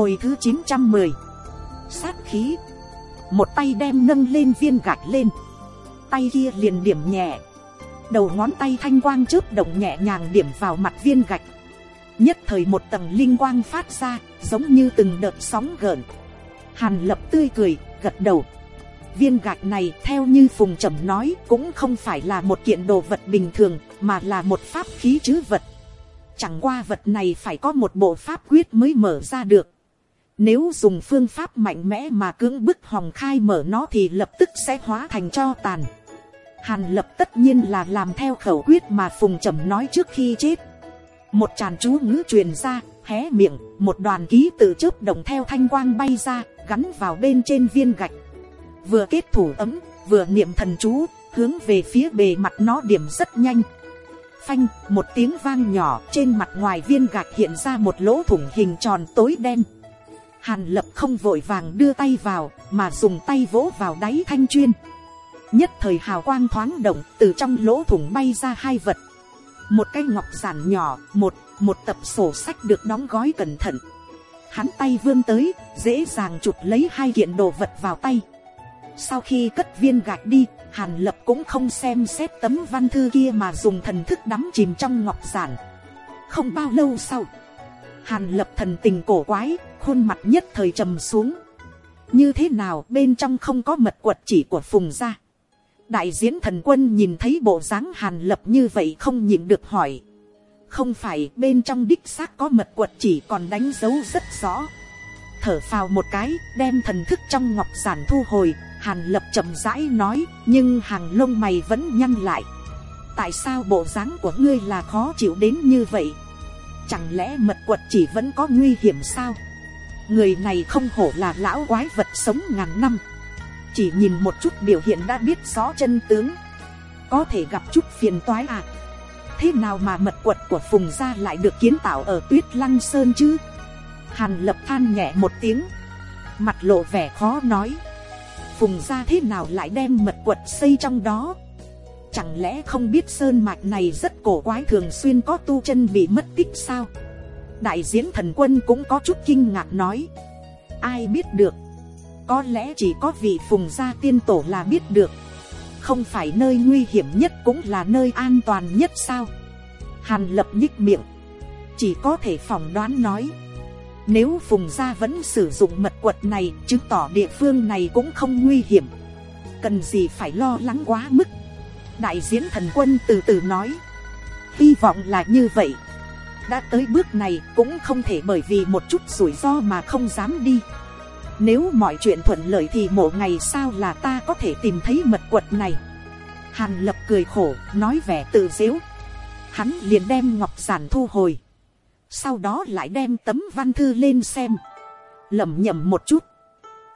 Hồi thứ 910 Sát khí. Một tay đem nâng lên viên gạch lên. Tay kia liền điểm nhẹ. Đầu ngón tay thanh quang chớp động nhẹ nhàng điểm vào mặt viên gạch. Nhất thời một tầng linh quang phát ra Giống như từng đợt sóng gợn. Hàn lập tươi cười, gật đầu. Viên gạch này theo như Phùng Trầm nói Cũng không phải là một kiện đồ vật bình thường Mà là một pháp khí chứ vật. Chẳng qua vật này phải có một bộ pháp quyết mới mở ra được nếu dùng phương pháp mạnh mẽ mà cưỡng bức hòng khai mở nó thì lập tức sẽ hóa thành cho tàn. Hàn lập tất nhiên là làm theo khẩu quyết mà Phùng Trầm nói trước khi chết. Một tràn chú ngữ truyền ra, hé miệng, một đoàn ký tự chớp động theo thanh quang bay ra, gắn vào bên trên viên gạch. Vừa kết thủ ấm, vừa niệm thần chú, hướng về phía bề mặt nó điểm rất nhanh. Phanh, một tiếng vang nhỏ, trên mặt ngoài viên gạch hiện ra một lỗ thủng hình tròn tối đen. Hàn lập không vội vàng đưa tay vào, mà dùng tay vỗ vào đáy thanh chuyên. Nhất thời hào quang thoáng động, từ trong lỗ thủng bay ra hai vật. Một cái ngọc giản nhỏ, một, một tập sổ sách được đóng gói cẩn thận. Hắn tay vươn tới, dễ dàng chụp lấy hai kiện đồ vật vào tay. Sau khi cất viên gạch đi, Hàn Lập cũng không xem xét tấm văn thư kia mà dùng thần thức đắm chìm trong ngọc giản. Không bao lâu sau, Hàn Lập thần tình cổ quái, khuôn mặt nhất thời trầm xuống. Như thế nào bên trong không có mật quật chỉ của Phùng gia. Đại diễn thần quân nhìn thấy bộ dáng Hàn Lập như vậy không nhịn được hỏi. Không phải bên trong đích xác có mật quật chỉ còn đánh dấu rất rõ. Thở phào một cái, đem thần thức trong ngọc giản thu hồi, Hàn Lập chậm rãi nói, nhưng hàng lông mày vẫn nhăn lại. Tại sao bộ dáng của ngươi là khó chịu đến như vậy? Chẳng lẽ mật quật chỉ vẫn có nguy hiểm sao? Người này không hổ là lão quái vật sống ngàn năm. Chỉ nhìn một chút biểu hiện đã biết rõ chân tướng. Có thể gặp chút phiền toái à? Thế nào mà mật quật của Phùng Gia lại được kiến tạo ở tuyết lăng sơn chứ? Hàn lập than nhẹ một tiếng. Mặt lộ vẻ khó nói. Phùng Gia thế nào lại đem mật quật xây trong đó? Chẳng lẽ không biết sơn mạch này rất cổ quái thường xuyên có tu chân bị mất tích sao? Đại diễn thần quân cũng có chút kinh ngạc nói. Ai biết được? Có lẽ chỉ có vị phùng gia tiên tổ là biết được. Không phải nơi nguy hiểm nhất cũng là nơi an toàn nhất sao? Hàn lập nhích miệng. Chỉ có thể phỏng đoán nói. Nếu phùng gia vẫn sử dụng mật quật này, chứng tỏ địa phương này cũng không nguy hiểm. Cần gì phải lo lắng quá mức. Đại diễn thần quân từ từ nói. Hy vọng là như vậy. Đã tới bước này cũng không thể bởi vì một chút rủi ro mà không dám đi. Nếu mọi chuyện thuận lợi thì một ngày sao là ta có thể tìm thấy mật quật này. Hàn lập cười khổ, nói vẻ tự dễu. Hắn liền đem ngọc giản thu hồi. Sau đó lại đem tấm văn thư lên xem. Lẩm nhẩm một chút.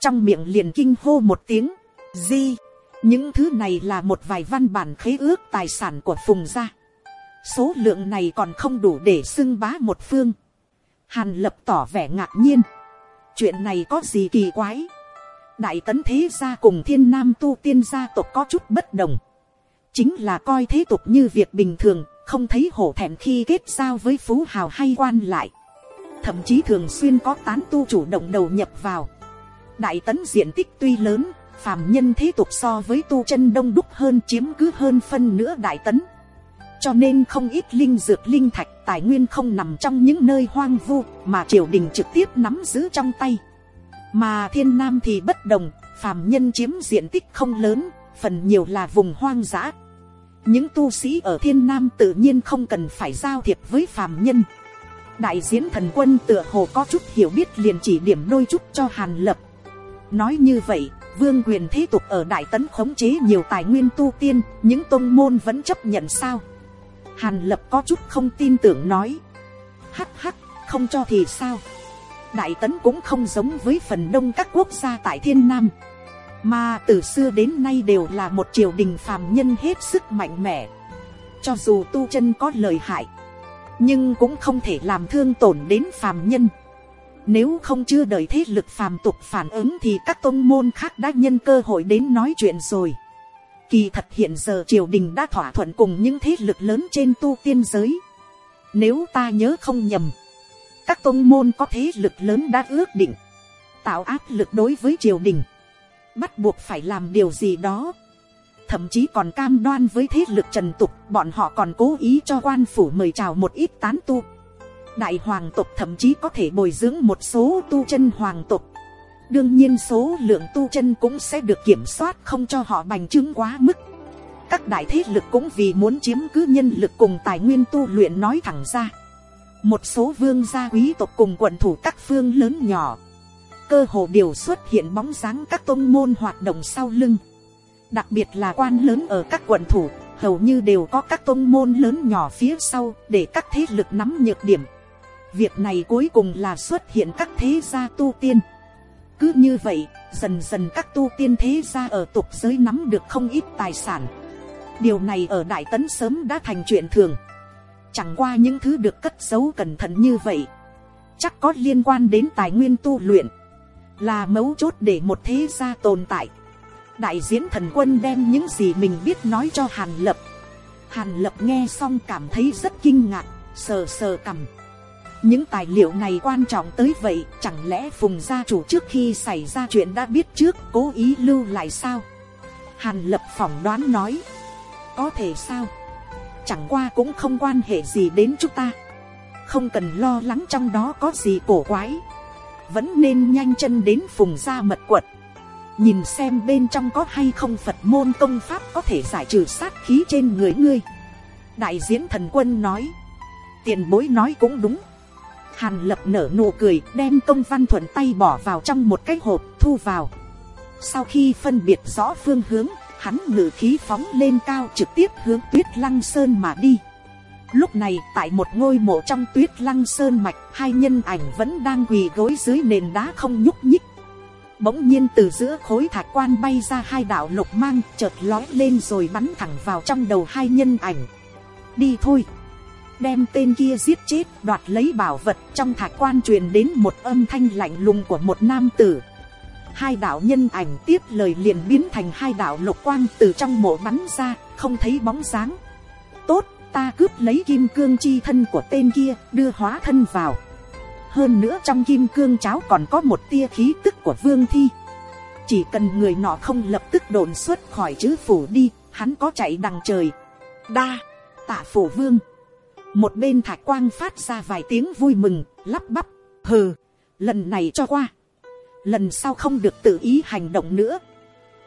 Trong miệng liền kinh hô một tiếng. Di những thứ này là một vài văn bản khế ước tài sản của phùng gia số lượng này còn không đủ để xưng bá một phương. hàn lập tỏ vẻ ngạc nhiên. chuyện này có gì kỳ quái. đại tấn thế gia cùng thiên nam tu tiên gia tộc có chút bất đồng. chính là coi thế tục như việc bình thường, không thấy hổ thẹn khi kết giao với phú hào hay quan lại. thậm chí thường xuyên có tán tu chủ động đầu nhập vào. đại tấn diện tích tuy lớn, phàm nhân thế tục so với tu chân đông đúc hơn, chiếm cứ hơn phân nữa đại tấn. Cho nên không ít linh dược linh thạch tài nguyên không nằm trong những nơi hoang vu mà triều đình trực tiếp nắm giữ trong tay. Mà thiên nam thì bất đồng, phàm nhân chiếm diện tích không lớn, phần nhiều là vùng hoang dã. Những tu sĩ ở thiên nam tự nhiên không cần phải giao thiệp với phàm nhân. Đại diễn thần quân tựa hồ có chút hiểu biết liền chỉ điểm đôi chút cho hàn lập. Nói như vậy vương quyền thế tục ở đại tấn khống chế nhiều tài nguyên tu tiên những tôn môn vẫn chấp nhận sao Hàn lập có chút không tin tưởng nói. Hắc hắc, không cho thì sao? Đại tấn cũng không giống với phần đông các quốc gia tại thiên nam. Mà từ xưa đến nay đều là một triều đình phàm nhân hết sức mạnh mẽ. Cho dù tu chân có lời hại. Nhưng cũng không thể làm thương tổn đến phàm nhân. Nếu không chưa đợi thế lực phàm tục phản ứng thì các tôn môn khác đã nhân cơ hội đến nói chuyện rồi. Kỳ thật hiện giờ triều đình đã thỏa thuận cùng những thế lực lớn trên tu tiên giới. Nếu ta nhớ không nhầm. các tôn môn có thế lực lớn đã ước định, tạo áp lực đối với triều đình, bắt buộc phải làm điều gì đó, thậm chí còn cam đoan với thế lực trần tục, bọn họ còn cố ý cho quan phủ mời chào một ít tán tu. Đại hoàng tộc thậm chí có thể bồi dưỡng một số tu chân hoàng tộc. Đương nhiên số lượng tu chân cũng sẽ được kiểm soát không cho họ bành trướng quá mức. Các đại thế lực cũng vì muốn chiếm cứ nhân lực cùng tài nguyên tu luyện nói thẳng ra. Một số vương gia quý tộc cùng quận thủ các phương lớn nhỏ. Cơ hồ đều xuất hiện bóng dáng các tôn môn hoạt động sau lưng đặc biệt là quan lớn ở các quận thủ, hầu như đều có các tôn môn lớn nhỏ phía sau để các thế lực nắm nhược điểm việc này cuối cùng là xuất hiện các thế gia tu tiên. Cứ như vậy, dần dần các tu tiên thế gia ở tục giới nắm được không ít tài sản. Điều này ở đại tấn sớm đã thành chuyện thường. Chẳng qua những thứ được cất giấu cẩn thận như vậy, chắc có liên quan đến tài nguyên tu luyện, là mấu chốt để một thế gia tồn tại. Đại diễn thần quân đem những gì mình biết nói cho hàn lập. Hàn lập nghe xong cảm thấy rất kinh ngạc, sờ sờ cằm những tài liệu này quan trọng tới vậy, chẳng lẽ phùng gia chủ trước khi xảy ra chuyện đã biết trước cố ý lưu lại sao? Hàn lập phỏng đoán nói, có thể sao? Chẳng qua cũng không quan hệ gì đến chúng ta. Không cần lo lắng trong đó có gì cổ quái. Vẫn nên nhanh chân đến phùng gia mật quật. Nhìn xem bên trong có hay không phật môn công pháp có thể giải trừ sát khí trên người ngươi. Đại diễn thần quân nói, tiền bối nói cũng đúng hàn lập nở nụ cười, đem công văn thuận tay bỏ vào trong một cái hộp, thu vào. Sau khi phân biệt rõ phương hướng, hắn ngự khí phóng lên cao trực tiếp hướng tuyết lăng sơn mà đi. Lúc này, tại một ngôi mộ trong tuyết lăng sơn mạch, hai nhân ảnh vẫn đang quỳ gối dưới nền đá không nhúc nhích. Bỗng nhiên từ giữa khối thạch quan bay ra hai đạo lục mang, chợt lói lên rồi bắn thẳng vào trong đầu hai nhân ảnh. Đi thôi đem tên kia giết chết, đoạt lấy bảo vật. Trong thạch quan truyền đến một âm thanh lạnh lùng của một nam tử. Hai đạo nhân ảnh tiếp lời liền biến thành hai đạo lục quang từ trong mộ bắn ra, không thấy bóng dáng. Tốt, ta cướp lấy kim cương chi thân của tên kia, đưa hóa thân vào. Hơn nữa trong kim cương cháo còn có một tia khí tức của vương thi. Chỉ cần người nọ không lập tức đồn xuất khỏi chữ phủ đi, hắn có chạy đằng trời. Đa, tạ phủ vương một bên thạch quang phát ra vài tiếng vui mừng, lắp bắp, hừ, lần này cho qua. Lần sau không được tự ý hành động nữa.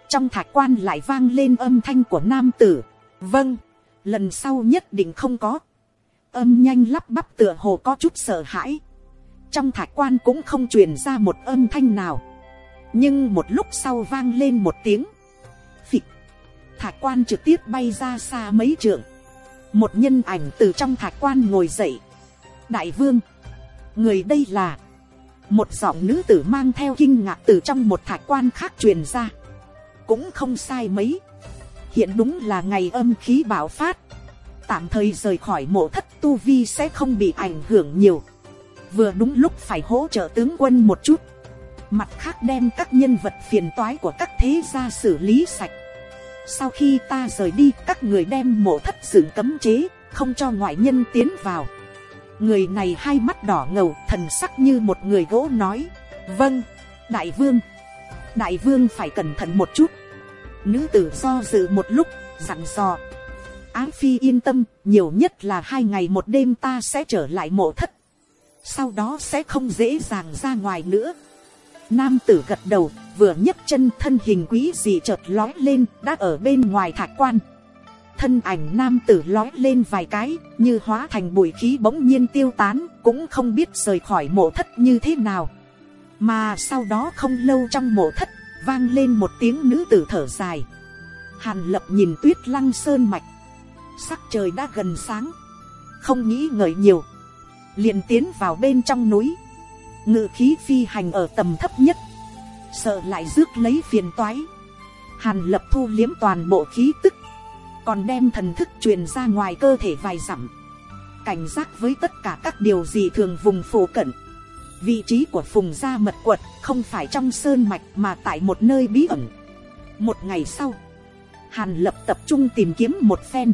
Trong thạch quan lại vang lên âm thanh của nam tử. Vâng lần sau nhất định không có. Âm nhanh lắp bắp tựa hồ có chút sợ hãi. Trong thạch quan cũng không truyền ra một âm thanh nào. Nhưng một lúc sau vang lên một tiếng. Phịch thạch quan trực tiếp bay ra xa mấy trượng một nhân ảnh từ trong thạch quan ngồi dậy. Đại vương. Người đây là. Một giọng nữ tử mang theo kinh ngạc từ trong một thạch quan khác truyền ra. Cũng không sai mấy. Hiện đúng là ngày âm khí bạo phát. Tạm thời rời khỏi mộ thất tu vi sẽ không bị ảnh hưởng nhiều. Vừa đúng lúc phải hỗ trợ tướng quân một chút. Mặt khác đem các nhân vật phiền toái của các thế gia xử lý sạch sau khi ta rời đi các người đem mộ thất dựng cấm chế không cho ngoại nhân tiến vào. Người này hai mắt đỏ ngầu thần sắc như một người gỗ nói vâng đại vương. Đại vương phải cẩn thận một chút. Nữ tử do dự một lúc dặn dò ái phi yên tâm nhiều nhất là hai ngày một đêm ta sẽ trở lại mộ thất. Sau đó sẽ không dễ dàng ra ngoài nữa. Nam tử gật đầu, vừa nhấc chân thân hình quý dị chợt lói lên, đã ở bên ngoài thạch quan. Thân ảnh nam tử lói lên vài cái, như hóa thành bụi khí bỗng nhiên tiêu tán, cũng không biết rời khỏi mộ thất như thế nào. Mà sau đó không lâu trong mộ thất, vang lên một tiếng nữ tử thở dài. Hàn lập nhìn tuyết lăng sơn mạch. Sắc trời đã gần sáng. Không nghĩ ngợi nhiều liền tiến vào bên trong núi, ngự khí phi hành ở tầm thấp nhất, sợ lại rước lấy phiền toái, hàn lập thu liếm toàn bộ khí tức, còn đem thần thức truyền ra ngoài cơ thể vài dặm, cảnh giác với tất cả các điều gì thường vùng phổ cận. Vị trí của phùng gia mật quật không phải trong sơn mạch mà tại một nơi bí ẩn. Một ngày sau, Hàn lập tập trung tìm kiếm một phen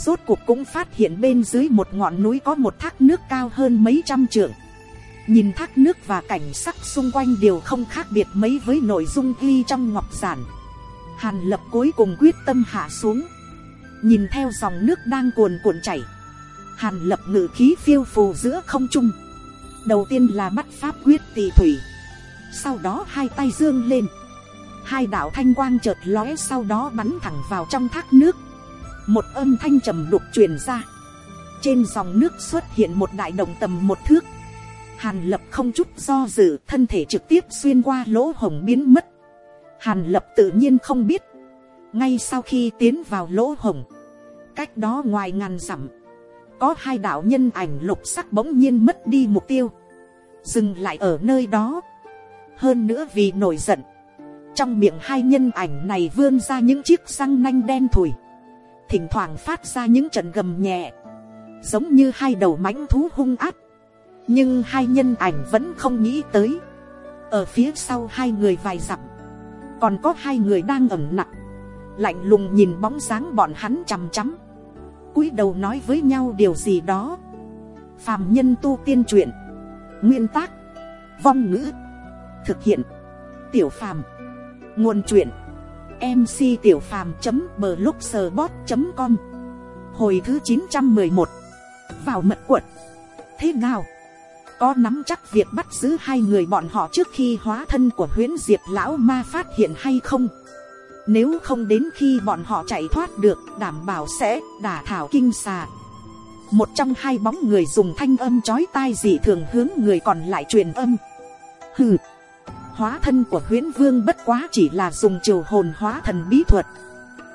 rốt cuộc cũng phát hiện bên dưới một ngọn núi có một thác nước cao hơn mấy trăm trượng nhìn thác nước và cảnh sắc xung quanh đều không khác biệt mấy với nội dung ghi trong ngọc giản. Hàn lập cuối cùng quyết tâm hạ xuống. Nhìn theo dòng nước đang cuồn cuộn chảy. Hàn lập ngự khí phiêu phù giữa không trung. Đầu tiên là bắt pháp quyết tỷ thủy. Sau đó hai tay dương lên. Hai đạo thanh quang chợt lóe sau đó bắn thẳng vào trong thác nước. Một âm thanh trầm đục truyền ra. Trên dòng nước xuất hiện một đại đồng tầm một thước hàn lập không chút do dự, thân thể trực tiếp xuyên qua lỗ hồng biến mất. Hàn lập tự nhiên không biết. Ngay sau khi tiến vào lỗ hồng, cách đó ngoài ngàn dặm, có hai đạo nhân ảnh lục sắc bỗng nhiên mất đi mục tiêu. Dừng lại ở nơi đó. Hơn nữa vì nổi giận, trong miệng hai nhân ảnh này vươn ra những chiếc răng nanh đen thùi. Thỉnh thoảng phát ra những trận gầm nhẹ, giống như hai đầu mãnh thú hung áp nhưng hai nhân ảnh vẫn không nghĩ tới. Ở phía sau hai người vài dặm, còn có hai người đang ẩm nặng lạnh lùng nhìn bóng dáng bọn hắn chằm chằm. Cúi đầu nói với nhau điều gì đó. Phàm nhân tu tiên truyện, nguyên tác, vong ngữ, thực hiện, tiểu phàm, nguồn truyện mc tiểu phàm blogspot com. Hồi thứ chín trăm mười một, vào mật quật. Thế nào? Có nắm chắc việc bắt giữ hai người bọn họ trước khi hóa thân của huyễn diệp lão ma phát hiện hay không. Nếu không đến khi bọn họ chạy thoát được, đảm bảo sẽ đả thảo kinh xà. Một trong hai bóng người dùng thanh âm chói tai dị thường hướng người còn lại truyền âm. Hừ! Hóa thân của huyễn vương bất quá chỉ là dùng triều hồn hóa thần bí thuật.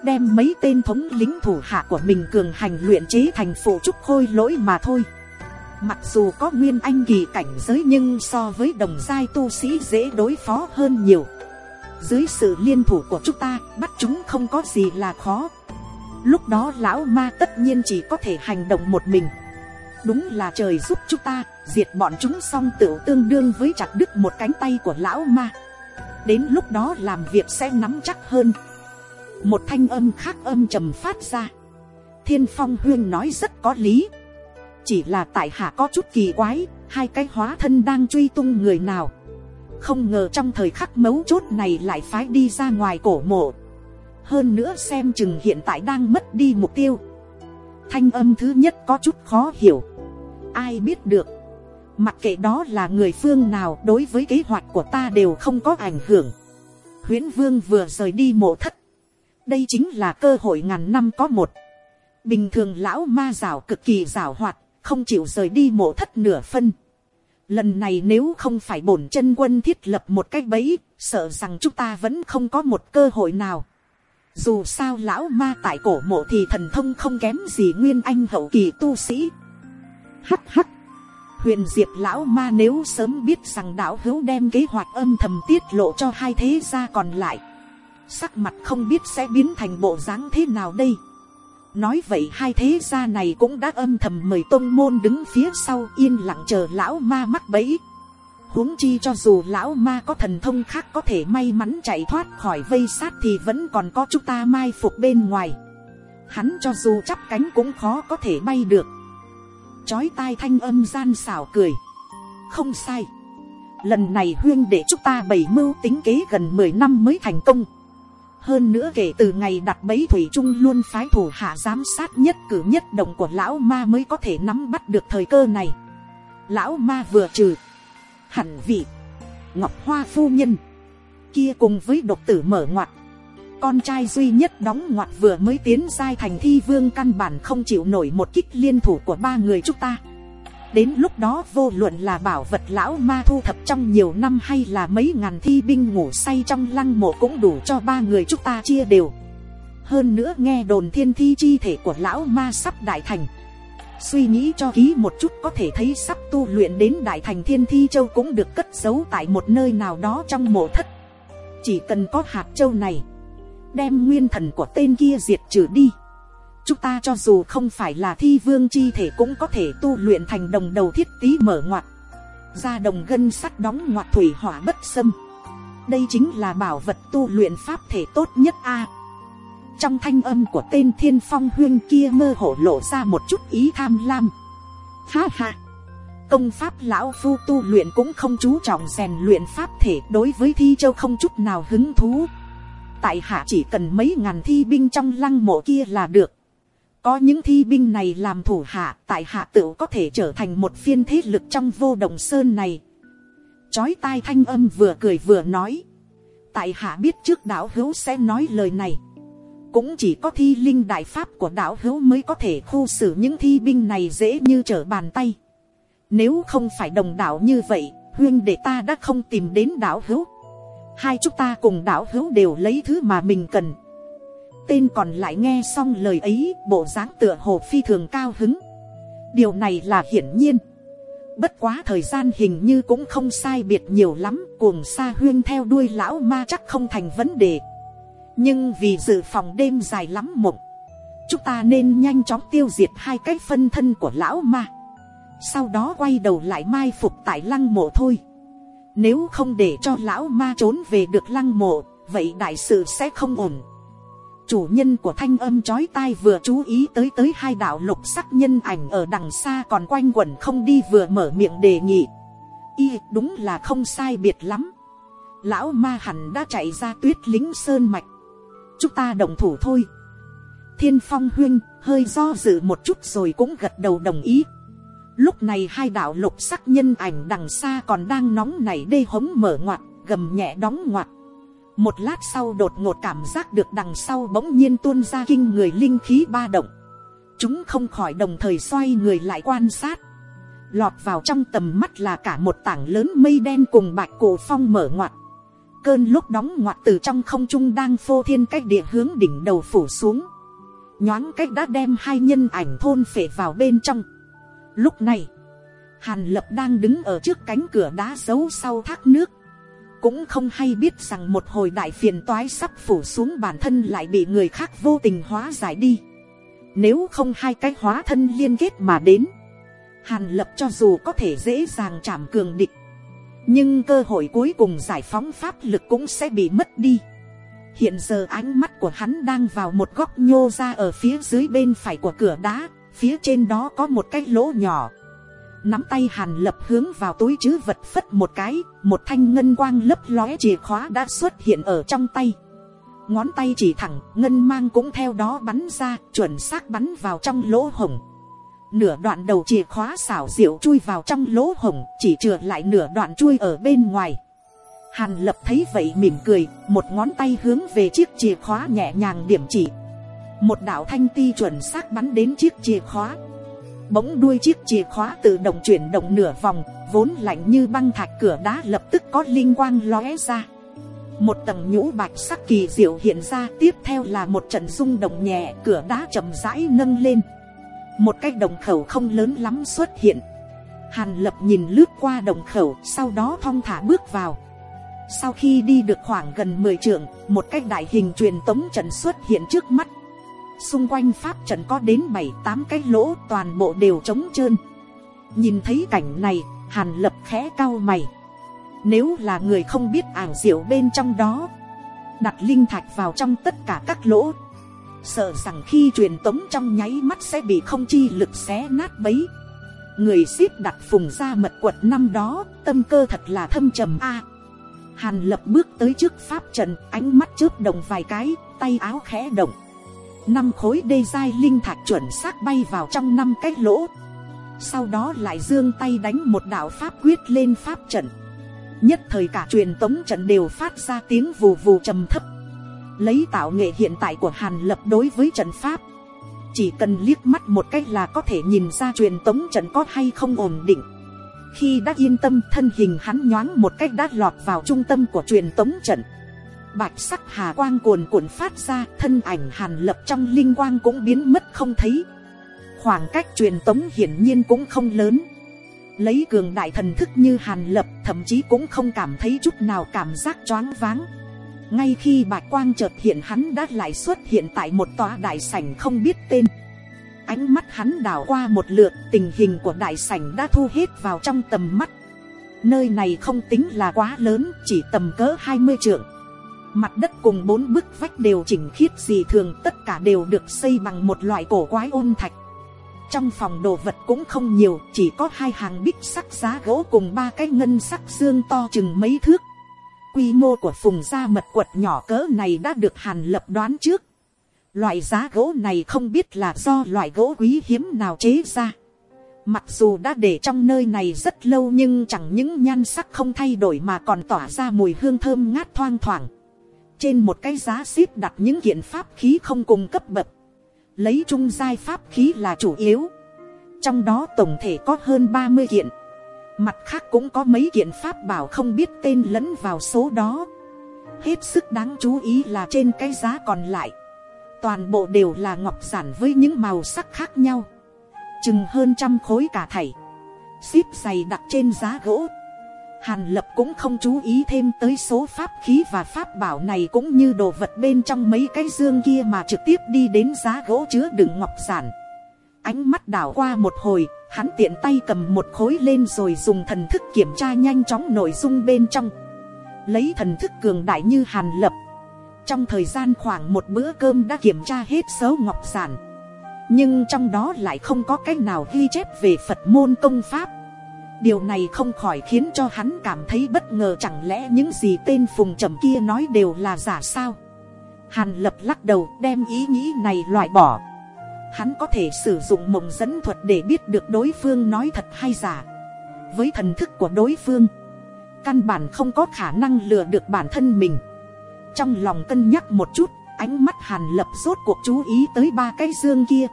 Đem mấy tên thống lính thủ hạ của mình cường hành luyện chế thành phụ trúc khôi lỗi mà thôi mặc dù có nguyên anh kỳ cảnh giới nhưng so với đồng giai tu sĩ dễ đối phó hơn nhiều. Dưới sự liên thủ của chúng ta, bắt chúng không có gì là khó. Lúc đó lão ma tất nhiên chỉ có thể hành động một mình. Đúng là trời giúp chúng ta, diệt bọn chúng xong tự tương đương với chặt đứt một cánh tay của lão ma. Đến lúc đó làm việc sẽ nắm chắc hơn. Một thanh âm khác âm trầm phát ra. Thiên phong huyên nói rất có lý chỉ là tại hạ có chút kỳ quái, hai cái hóa thân đang truy tung người nào. Không ngờ trong thời khắc mấu chốt này lại phái đi ra ngoài cổ mộ. Hơn nữa xem chừng hiện tại đang mất đi mục tiêu. Thanh âm thứ nhất có chút khó hiểu. Ai biết được? Mặc kệ đó là người phương nào, đối với kế hoạch của ta đều không có ảnh hưởng. Huyễn vương vừa rời đi mộ thất. Đây chính là cơ hội ngàn năm có một. Bình thường lão ma rào cực kỳ rào hoạt không chịu rời đi mộ thất nửa phân. Lần này nếu không phải bổn chân quân thiết lập một cái bẫy, sợ rằng chúng ta vẫn không có một cơ hội nào. Dù sao lão ma tại cổ mộ thì thần thông không kém gì nguyên anh hậu kỳ tu sĩ. Hắt hắt huyền diệp lão ma nếu sớm biết rằng đạo hữu đem kế hoạch âm thầm tiết lộ cho hai thế gia còn lại, sắc mặt không biết sẽ biến thành bộ dáng thế nào đây nói vậy hai thế gia này cũng đã âm thầm mời tôn môn đứng phía sau yên lặng chờ lão ma mắc bẫy. Huống chi cho dù lão ma có thần thông khác có thể may mắn chạy thoát khỏi vây sát thì vẫn còn có chúng ta mai phục bên ngoài. Hắn cho dù chắp cánh cũng khó có thể bay được. Chói tai thanh âm gian xảo cười. Không sai. Lần này huyên để chúng ta bày mưu tính kế gần mười năm mới thành công hơn nữa kể từ ngày đặt bẫy thủy trung luôn phái thủ hạ giám sát nhất cử nhất động của lão ma mới có thể nắm bắt được thời cơ này. Lão ma vừa trừ. Hẳn vị. Ngọc hoa phu nhân. Kia cùng với độc tử mở ngoặt. Con trai duy nhất đóng ngoặt vừa mới tiến giai thành thi vương căn bản không chịu nổi một kích liên thủ của ba người chúng ta đến lúc đó vô luận là bảo vật lão ma thu thập trong nhiều năm hay là mấy ngàn thi binh ngủ say trong lăng mộ cũng đủ cho ba người chúng ta chia đều. Hơn nữa nghe đồn thiên thi chi thể của lão ma sắp đại thành. Suy nghĩ cho ký một chút có thể thấy sắp tu luyện đến đại thành thiên thi châu cũng được cất giấu tại một nơi nào đó trong mộ thất. Chỉ cần có hạt châu này, đem nguyên thần của tên kia diệt trừ đi chúng ta cho dù không phải là thi vương chi thể cũng có thể tu luyện thành đồng đầu thiết tí mở ngoặt. Ra đồng gân sắt đóng ngoặt thủy hỏa bất xâm. Đây chính là bảo vật tu luyện pháp thể tốt nhất a. Trong thanh âm của tên thiên phong huyên kia mơ hồ lộ ra một chút ý tham lam. Ha ha. Công pháp lão phu tu luyện cũng không chú trọng rèn luyện pháp thể đối với thi châu không chút nào hứng thú. Tại hạ chỉ cần mấy ngàn thi binh trong lăng mộ kia là được có những thi binh này làm thủ hạ, tại hạ tự có thể trở thành một phiên thế lực trong vô động sơn này. Chói tai thanh âm vừa cười vừa nói. Tại hạ biết trước đạo hữu sẽ nói lời này. Cũng chỉ có thi linh đại pháp của đạo hữu mới có thể khu xử những thi binh này dễ như trở bàn tay. Nếu không phải đồng đạo như vậy, huyên để ta đã không tìm đến đạo hữu. Hai chúng ta cùng đạo hữu đều lấy thứ mà mình cần tên còn lại nghe xong lời ấy, bộ dáng tựa hồ phi thường cao hứng. Điều này là hiển nhiên. Bất quá thời gian hình như cũng không sai biệt nhiều lắm, cuồng xa huyên theo đuôi lão ma chắc không thành vấn đề. Nhưng vì dự phòng đêm dài lắm mộng, chúng ta nên nhanh chóng tiêu diệt hai cái phân thân của lão ma. Sau đó quay đầu lại mai phục tại lăng mộ thôi. Nếu không để cho lão ma trốn về được lăng mộ, vậy đại sự sẽ không ổn chủ nhân của thanh âm chói tai vừa chú ý tới tới hai đạo lục sắc nhân ảnh ở đằng xa còn quanh quẩn không đi vừa mở miệng đề nghị. Y, đúng là không sai biệt lắm. Lão ma hẳn đã chạy ra tuyết lính sơn mạch. Chúng ta đồng thủ thôi. Thiên phong huyên hơi do dự một chút rồi cũng gật đầu đồng ý. Lúc này hai đạo lục sắc nhân ảnh đằng xa còn đang nóng nảy đê hống mở ngoặt, gầm nhẹ đóng ngoặt một lát sau đột ngột cảm giác được đằng sau bỗng nhiên tuôn ra kinh người linh khí ba động. Chúng không khỏi đồng thời xoay người lại quan sát. Lọt vào trong tầm mắt là cả một tảng lớn mây đen cùng bạch cổ phong mở ngoặt. Cơn lúc đóng ngoặt từ trong không trung đang phô thiên cách địa hướng đỉnh đầu phủ xuống. Nhoáng cách đã đem hai nhân ảnh thôn phệ vào bên trong. Lúc này, hàn lập đang đứng ở trước cánh cửa đá giấu sau thác nước cũng không hay biết rằng một hồi đại phiền toái sắp phủ xuống bản thân lại bị người khác vô tình hóa giải đi. Nếu không hai cái hóa thân liên kết mà đến, Hàn lập cho dù có thể dễ dàng chạm cường địch, nhưng cơ hội cuối cùng giải phóng pháp lực cũng sẽ bị mất đi. Hiện giờ ánh mắt của hắn đang vào một góc nhô ra ở phía dưới bên phải của cửa đá, phía trên đó có một cái lỗ nhỏ nắm tay hàn lập hướng vào túi chứ vật phất một cái, một thanh ngân quang lấp lóe chìa khóa đã xuất hiện ở trong tay. Ngón tay chỉ thẳng, ngân mang cũng theo đó bắn ra, chuẩn xác bắn vào trong lỗ hồng. Nửa đoạn đầu chìa khóa xảo diệu chui vào trong lỗ hồng, chỉ chừa lại nửa đoạn chui ở bên ngoài. Hàn lập thấy vậy mỉm cười, một ngón tay hướng về chiếc chìa khóa nhẹ nhàng điểm chỉ. Một đạo thanh ti chuẩn xác bắn đến chiếc chìa khóa Bỗng đuôi chiếc chìa khóa tự động chuyển động nửa vòng, Vốn lạnh như băng thạch cửa đá lập tức có linh quang lóe ra. Một tầng nhũ bạch sắc kỳ diệu hiện ra, Tiếp theo là một trận rung động nhẹ, Cửa đá chậm rãi nâng lên. Một cái đồng khẩu không lớn lắm xuất hiện. Hàn lập nhìn lướt qua đồng khẩu, Sau đó thong thả bước vào. Sau khi đi được khoảng gần 10 trượng, Một cái đại hình truyền tống trận xuất hiện trước mắt Xung quanh pháp trận có đến bảy, tám cái lỗ toàn bộ đều trống trơn. Nhìn thấy cảnh này, Hàn lập khẽ cao mày. Nếu là người không biết ảo diệu bên trong đó, Đặt linh thạch vào trong tất cả các lỗ, Sợ rằng khi truyền tống trong nháy mắt sẽ bị không chi lực xé nát bấy. Người ship đặt phùng ra mật quật năm đó, Tâm cơ thật là thâm trầm a. Hàn lập bước tới trước pháp trận, Ánh mắt chớp đồng vài cái, Tay áo khẽ động năm khối đê dai linh thạch chuẩn xác bay vào trong năm cái lỗ. Sau đó lại giương tay đánh một đạo pháp quyết lên pháp trận. Nhất thời cả truyền tống trận đều phát ra tiếng vù vù trầm thấp. Lấy tạo nghệ hiện tại của hàn lập đối với trận pháp. Chỉ cần liếc mắt một cách là có thể nhìn ra truyền tống trận có hay không ổn định. Khi đã yên tâm thân hình hắn nhoáng một cách đã lọt vào trung tâm của truyền tống trận bạch sắc hà quang cuồn cuộn phát ra, thân ảnh hàn lập trong linh quang cũng biến mất không thấy. Khoảng cách truyền tống hiển nhiên cũng không lớn. Lấy cường đại thần thức như hàn lập, thậm chí cũng không cảm thấy chút nào cảm giác choáng váng. Ngay khi bạch quang chợt hiện, hắn đã lại xuất hiện tại một tòa đại sảnh không biết tên. Ánh mắt hắn đảo qua một lượt, tình hình của đại sảnh đã thu hết vào trong tầm mắt. Nơi này không tính là quá lớn, chỉ tầm cỡ hai mươi trượng. Mặt đất cùng bốn bức vách đều chỉnh khiết gì thường, tất cả đều được xây bằng một loại cổ quái ôn thạch. trong phòng đồ vật cũng không nhiều, chỉ có hai hàng bích sắc giá gỗ cùng ba cái ngân sắc xương to chừng mấy thước. Quy mô của phùng gia mật quật nhỏ cỡ này đã được hàn lập đoán trước. Loại giá gỗ này không biết là do loại gỗ quý hiếm nào chế ra. Mặc dù đã để trong nơi này rất lâu nhưng chẳng những nhan sắc không thay đổi mà còn tỏa ra mùi hương thơm ngát thoang thoảng trên một cái giá xếp đặt những kiện pháp khí không cùng cấp bậc. Lấy trung giai pháp khí là chủ yếu. Trong đó tổng thể có hơn ba mươi kiện. Mặt khác cũng có mấy kiện pháp bảo không biết tên lẫn vào số đó. Hết sức đáng chú ý là trên cái giá còn lại. Toàn bộ đều là ngọc giản với những màu sắc khác nhau. Chừng hơn trăm khối cả thảy. Xếp dày đặt trên giá gỗ. Hàn lập cũng không chú ý thêm tới số pháp khí và pháp bảo này cũng như đồ vật bên trong mấy cái dương kia mà trực tiếp đi đến giá gỗ chứa đựng ngọc giản. Ánh mắt đảo qua một hồi, hắn tiện tay cầm một khối lên rồi dùng thần thức kiểm tra nhanh chóng nội dung bên trong. Lấy thần thức cường đại như hàn lập. Trong thời gian khoảng một bữa cơm đã kiểm tra hết số ngọc giản. Nhưng trong đó lại không có cách nào ghi chép về Phật môn công pháp điều này không khỏi khiến cho hắn cảm thấy bất ngờ. Chẳng lẽ những gì tên phùng trầm kia nói đều là giả sao? Hàn lập lắc đầu, đem ý nghĩ này loại bỏ. Hắn có thể sử dụng mộng dẫn thuật để biết được đối phương nói thật hay giả. Với thần thức của đối phương, căn bản không có khả năng lừa được bản thân mình. Trong lòng cân nhắc một chút, ánh mắt hàn lập rốt cuộc chú ý tới ba cái dương kia.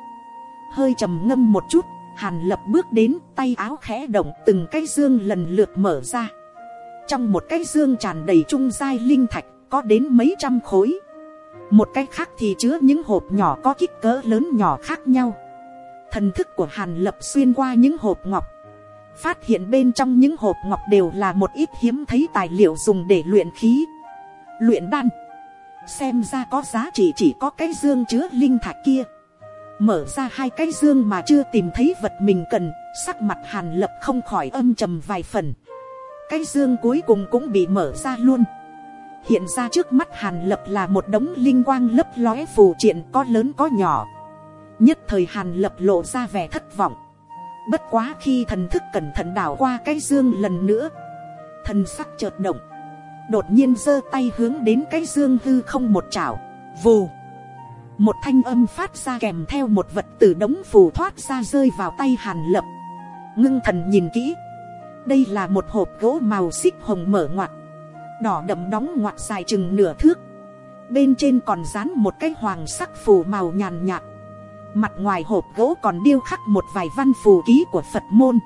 Hơi trầm ngâm một chút Hàn lập bước đến, tay áo khẽ động, từng cái dương lần lượt mở ra. Trong một cái dương tràn đầy trung giai linh thạch, có đến mấy trăm khối. Một cái khác thì chứa những hộp nhỏ có kích cỡ lớn nhỏ khác nhau. Thần thức của Hàn lập xuyên qua những hộp ngọc. Phát hiện bên trong những hộp ngọc đều là một ít hiếm thấy tài liệu dùng để luyện khí. Luyện đan. Xem ra có giá trị chỉ có cái dương chứa linh thạch kia mở ra hai cái dương mà chưa tìm thấy vật mình cần, sắc mặt hàn lập không khỏi âm trầm vài phần. Cái dương cuối cùng cũng bị mở ra luôn. Hiện ra trước mắt hàn lập là một đống linh quang lấp lóe phù triện có lớn có nhỏ. Nhất thời hàn lập lộ ra vẻ thất vọng. Bất quá khi thần thức cẩn thận đảo qua cái dương lần nữa. Thần sắc chợt động. Đột nhiên giơ tay hướng đến cái dương hư không một chảo. Vù một thanh âm phát ra kèm theo một vật từ đống phù thoát ra rơi vào tay hàn lập. Ngưng thần nhìn kỹ. Đây là một hộp gỗ màu xích hồng mở ngoặt. Đỏ đậm đóng ngoặt dài chừng nửa thước. Bên trên còn dán một cái hoàng sắc phù màu nhàn nhạt. Mặt ngoài hộp gỗ còn điêu khắc một vài văn phù ký của phật môn.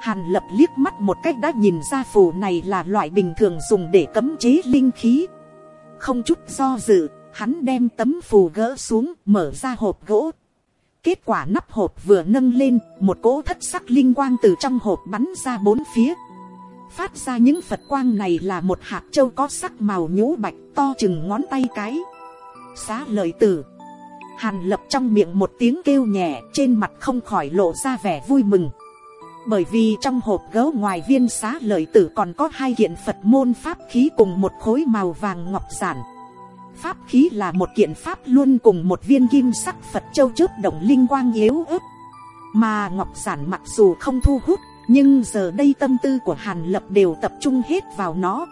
Hàn lập liếc mắt một cách đã nhìn ra phù này là loại bình thường dùng để cấm chế linh khí. Không chút do dự hắn đem tấm phù gỡ xuống, mở ra hộp gỗ. Kết quả nắp hộp vừa nâng lên, một cỗ thất sắc linh quang từ trong hộp bắn ra bốn phía. Phát ra những phật quang này là một hạt châu có sắc màu nhũ bạch to chừng ngón tay cái. Xá lời tử. Hàn lập trong miệng một tiếng kêu nhẹ, trên mặt không khỏi lộ ra vẻ vui mừng. Bởi vì trong hộp gấu ngoài viên xá lợi tử còn có hai kiện phật môn pháp khí cùng một khối màu vàng ngọc giản pháp khí là một kiện pháp luôn cùng một viên kim sắc phật châu chớp động linh quang yếu ớt. Mà ngọc giản mặc dù không thu hút, nhưng giờ đây tâm tư của hàn lập đều tập trung hết vào nó.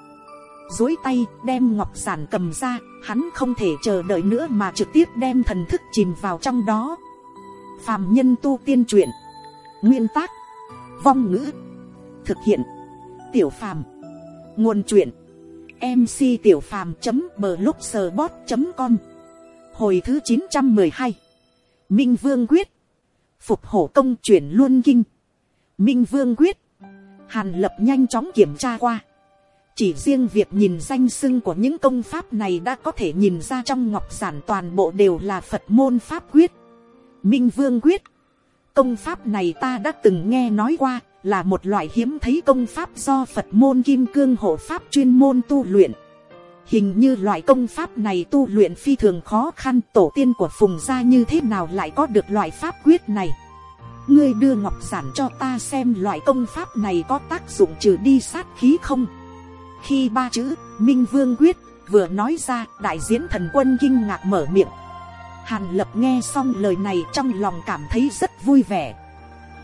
Dối tay đem ngọc giản cầm ra, hắn không thể chờ đợi nữa mà trực tiếp đem thần thức chìm vào trong đó. Phàm nhân tu tiên truyện, nguyên tác, vong ngữ, thực hiện, tiểu phàm, nguồn truyện mc tiểu phàm blogspot com. Hồi thứ chín trăm mười hai, minh vương quyết. Phục hổ công chuyển luôn kinh. Minh vương quyết. Hàn lập nhanh chóng kiểm tra qua. Chỉ riêng việc nhìn danh sưng của những công pháp này đã có thể nhìn ra trong ngọc giản toàn bộ đều là phật môn pháp quyết. Minh vương quyết. Công pháp này ta đã từng nghe nói qua là một loại hiếm thấy công pháp do Phật môn kim cương hộ pháp chuyên môn tu luyện. Hình như loại công pháp này tu luyện phi thường khó khăn, tổ tiên của phùng gia như thế nào lại có được loại pháp quyết này. Ngươi đưa ngọc giản cho ta xem loại công pháp này có tác dụng trừ đi sát khí không. Khi ba chữ Minh Vương Quyết vừa nói ra, đại diễn thần quân kinh ngạc mở miệng. Hàn lập nghe xong lời này trong lòng cảm thấy rất vui vẻ.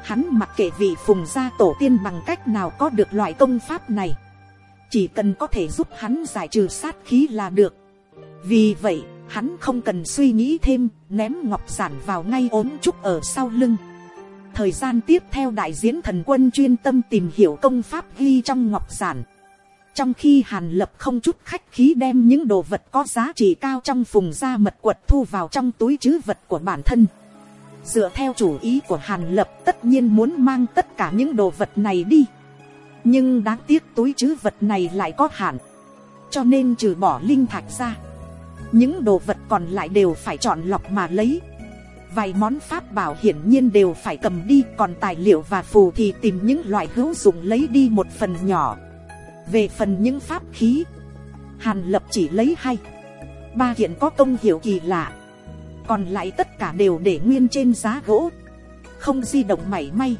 Hắn mặc kệ vị phùng gia tổ tiên bằng cách nào có được loại công pháp này. Chỉ cần có thể giúp hắn giải trừ sát khí là được. Vì vậy, hắn không cần suy nghĩ thêm, ném ngọc giản vào ngay ốm trúc ở sau lưng. Thời gian tiếp theo đại diễn thần quân chuyên tâm tìm hiểu công pháp ghi trong ngọc giản. Trong khi Hàn Lập không chút khách khí đem những đồ vật có giá trị cao trong phùng gia mật quật thu vào trong túi chứ vật của bản thân. Dựa theo chủ ý của Hàn Lập, tất nhiên muốn mang tất cả những đồ vật này đi. Nhưng đáng tiếc túi chứ vật này lại có hạn. Cho nên trừ bỏ linh thạch ra. Những đồ vật còn lại đều phải chọn lọc mà lấy. Vài món pháp bảo hiển nhiên đều phải cầm đi, Còn tài liệu và phù thì tìm những loại hữu dụng lấy đi một phần nhỏ Về phần những pháp khí, Hàn lập chỉ lấy hai Ba hiện có công hiệu kỳ lạ còn lại tất cả đều để nguyên trên giá gỗ. Không di động mảy may.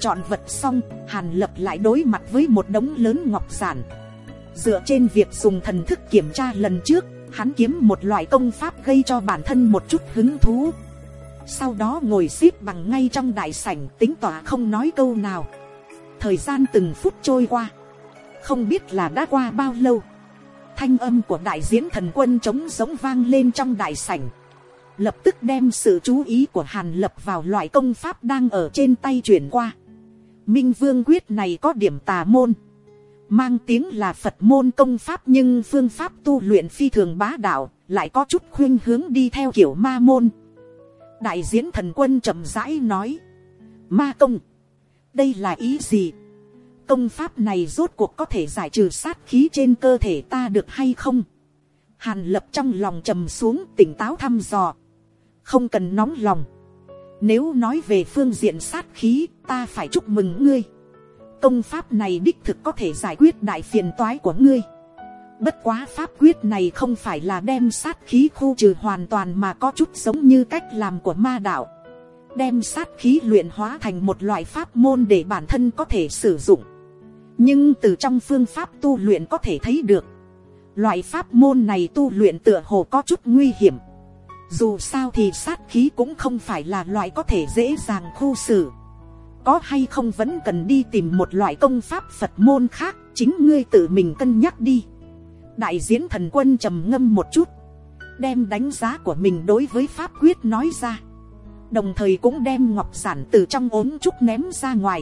Chọn vật xong, Hàn lập lại đối mặt với một đống lớn ngọc giản. Dựa trên việc dùng thần thức kiểm tra lần trước, Hắn kiếm một loại công pháp gây cho bản thân một chút hứng thú. Sau đó ngồi xếp bằng ngay trong đại sảnh, tính tỏa không nói câu nào. Thời gian từng phút trôi qua. Không biết là đã qua bao lâu. Thanh âm của đại diễn thần quân trống giống vang lên trong đại sảnh lập tức đem sự chú ý của hàn lập vào loại công pháp đang ở trên tay chuyển qua. Minh vương quyết này có điểm tà môn. Mang tiếng là phật môn công pháp nhưng phương pháp tu luyện phi thường bá đạo lại có chút khuyên hướng đi theo kiểu ma môn. Đại diễn thần quân chậm rãi nói, ma công, đây là ý gì, công pháp này rốt cuộc có thể giải trừ sát khí trên cơ thể ta được hay không, hàn lập trong lòng trầm xuống tỉnh táo thăm dò, không cần nóng lòng, nếu nói về phương diện sát khí ta phải chúc mừng ngươi, công pháp này đích thực có thể giải quyết đại phiền toái của ngươi, Bất quá pháp quyết này không phải là đem sát khí khu trừ hoàn toàn mà có chút giống như cách làm của ma đạo. Đem sát khí luyện hóa thành một loại pháp môn để bản thân có thể sử dụng. Nhưng từ trong phương pháp tu luyện có thể thấy được. Loại pháp môn này tu luyện tựa hồ có chút nguy hiểm. Dù sao thì sát khí cũng không phải là loại có thể dễ dàng khu xử. Có hay không vẫn cần đi tìm một loại công pháp Phật môn khác, chính ngươi tự mình cân nhắc đi. Đại diễn thần quân trầm ngâm một chút, đem đánh giá của mình đối với pháp quyết nói ra, đồng thời cũng đem ngọc giản từ trong ốm trúc ném ra ngoài,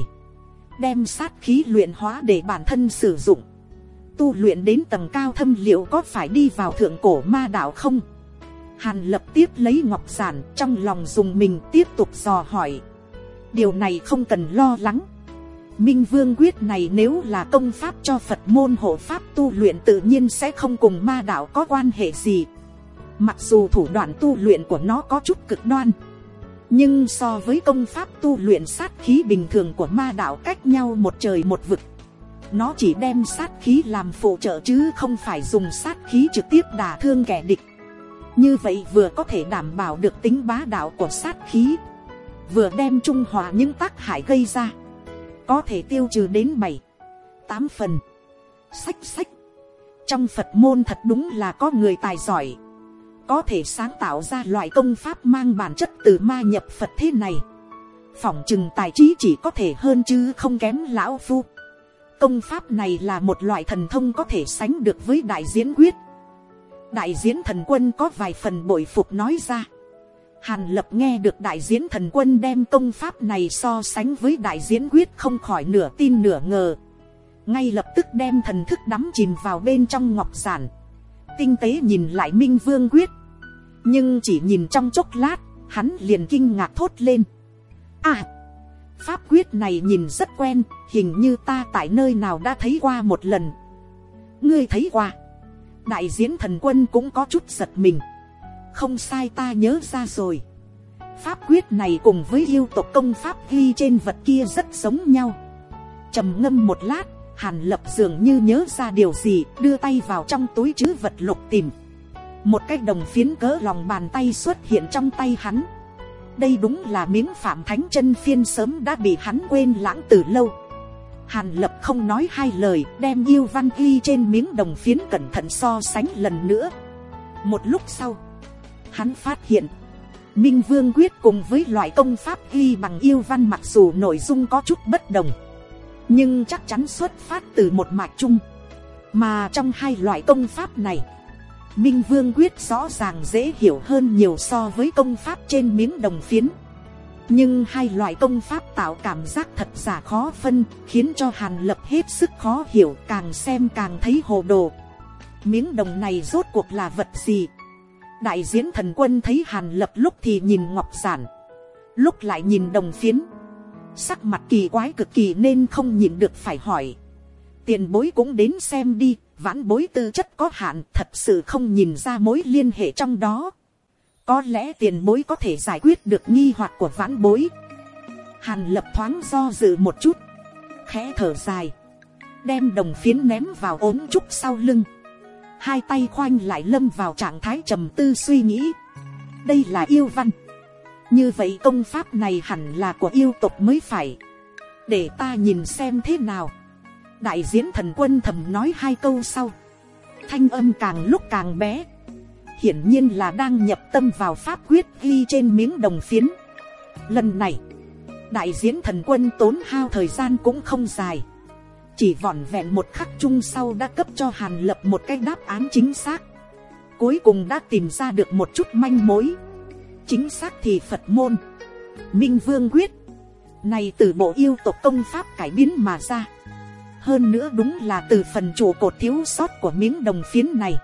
đem sát khí luyện hóa để bản thân sử dụng, tu luyện đến tầng cao thâm liệu có phải đi vào thượng cổ ma đạo không, hàn lập tiếp lấy ngọc giản trong lòng dùng mình tiếp tục dò hỏi, điều này không cần lo lắng, Minh Vương Quyết này nếu là công pháp cho Phật môn hộ pháp tu luyện tự nhiên sẽ không cùng ma đạo có quan hệ gì. Mặc dù thủ đoạn tu luyện của nó có chút cực đoan. Nhưng so với công pháp tu luyện sát khí bình thường của ma đạo cách nhau một trời một vực. Nó chỉ đem sát khí làm phụ trợ chứ không phải dùng sát khí trực tiếp đả thương kẻ địch. Như vậy vừa có thể đảm bảo được tính bá đạo của sát khí. Vừa đem trung hòa những tác hại gây ra, có thể tiêu trừ đến bảy, tám phần. Sách sách. Trong phật môn thật đúng là có người tài giỏi, có thể sáng tạo ra loại công pháp mang bản chất từ ma nhập phật thế này. Phỏng chừng tài trí chỉ có thể hơn chứ không kém lão phu. Công pháp này là một loại thần thông có thể sánh được với đại diễn quyết đại diễn thần quân có vài phần bội phục nói ra Hàn lập nghe được đại diễn thần quân đem công pháp này so sánh với đại diễn quyết không khỏi nửa tin nửa ngờ. Ngay lập tức đem thần thức đắm chìm vào bên trong ngọc giản. Tinh tế nhìn lại minh vương quyết. Nhưng chỉ nhìn trong chốc lát, hắn liền kinh ngạc thốt lên. À! Pháp quyết này nhìn rất quen, hình như ta tại nơi nào đã thấy qua một lần. Ngươi thấy qua. Đại diễn thần quân cũng có chút giật mình. Không sai ta nhớ ra rồi. Pháp quyết này cùng với yêu tộc công pháp ghi trên vật kia rất giống nhau. Trầm ngâm một lát, hàn lập dường như nhớ ra điều gì, đưa tay vào trong túi chứ vật lục tìm. Một cái đồng phiến cỡ lòng bàn tay xuất hiện trong tay hắn. Đây đúng là miếng phạm thánh chân phiên sớm đã bị hắn quên lãng từ lâu hàn lập không nói hai lời đem yêu văn ghi trên miếng đồng phiến cẩn thận so sánh lần nữa một lúc sau Hắn phát hiện, Minh Vương quyết cùng với loại công pháp ghi bằng yêu văn mặc dù nội dung có chút bất đồng, nhưng chắc chắn xuất phát từ một mạch chung. Mà trong hai loại công pháp này, Minh Vương quyết rõ ràng dễ hiểu hơn nhiều so với công pháp trên miếng đồng phiến. Nhưng hai loại công pháp tạo cảm giác thật giả khó phân, khiến cho Hàn Lập hết sức khó hiểu, càng xem càng thấy hồ đồ. Miếng đồng này rốt cuộc là vật gì? Đại diễn thần quân thấy Hàn Lập lúc thì nhìn ngọc giản, lúc lại nhìn đồng phiến. Sắc mặt kỳ quái cực kỳ nên không nhìn được phải hỏi. Tiền bối cũng đến xem đi, vãn bối tư chất có hạn thật sự không nhìn ra mối liên hệ trong đó. Có lẽ tiền bối có thể giải quyết được nghi hoặc của vãn bối. Hàn lập thoáng do dự một chút. Khẽ thở dài. Đem đồng phiến ném vào ốm trúc sau lưng. Hai tay khoanh lại lâm vào trạng thái trầm tư suy nghĩ. Đây là yêu văn. Như vậy công pháp này hẳn là của yêu tục mới phải. Để ta nhìn xem thế nào đại diễn thần quân thầm nói hai câu sau thanh âm càng lúc càng bé hiển nhiên là đang nhập tâm vào pháp quyết ghi trên miếng đồng phiến. Lần này, đại diễn thần quân tốn hao thời gian cũng không dài. Chỉ vỏn vẹn một khắc chung sau đã cấp cho hàn lập một cái đáp án chính xác. Cuối cùng đã tìm ra được một chút manh mối. Chính xác thì phật môn, minh vương quyết. Này từ bộ yêu tộc công pháp cải biến mà ra. Hơn nữa đúng là từ phần trụ cột thiếu sót của miếng đồng phiến này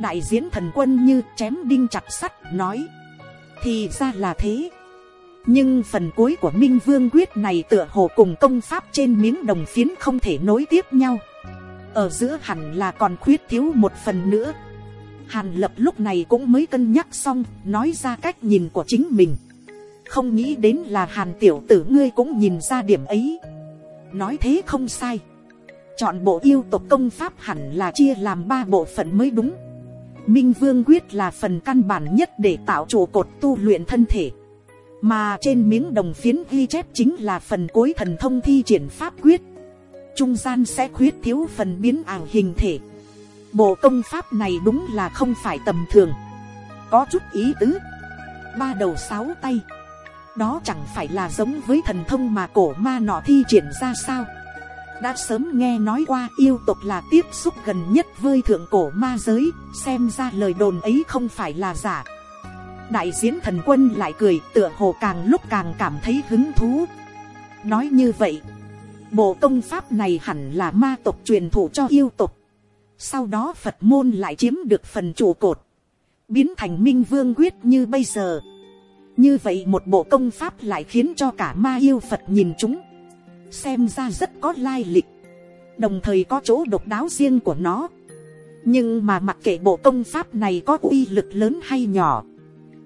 đại diễn thần quân như chém đinh chặt sắt nói. Thì ra là thế. Nhưng phần cuối của minh vương quyết này tựa hồ cùng công pháp trên miếng đồng phiến không thể nối tiếp nhau. Ở giữa hẳn là còn khuyết thiếu một phần nữa. Hàn lập lúc này cũng mới cân nhắc xong, nói ra cách nhìn của chính mình. Không nghĩ đến là hàn tiểu tử ngươi cũng nhìn ra điểm ấy. Nói thế không sai. Chọn bộ yêu tộc công pháp hẳn là chia làm ba bộ phận mới đúng minh vương quyết là phần căn bản nhất để tạo trụ cột tu luyện thân thể. Mà trên miếng đồng phiến ghi chép chính là phần cuối thần thông thi triển pháp quyết. Trung gian sẽ khuyết thiếu phần biến ảo hình thể. Bộ công pháp này đúng là không phải tầm thường. Có chút ý tứ. Ba đầu sáu tay. Đó chẳng phải là giống với thần thông mà cổ ma nọ thi triển ra sao? Đã sớm nghe nói qua yêu tộc là tiếp xúc gần nhất với thượng cổ ma giới, xem ra lời đồn ấy không phải là giả. Đại diễn thần quân lại cười tựa hồ càng lúc càng cảm thấy hứng thú. Nói như vậy, bộ công pháp này hẳn là ma tộc truyền thụ cho yêu tộc. Sau đó Phật môn lại chiếm được phần trụ cột, biến thành minh vương quyết như bây giờ. Như vậy một bộ công pháp lại khiến cho cả ma yêu Phật nhìn chúng xem ra rất có lai lịch, đồng thời có chỗ độc đáo riêng của nó. nhưng mà mặc kệ bộ công pháp này có uy lực lớn hay nhỏ,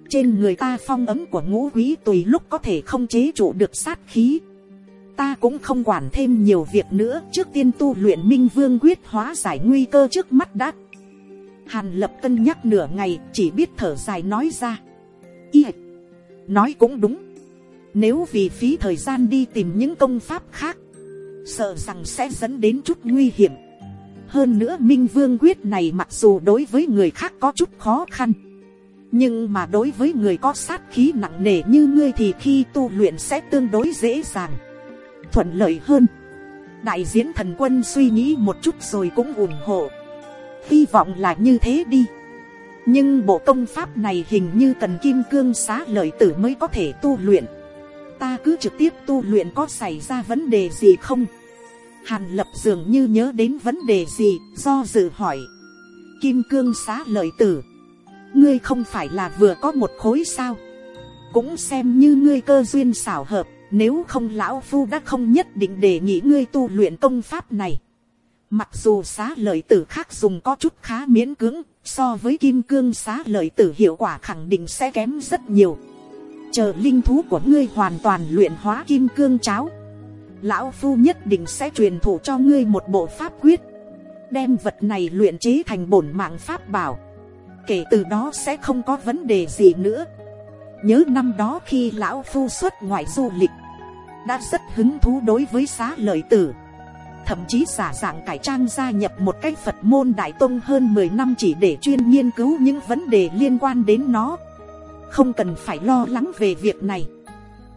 trên người ta phong ấm của ngũ quý tùy lúc có thể không chế trụ được sát khí. ta cũng không quản thêm nhiều việc nữa trước tiên tu luyện minh vương quyết hóa giải nguy cơ trước mắt đã. hàn lập cân nhắc nửa ngày chỉ biết thở dài nói ra. y nói cũng đúng nếu vì phí thời gian đi tìm những công pháp khác, sợ rằng sẽ dẫn đến chút nguy hiểm. Hơn nữa Minh Vương quyết này mặc dù đối với người khác có chút khó khăn. Nhưng mà đối với người có sát khí nặng nề như ngươi thì khi tu luyện sẽ tương đối dễ dàng. Thuận lợi hơn. Đại diễn thần quân suy nghĩ một chút rồi cũng ủng hộ. Hy vọng là như thế đi. Nhưng bộ công pháp này hình như cần kim cương xá lợi tử mới có thể tu luyện ta cứ trực tiếp tu luyện có xảy ra vấn đề gì không? Hàn lập dường như nhớ đến vấn đề gì, do dự hỏi. Kim cương xá lợi tử. Ngươi không phải là vừa có một khối sao? Cũng xem như ngươi cơ duyên xảo hợp, nếu không lão phu đã không nhất định để nghị ngươi tu luyện công pháp này. Mặc dù xá lợi tử khác dùng có chút khá miễn cưỡng, so với kim cương xá lợi tử hiệu quả khẳng định sẽ kém rất nhiều chờ linh thú của ngươi hoàn toàn luyện hóa kim cương cháo. Lão phu nhất định sẽ truyền thụ cho ngươi một bộ pháp quyết, đem vật này luyện chế thành bổn mạng pháp bảo. Kể từ đó sẽ không có vấn đề gì nữa. Nhớ năm đó khi lão phu xuất ngoại du lịch, đã rất hứng thú đối với xá lợi tử. Thậm chí giả dạng cải trang gia nhập một cái phật môn đại tông hơn mười năm chỉ để chuyên nghiên cứu những vấn đề liên quan đến nó không cần phải lo lắng về việc này.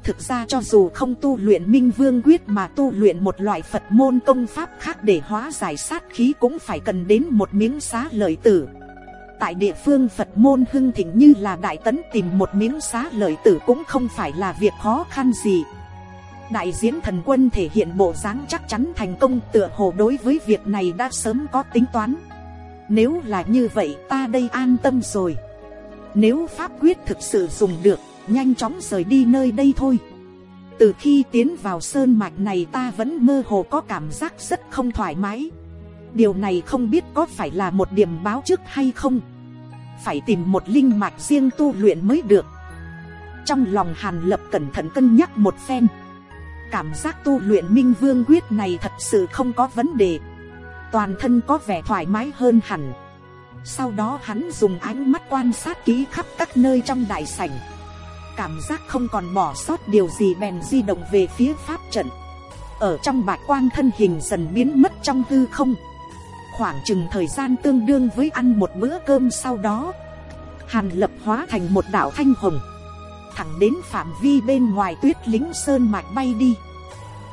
Thực ra cho dù không tu luyện minh vương quyết mà tu luyện một loại phật môn công pháp khác để hóa giải sát khí cũng phải cần đến một miếng xá lợi tử. Tại địa phương phật môn hưng thịnh như là đại tấn tìm một miếng xá lợi tử cũng không phải là việc khó khăn gì. Đại diễn thần quân thể hiện bộ dáng chắc chắn thành công tựa hồ đối với việc này đã sớm có tính toán. Nếu là như vậy ta đây an tâm rồi nếu pháp quyết thực sự dùng được, nhanh chóng rời đi nơi đây thôi. Từ khi tiến vào sơn mạch này ta vẫn mơ hồ có cảm giác rất không thoải mái. Điều này không biết có phải là một điểm báo trước hay không. Phải tìm một linh mạch riêng tu luyện mới được. Trong lòng hàn lập cẩn thận cân nhắc một phen. Cảm giác tu luyện minh vương quyết này thật sự không có vấn đề. Toàn thân có vẻ thoải mái hơn hẳn sau đó hắn dùng ánh mắt quan sát kỹ khắp các nơi trong đại sảnh. Cảm giác không còn bỏ sót điều gì bèn di động về phía pháp trận. Ở trong bạch quang thân hình dần biến mất trong hư không. Khoảng chừng thời gian tương đương với ăn một bữa cơm sau đó, hàn lập hóa thành một đạo thanh hồng. Thẳng đến phạm vi bên ngoài tuyết lính sơn mạch bay đi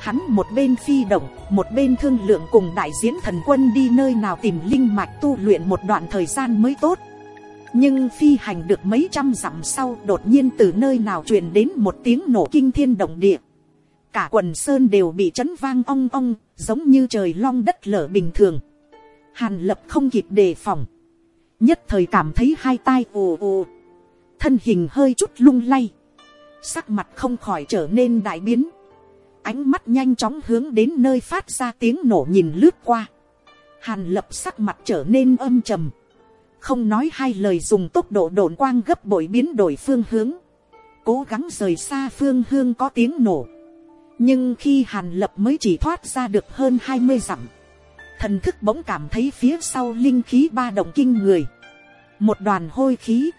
hắn một bên phi động, một bên thương lượng cùng đại diễn thần quân đi nơi nào tìm linh mạch tu luyện một đoạn thời gian mới tốt. Nhưng phi hành được mấy trăm dặm sau, đột nhiên từ nơi nào truyền đến một tiếng nổ kinh thiên động địa. Cả quần sơn đều bị chấn vang ong ong, giống như trời long đất lở bình thường. Hàn lập không kịp đề phòng. Nhất thời cảm thấy hai tai ồ ồ thân hình hơi chút lung lay. Sắc mặt không khỏi trở nên đại biến ánh mắt nhanh chóng hướng đến nơi phát ra tiếng nổ nhìn lướt qua. Hàn lập sắc mặt trở nên âm trầm. Không nói hai lời dùng tốc độ độn quang gấp bội biến đổi phương hướng. Cố gắng rời xa phương hương có tiếng nổ. Nhưng khi hàn lập mới chỉ thoát ra được hơn hai mươi dặm, thần thức bỗng cảm thấy phía sau linh khí ba động kinh người. Một đoàn hôi khí,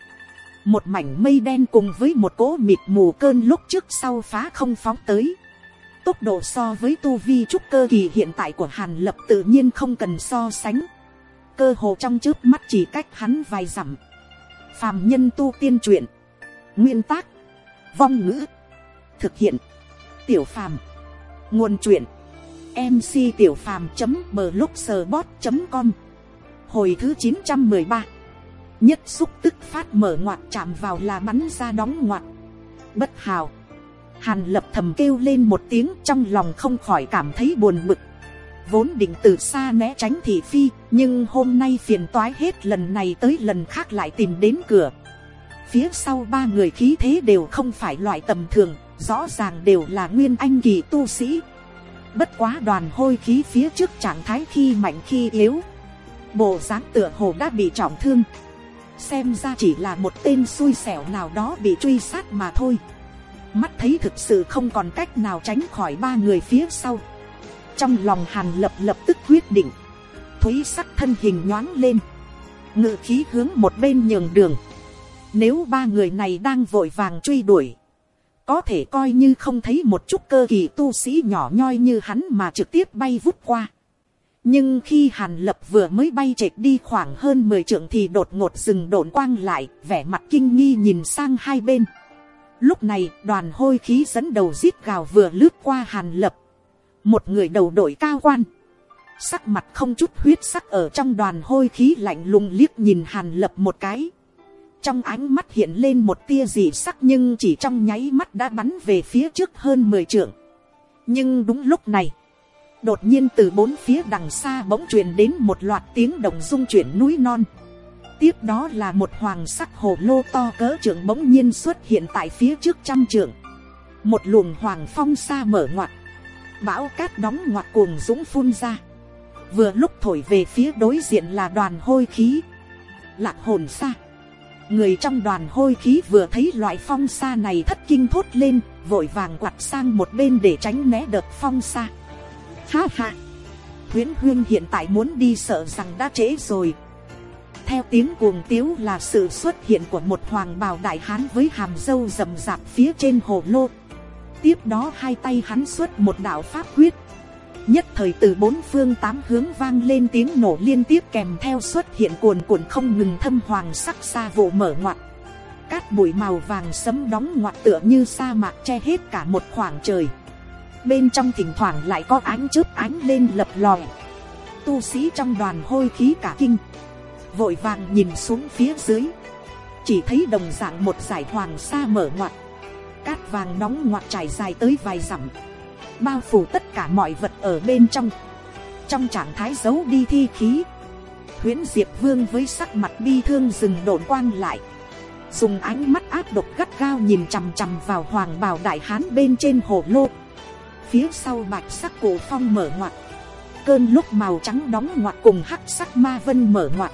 một mảnh mây đen cùng với một cỗ mịt mù cơn lúc trước sau phá không phóng tới tốc độ so với tu vi trúc cơ kỳ hiện tại của hàn lập tự nhiên không cần so sánh. Cơ hồ trong trước mắt chỉ cách hắn vài dặm. Phàm nhân tu tiên truyện, nguyên tác, vong ngữ, thực hiện, tiểu phàm, nguồn truyện mc tiểu phàm blogspot com. Hồi thứ chín trăm mười ba, nhất xúc tức phát mở ngoặt chạm vào là bắn ra đóng ngoặt. Bất hào hàn lập thầm kêu lên một tiếng trong lòng không khỏi cảm thấy buồn bực. Vốn định từ xa né tránh thị phi, nhưng hôm nay phiền toái hết lần này tới lần khác lại tìm đến cửa. Phía sau ba người khí thế đều không phải loại tầm thường, rõ ràng đều là nguyên anh kỳ tu sĩ. Bất quá đoàn hôi khí phía trước trạng thái khi mạnh khi yếu. Bộ dáng tựa hồ đã bị trọng thương. Xem ra chỉ là một tên xui xẻo nào đó bị truy sát mà thôi mắt thấy thực sự không còn cách nào tránh khỏi ba người phía sau. Trong lòng hàn lập lập tức quyết định, thúy sắc thân hình nhoáng lên, ngự khí hướng một bên nhường đường. Nếu ba người này đang vội vàng truy đuổi, có thể coi như không thấy một chút cơ kỳ tu sĩ nhỏ nhoi như hắn mà trực tiếp bay vút qua. Nhưng khi hàn lập vừa mới bay trệt đi khoảng hơn mười trượng thì đột ngột dừng đồn quang lại, vẻ mặt kinh nghi nhìn sang hai bên lúc này, đoàn hôi khí dẫn đầu giết gào vừa lướt qua hàn lập. Một người đầu đội cao quan. Sắc mặt không chút huyết sắc ở trong đoàn hôi khí lạnh lùng liếc nhìn hàn lập một cái. Trong ánh mắt hiện lên một tia dị sắc nhưng chỉ trong nháy mắt đã bắn về phía trước hơn mười trượng. Nhưng đúng lúc này, đột nhiên từ bốn phía đằng xa bỗng truyền đến một loạt tiếng đồng dung chuyển núi non tiếp đó là một hoàng sắc hồ lô to cỡ trưởng bỗng nhiên xuất hiện tại phía trước trăm trưởng một luồng hoàng phong xa mở ngoặt. Bão cát đóng ngoặt cuồng dũng phun ra. Vừa lúc thổi về phía đối diện là đoàn hôi khí. Lạc hồn xa. Người trong đoàn hôi khí vừa thấy loại phong xa này thất kinh thốt lên, vội vàng quặt sang một bên để tránh né đợt phong xa. Ha ha. Huyến huyên hiện tại muốn đi sợ rằng đã trễ rồi theo tiếng cuồng tiếu là sự xuất hiện của một hoàng bào đại hán với hàm râu rậm rạp phía trên hồ lô. Tiếp đó hai tay hắn xuất một đạo pháp quyết. Nhất thời từ bốn phương tám hướng vang lên tiếng nổ liên tiếp kèm theo xuất hiện cuồn cuộn không ngừng thâm hoàng sắc xa vụ mở ngoặt. Cát bụi màu vàng sấm đóng ngoặt tựa như sa mạc che hết cả một khoảng trời. Bên trong thỉnh thoảng lại có ánh chớp ánh lên lập lòi tu sĩ trong đoàn hôi khí cả kinh vội vàng nhìn xuống phía dưới. Chỉ thấy đồng dạng một giải hoàng sa mở ngoặt. Cát vàng nóng ngoặt trải dài tới vài dặm. Bao phủ tất cả mọi vật ở bên trong. Trong trạng thái giấu đi thi khí, huyễn diệp vương với sắc mặt bi thương dừng đổn quang lại. Dùng ánh mắt áp độc gắt gao nhìn chằm chằm vào hoàng bào đại hán bên trên hồ lô. Phía sau bạch sắc cổ phong mở ngoặt. Cơn lúc màu trắng đóng ngoặt cùng hắc sắc ma vân mở ngoặt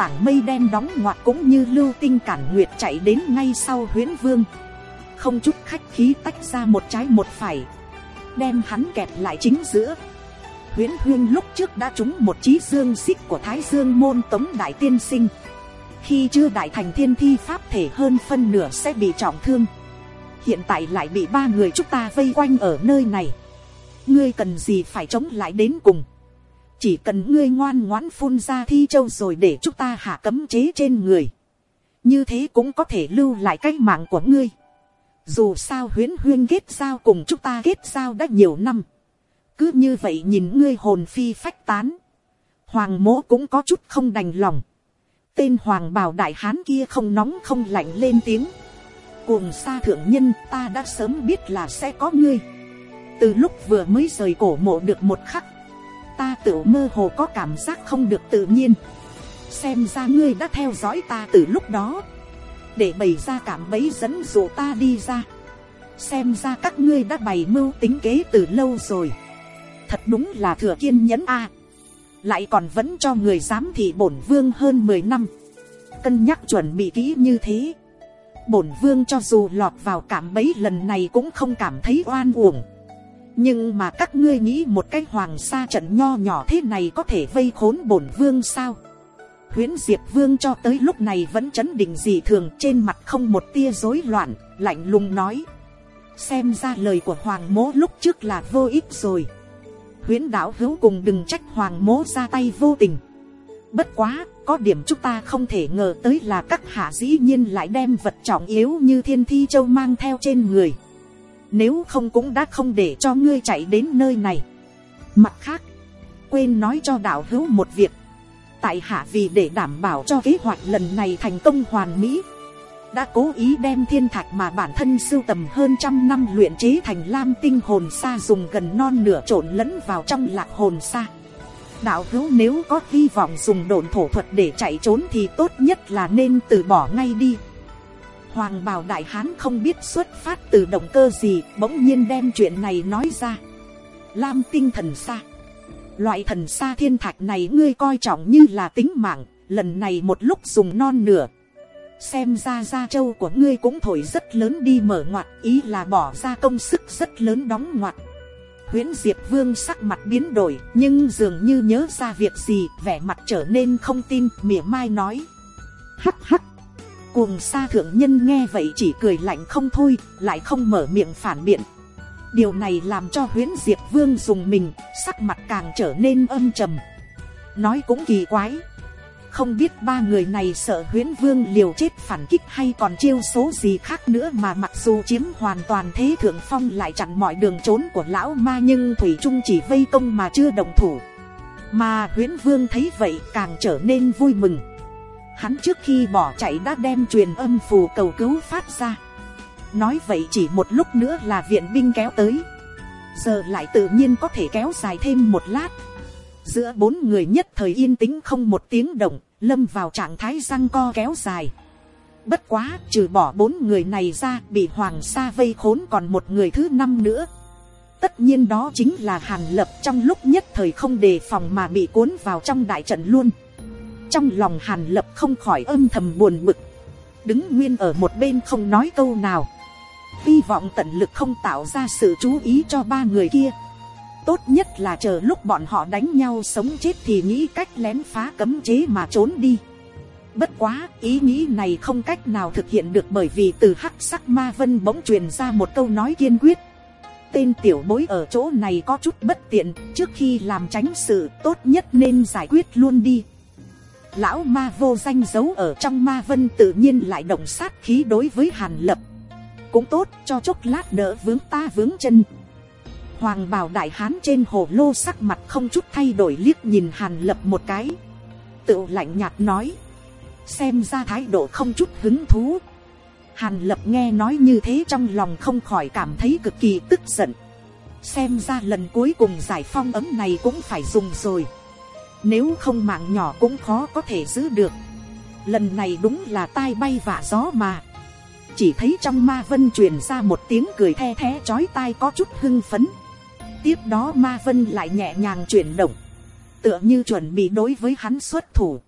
tảng mây đen đóng ngoặt cũng như lưu tinh cản nguyệt chạy đến ngay sau huyễn vương. Không chút khách khí tách ra một trái một phải, đem hắn kẹt lại chính giữa. Huyễn huyên lúc trước đã trúng một chí dương xích của thái dương môn tống đại tiên sinh. Khi chưa đại thành thiên thi pháp thể hơn phân nửa sẽ bị trọng thương. Hiện tại lại bị ba người chúng ta vây quanh ở nơi này. Ngươi cần gì phải chống lại đến cùng? Chỉ cần ngươi ngoan ngoãn phun ra thi châu rồi để chúng ta hạ cấm chế trên người. Như thế cũng có thể lưu lại cái mạng của ngươi. Dù sao huyến huyên kết giao cùng chúng ta kết giao đã nhiều năm. Cứ như vậy nhìn ngươi hồn phi phách tán. Hoàng mỗ cũng có chút không đành lòng. Tên hoàng bào đại hán kia không nóng không lạnh lên tiếng. Cuồng xa thượng nhân ta đã sớm biết là sẽ có ngươi. Từ lúc vừa mới rời cổ mộ được một khắc ta tự mơ hồ có cảm giác không được tự nhiên. Xem ra ngươi đã theo dõi ta từ lúc đó. Để bày ra cảm bấy dẫn dụ ta đi ra. Xem ra các ngươi đã bày mưu tính kế từ lâu rồi. Thật đúng là thừa kiên nhẫn a. Lại còn vẫn cho người giám thị bổn vương hơn mười năm. Cân nhắc chuẩn bị kỹ như thế. Bổn vương cho dù lọt vào cảm bấy lần này cũng không cảm thấy oan uổng nhưng mà các ngươi nghĩ một cái hoàng sa trận nho nhỏ thế này có thể vây khốn bổn vương sao? Huyễn diệp vương cho tới lúc này vẫn chấn định dị thường, trên mặt không một tia rối loạn, lạnh lùng nói. Xem ra lời của hoàng mố lúc trước là vô ích rồi. Huyễn Đảo hữu cùng đừng trách hoàng mố ra tay vô tình. Bất quá, có điểm chúng ta không thể ngờ tới là các hạ dĩ nhiên lại đem vật trọng yếu như thiên thi châu mang theo trên người nếu không cũng đã không để cho ngươi chạy đến nơi này. Mặt khác, quên nói cho đạo hữu một việc. Tại hạ vì để đảm bảo cho kế hoạch lần này thành công hoàn mỹ, đã cố ý đem thiên thạch mà bản thân sưu tầm hơn trăm năm luyện chế thành lam tinh hồn xa dùng gần non nửa trộn lẫn vào trong lạc hồn xa đạo hữu nếu có hy vọng dùng đồn thổ thuật để chạy trốn thì tốt nhất là nên từ bỏ ngay đi hoàng bào đại hán không biết xuất phát từ động cơ gì, bỗng nhiên đem chuyện này nói ra. Lam tinh thần xa loại thần xa thiên thạch này ngươi coi trọng như là tính mạng, lần này một lúc dùng non nửa. Xem ra gia châu của ngươi cũng thổi rất lớn đi mở ngoặt, ý là bỏ ra công sức rất lớn đóng ngoặt. Huyễn diệp vương sắc mặt biến đổi, nhưng dường như nhớ ra việc gì, vẻ mặt trở nên không tin, mỉa mai nói. Hắc hắc cuồng sa thượng nhân nghe vậy chỉ cười lạnh không thôi, lại không mở miệng phản biện. Điều này làm cho huyễn diệp vương dùng mình, sắc mặt càng trở nên âm trầm. Nói cũng kỳ quái. Không biết ba người này sợ huyễn vương liều chết phản kích hay còn chiêu số gì khác nữa mà mặc dù chiếm hoàn toàn thế thượng phong lại chặn mọi đường trốn của lão ma nhưng thủy trung chỉ vây công mà chưa đồng thủ. Mà huyễn vương thấy vậy càng trở nên vui mừng hắn trước khi bỏ chạy đã đem truyền âm phù cầu cứu phát ra. Nói vậy chỉ một lúc nữa là viện binh kéo tới. Giờ lại tự nhiên có thể kéo dài thêm một lát. Giữa bốn người nhất thời yên tĩnh không một tiếng động, lâm vào trạng thái răng co kéo dài. Bất quá, trừ bỏ bốn người này ra, bị hoàng sa vây khốn còn một người thứ năm nữa. Tất nhiên đó chính là hàn lập trong lúc nhất thời không đề phòng mà bị cuốn vào trong đại trận luôn trong lòng hàn lập không khỏi âm thầm buồn bực. Đứng nguyên ở một bên không nói câu nào. Hy vọng tận lực không tạo ra sự chú ý cho ba người kia. Tốt nhất là chờ lúc bọn họ đánh nhau sống chết thì nghĩ cách lén phá cấm chế mà trốn đi. Bất quá, ý nghĩ này không cách nào thực hiện được bởi vì từ hắc sắc ma vân bỗng truyền ra một câu nói kiên quyết. Tên tiểu bối ở chỗ này có chút bất tiện, trước khi làm tránh sự tốt nhất nên giải quyết luôn đi lão ma vô danh giấu ở trong ma vân tự nhiên lại động sát khí đối với hàn lập. Cũng tốt cho chốc lát đỡ vướng ta vướng chân. Hoàng bào đại hán trên hồ lô sắc mặt không chút thay đổi liếc nhìn hàn lập một cái. Tự lạnh nhạt nói. Xem ra thái độ không chút hứng thú. Hàn lập nghe nói như thế trong lòng không khỏi cảm thấy cực kỳ tức giận. Xem ra lần cuối cùng giải phong ấm này cũng phải dùng rồi nếu không mạng nhỏ cũng khó có thể giữ được. Lần này đúng là tai bay vả gió mà. Chỉ thấy trong ma vân truyền ra một tiếng cười the thé chói tai có chút hưng phấn. Tiếp đó ma vân lại nhẹ nhàng chuyển động. Tựa như chuẩn bị đối với hắn xuất thủ.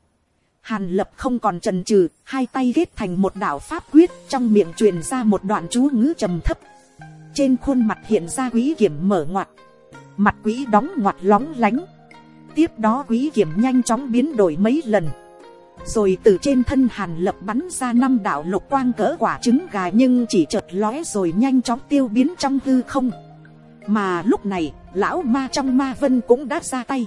Hàn lập không còn trần trừ hai tay ghét thành một đảo pháp quyết, trong miệng truyền ra một đoạn chú ngữ trầm thấp. Trên khuôn mặt hiện ra quý kiểm mở ngoặt. Mặt quý đóng ngoặt lóng lánh tiếp đó quý kiểm nhanh chóng biến đổi mấy lần. Rồi từ trên thân hàn lập bắn ra năm đạo lục quang cỡ quả trứng gà nhưng chỉ chợt lóe rồi nhanh chóng tiêu biến trong hư không. Mà lúc này, lão ma trong ma vân cũng đã ra tay.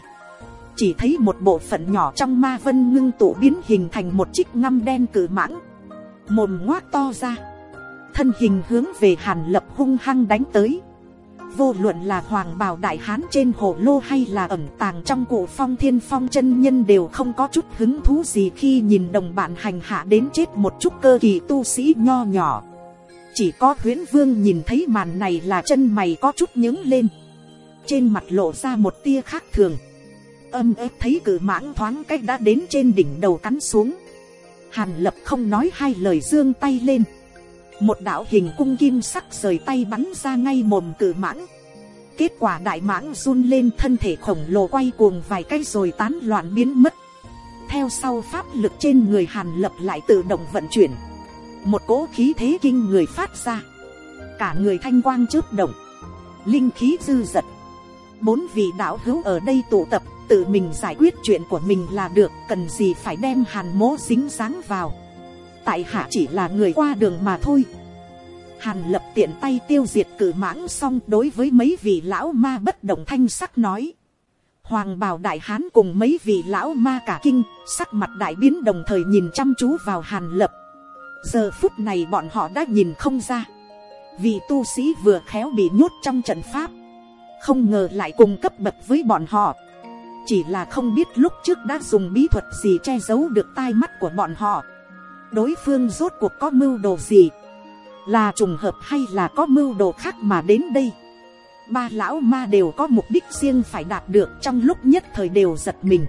Chỉ thấy một bộ phận nhỏ trong ma vân ngưng tụ biến hình thành một chiếc ngăm đen cử mãng. Mồm ngoác to ra. Thân hình hướng về hàn lập hung hăng đánh tới vô luận là hoàng bào đại hán trên hồ lô hay là ẩm tàng trong cụ phong thiên phong, chân nhân đều không có chút hứng thú gì khi nhìn đồng bạn hành hạ đến chết một chút cơ kỳ tu sĩ nho nhỏ. Chỉ có huyễn vương nhìn thấy màn này là chân mày có chút nhướng lên. Trên mặt lộ ra một tia khác thường. Âm ếp thấy cử mãng thoáng cách đã đến trên đỉnh đầu cắn xuống. Hàn lập không nói hai lời dương tay lên một đạo hình cung kim sắc rời tay bắn ra ngay mồm cử mãng. Kết quả đại mãng run lên thân thể khổng lồ quay cuồng vài cái rồi tán loạn biến mất. Theo sau pháp lực trên người hàn lập lại tự động vận chuyển. Một cỗ khí thế kinh người phát ra. Cả người thanh quang chớp động. Linh khí dư dật. Bốn vị đạo hữu ở đây tụ tập, tự mình giải quyết chuyện của mình là được, cần gì phải đem hàn mố dính dáng vào tại hạ chỉ là người qua đường mà thôi. Hàn lập tiện tay tiêu diệt cử mãng xong đối với mấy vị lão ma bất động thanh sắc nói. Hoàng bào đại hán cùng mấy vị lão ma cả kinh, sắc mặt đại biến đồng thời nhìn chăm chú vào hàn lập. Giờ phút này bọn họ đã nhìn không ra. Vì tu sĩ vừa khéo bị nhốt trong trận pháp. Không ngờ lại cùng cấp bậc với bọn họ. Chỉ là không biết lúc trước đã dùng bí thuật gì che giấu được tai mắt của bọn họ đối phương rốt cuộc có mưu đồ gì? Là trùng hợp hay là có mưu đồ khác mà đến đây? Ba lão ma đều có mục đích riêng phải đạt được trong lúc nhất thời đều giật mình.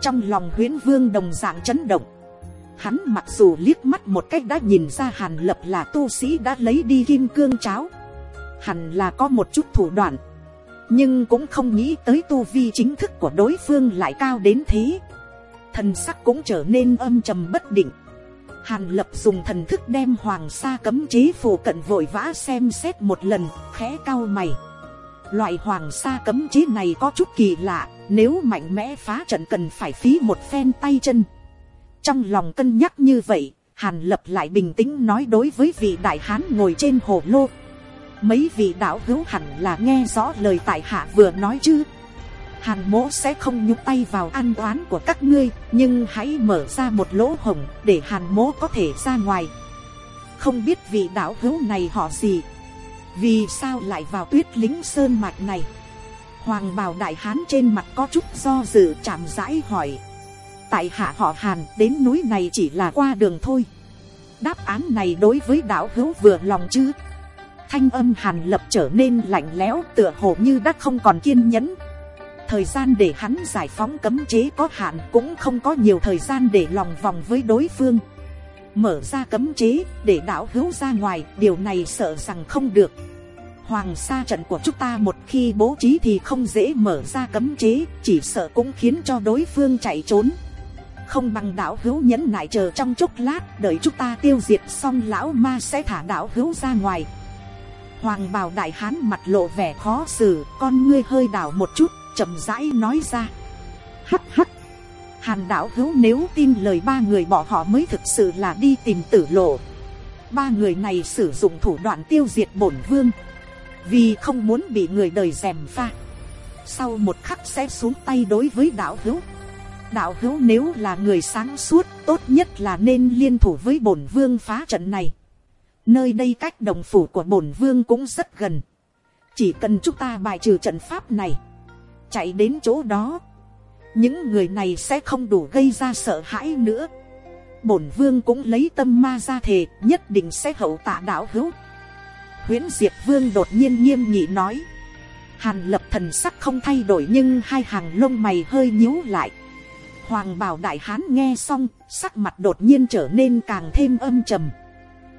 Trong lòng huyễn vương đồng dạng chấn động. Hắn mặc dù liếc mắt một cách đã nhìn ra hàn lập là tu sĩ đã lấy đi kim cương cháo. Hẳn là có một chút thủ đoạn. Nhưng cũng không nghĩ tới tu vi chính thức của đối phương lại cao đến thế. Thần sắc cũng trở nên âm trầm bất định hàn lập dùng thần thức đem hoàng sa cấm chế phù cận vội vã xem xét một lần, khẽ cao mày. Loại hoàng sa cấm chế này có chút kỳ lạ, nếu mạnh mẽ phá trận cần phải phí một phen tay chân. Trong lòng cân nhắc như vậy, hàn lập lại bình tĩnh nói đối với vị đại hán ngồi trên hồ lô. Mấy vị đạo hữu hẳn là nghe rõ lời tại hạ vừa nói chứ? Hàn mỗ sẽ không nhúc tay vào an oán của các ngươi, nhưng hãy mở ra một lỗ hồng để hàn mỗ có thể ra ngoài. Không biết vị đạo hữu này họ gì? Vì sao lại vào tuyết lính sơn mạch này? Hoàng bào đại hán trên mặt có chút do dự chạm rãi hỏi. Tại hạ họ hàn, đến núi này chỉ là qua đường thôi. Đáp án này đối với đạo hữu vừa lòng chứ? Thanh âm hàn lập trở nên lạnh lẽo tựa hồ như đã không còn kiên nhẫn thời gian để hắn giải phóng cấm chế có hạn cũng không có nhiều thời gian để lòng vòng với đối phương. Mở ra cấm chế để đảo hữu ra ngoài, điều này sợ rằng không được. Hoàng sa trận của chúng ta một khi bố trí thì không dễ mở ra cấm chế, chỉ sợ cũng khiến cho đối phương chạy trốn. Không bằng đảo hữu nhẫn nại chờ trong chốc lát, đợi chúng ta tiêu diệt xong lão ma sẽ thả đảo hữu ra ngoài. Hoàng bào đại hán mặt lộ vẻ khó xử, con ngươi hơi đảo một chút chậm rãi nói ra. Hắc hắc. Hàn đạo hữu nếu tin lời ba người bỏ họ mới thực sự là đi tìm tử lộ. Ba người này sử dụng thủ đoạn tiêu diệt bổn vương. Vì không muốn bị người đời dèm pha. Sau một khắc sẽ xuống tay đối với đạo hữu. Đạo hữu nếu là người sáng suốt, tốt nhất là nên liên thủ với bổn vương phá trận này. Nơi đây cách đồng phủ của bổn vương cũng rất gần. Chỉ cần chúng ta bài trừ trận pháp này chạy đến chỗ đó. Những người này sẽ không đủ gây ra sợ hãi nữa. Bổn vương cũng lấy tâm ma ra thề, nhất định sẽ hậu tạ đạo hữu. Huyễn diệp vương đột nhiên nghiêm nghị nói. Hàn lập thần sắc không thay đổi nhưng hai hàng lông mày hơi nhíu lại. Hoàng bảo đại hán nghe xong, sắc mặt đột nhiên trở nên càng thêm âm trầm.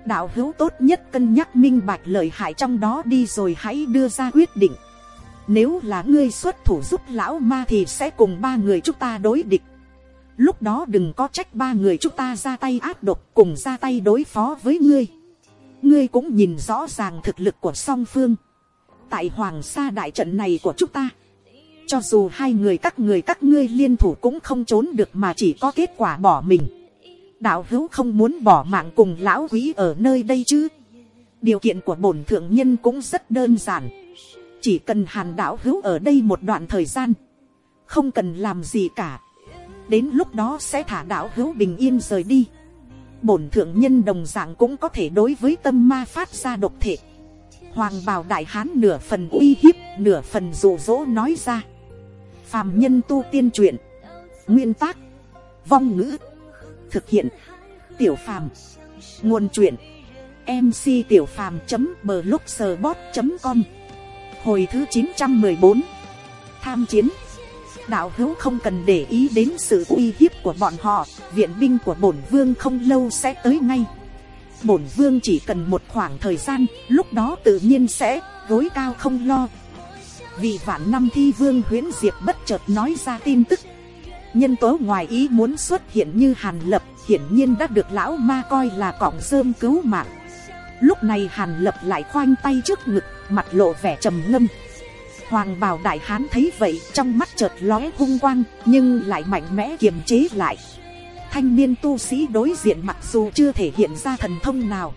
Đạo hữu tốt nhất cân nhắc minh bạch lời hại trong đó đi rồi hãy đưa ra quyết định nếu là ngươi xuất thủ giúp lão ma thì sẽ cùng ba người chúng ta đối địch. Lúc đó đừng có trách ba người chúng ta ra tay áp độc cùng ra tay đối phó với ngươi. Ngươi cũng nhìn rõ ràng thực lực của song phương. Tại hoàng sa đại trận này của chúng ta, cho dù hai người các người các ngươi liên thủ cũng không trốn được mà chỉ có kết quả bỏ mình. Đạo hữu không muốn bỏ mạng cùng lão quý ở nơi đây chứ? Điều kiện của bổn thượng nhân cũng rất đơn giản chỉ cần hàn đạo hữu ở đây một đoạn thời gian, không cần làm gì cả. Đến lúc đó sẽ thả đạo hữu bình yên rời đi. Bổn thượng nhân đồng dạng cũng có thể đối với tâm ma phát ra độc thể. Hoàng bào đại hán nửa phần uy hiếp, nửa phần rụ rỗ nói ra. Phàm nhân tu tiên truyện, nguyên tác, vong ngữ, thực hiện, tiểu phàm, nguồn truyện, mc tiểu phàm blogspot com hồi thứ chín trăm mười bốn. Tham chiến. Đạo hữu không cần để ý đến sự uy hiếp của bọn họ. Viện binh của bổn vương không lâu sẽ tới ngay. Bổn vương chỉ cần một khoảng thời gian, lúc đó tự nhiên sẽ gối cao không lo. Vì vạn năm thi vương huyễn diệp bất chợt nói ra tin tức. Nhân tố ngoài ý muốn xuất hiện như hàn lập, hiển nhiên đã được lão ma coi là cọng rơm cứu mạng lúc này hàn lập lại khoanh tay trước ngực, mặt lộ vẻ trầm ngâm. Hoàng bào đại hán thấy vậy, trong mắt chợt lóe hung quang, nhưng lại mạnh mẽ kiềm chế lại. Thanh niên tu sĩ đối diện mặc dù chưa thể hiện ra thần thông nào,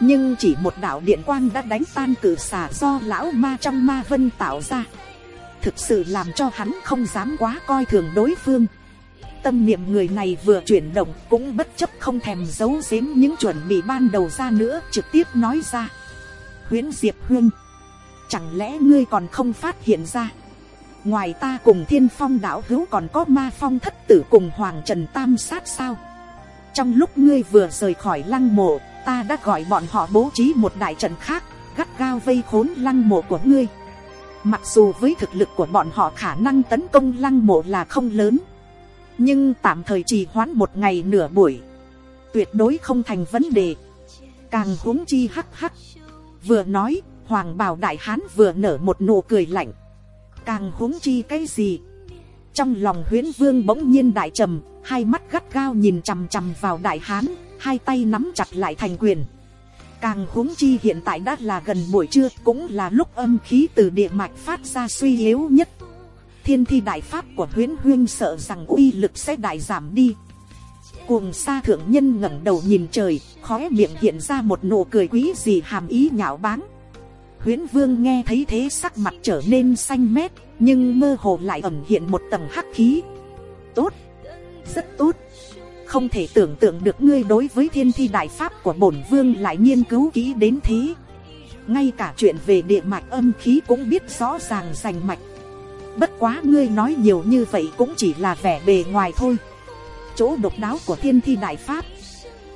nhưng chỉ một đạo điện quang đã đánh tan cử xả do lão ma trong ma vân tạo ra. Thực sự làm cho hắn không dám quá coi thường đối phương tâm niệm người này vừa chuyển động cũng bất chấp không thèm giấu giếm những chuẩn bị ban đầu ra nữa, trực tiếp nói ra. Huyễn diệp huyên chẳng lẽ ngươi còn không phát hiện ra? Ngoài ta cùng thiên phong đạo hữu còn có ma phong thất tử cùng hoàng trần tam sát sao? Trong lúc ngươi vừa rời khỏi lăng mộ, ta đã gọi bọn họ bố trí một đại trận khác, gắt gao vây khốn lăng mộ của ngươi. Mặc dù với thực lực của bọn họ khả năng tấn công lăng mộ là không lớn nhưng tạm thời trì hoãn một ngày nửa buổi. Tuyệt đối không thành vấn đề. Càng huống chi hắc hắc. Vừa nói, hoàng bào đại hán vừa nở một nụ cười lạnh. Càng huống chi cái gì? Trong lòng huyễn vương bỗng nhiên đại trầm, hai mắt gắt gao nhìn chằm chằm vào đại hán, hai tay nắm chặt lại thành quyền. Càng huống chi hiện tại đã là gần buổi trưa, cũng là lúc âm khí từ địa mạch phát ra suy yếu nhất thiên thi đại pháp của huyến huyên sợ rằng uy lực sẽ đại giảm đi. Cuồng sa thượng nhân ngẩng đầu nhìn trời, khóe miệng hiện ra một nụ cười quý gì hàm ý nhạo báng. Huyến vương nghe thấy thế sắc mặt trở nên xanh mét, nhưng mơ hồ lại ẩm hiện một tầng hắc khí. Tốt, rất tốt. Không thể tưởng tượng được ngươi đối với thiên thi đại pháp của bổn vương lại nghiên cứu kỹ đến thế. Ngay cả chuyện về địa mạch âm khí cũng biết rõ ràng rành mạch bất quá ngươi nói nhiều như vậy cũng chỉ là vẻ bề ngoài thôi. Chỗ độc đáo của thiên thi đại pháp,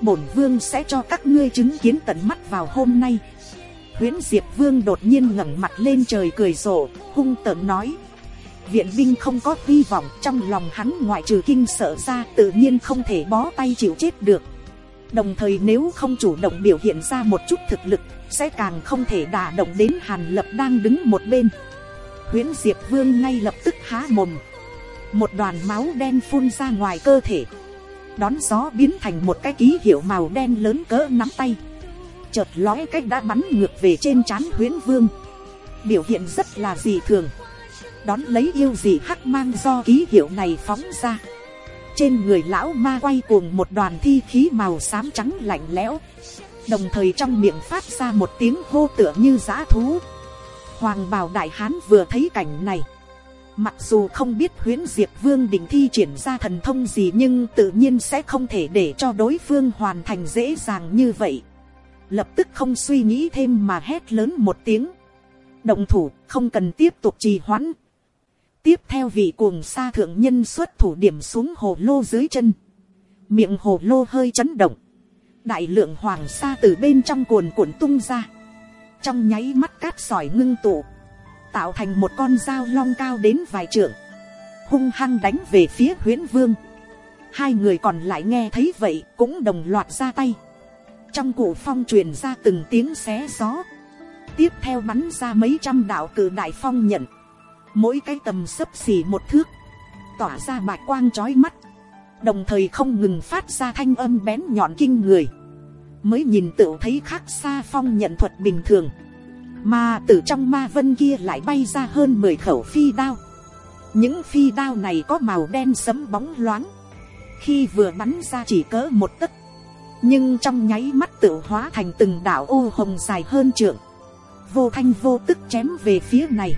bổn vương sẽ cho các ngươi chứng kiến tận mắt vào hôm nay. Huyễn diệp vương đột nhiên ngẩng mặt lên trời cười rộ, hung tợn nói, viện binh không có hy vọng trong lòng hắn ngoại trừ kinh sợ ra tự nhiên không thể bó tay chịu chết được. Đồng thời nếu không chủ động biểu hiện ra một chút thực lực, sẽ càng không thể đả động đến hàn lập đang đứng một bên huyễn diệp vương ngay lập tức há mồm. Một đoàn máu đen phun ra ngoài cơ thể. Đón gió biến thành một cái ký hiệu màu đen lớn cỡ nắm tay. Chợt lói cách đã bắn ngược về trên trán huyễn vương. Biểu hiện rất là dị thường. Đón lấy yêu dị hắc mang do ký hiệu này phóng ra. Trên người lão ma quay cuồng một đoàn thi khí màu xám trắng lạnh lẽo. Đồng thời trong miệng phát ra một tiếng hô tựa như giã thú. Hoàng bào đại hán vừa thấy cảnh này. Mặc dù không biết huyến diệp vương đỉnh thi triển ra thần thông gì nhưng tự nhiên sẽ không thể để cho đối phương hoàn thành dễ dàng như vậy. Lập tức không suy nghĩ thêm mà hét lớn một tiếng. Động thủ, không cần tiếp tục trì hoãn. Tiếp theo vị cuồng sa thượng nhân xuất thủ điểm xuống hồ lô dưới chân. Miệng hồ lô hơi chấn động. Đại lượng hoàng sa từ bên trong cuồn cuộn tung ra. Trong nháy mắt cát sỏi ngưng tụ tạo thành một con dao long cao đến vài trượng, hung hăng đánh về phía huyễn vương. Hai người còn lại nghe thấy vậy cũng đồng loạt ra tay. Trong cổ phong truyền ra từng tiếng xé gió. Tiếp theo bắn ra mấy trăm đạo cử đại phong nhận. Mỗi cái tầm sấp xỉ một thước. Tỏa ra bạch quang chói mắt. Đồng thời không ngừng phát ra thanh âm bén nhọn kinh người. Mới nhìn tự thấy khác xa phong nhận thuật bình thường mà từ trong ma vân kia lại bay ra hơn 10 khẩu phi đao. Những phi đao này có màu đen sấm bóng loáng. Khi vừa bắn ra chỉ cỡ một tấc. Nhưng trong nháy mắt tự hóa thành từng đảo ô hồng dài hơn trượng. Vô thanh vô tức chém về phía này.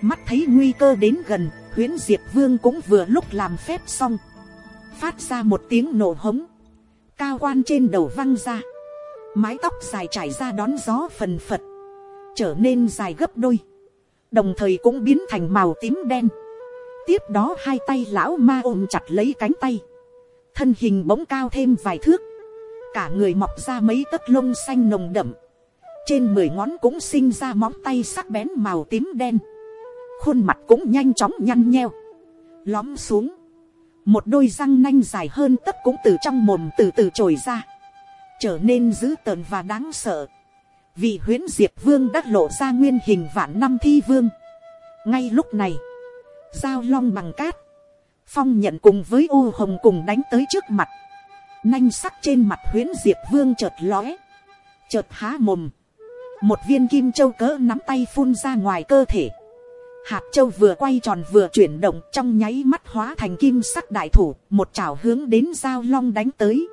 Mắt thấy nguy cơ đến gần, huyễn Diệp vương cũng vừa lúc làm phép xong. Phát ra một tiếng nổ hống. Cao quan trên đầu văng ra. Mái tóc dài trải ra đón gió phần phật trở nên dài gấp đôi, đồng thời cũng biến thành màu tím đen. tiếp đó hai tay lão ma ôm chặt lấy cánh tay, thân hình bỗng cao thêm vài thước, cả người mọc ra mấy tấc lông xanh nồng đậm, trên mười ngón cũng sinh ra móng tay sắc bén màu tím đen, khuôn mặt cũng nhanh chóng nhăn nheo, lõm xuống, một đôi răng nanh dài hơn tất cũng từ trong mồm từ từ trồi ra, trở nên dữ tợn và đáng sợ. Vì huyễn diệp vương đã lộ ra nguyên hình vạn năm thi vương. ngay lúc này, giao long bằng cát, phong nhận cùng với ô hồng cùng đánh tới trước mặt, nanh sắc trên mặt huyễn diệp vương chợt lóe, chợt há mồm, một viên kim châu cỡ nắm tay phun ra ngoài cơ thể, hạt châu vừa quay tròn vừa chuyển động trong nháy mắt hóa thành kim sắc đại thủ, một chảo hướng đến giao long đánh tới.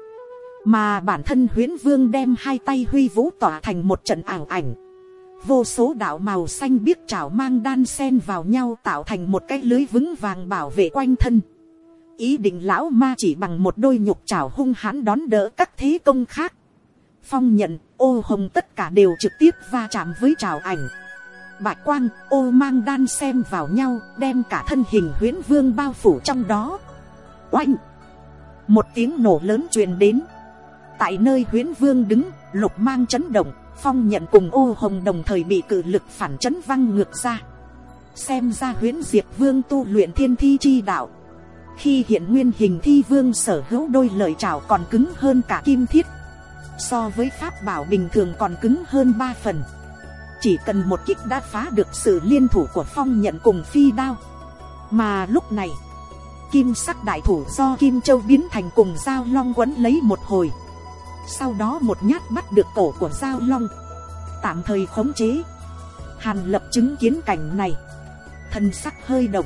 Mà bản thân huyễn vương đem hai tay huy vũ tỏa thành một trận ảo ảnh. Vô số đạo màu xanh biếc trào mang đan sen vào nhau tạo thành một cái lưới vững vàng bảo vệ quanh thân. Ý định lão ma chỉ bằng một đôi nhục trào hung hãn đón đỡ các thế công khác. Phong nhận ô hồng tất cả đều trực tiếp va chạm với trào ảnh bạch quang, ô mang đan xem vào nhau, đem cả thân hình huyễn vương bao phủ trong đó. Oanh! Một tiếng nổ lớn truyền đến. Tại nơi huyễn vương đứng, lục mang chấn động, phong nhận cùng ô hồng đồng thời bị cự lực phản chấn văng ngược ra. Xem ra huyễn diệt vương tu luyện thiên thi chi đạo. Khi hiện nguyên hình thi vương sở hữu đôi lời chào còn cứng hơn cả kim thiết. So với pháp bảo bình thường còn cứng hơn ba phần chỉ cần một kích đã phá được sự liên thủ của phong nhận cùng phi đao mà lúc này kim sắc đại thủ do kim châu biến thành cùng dao long quấn lấy một hồi sau đó một nhát bắt được cổ của dao long, tạm thời khống chế. Hàn lập chứng kiến cảnh này, thân sắc hơi động.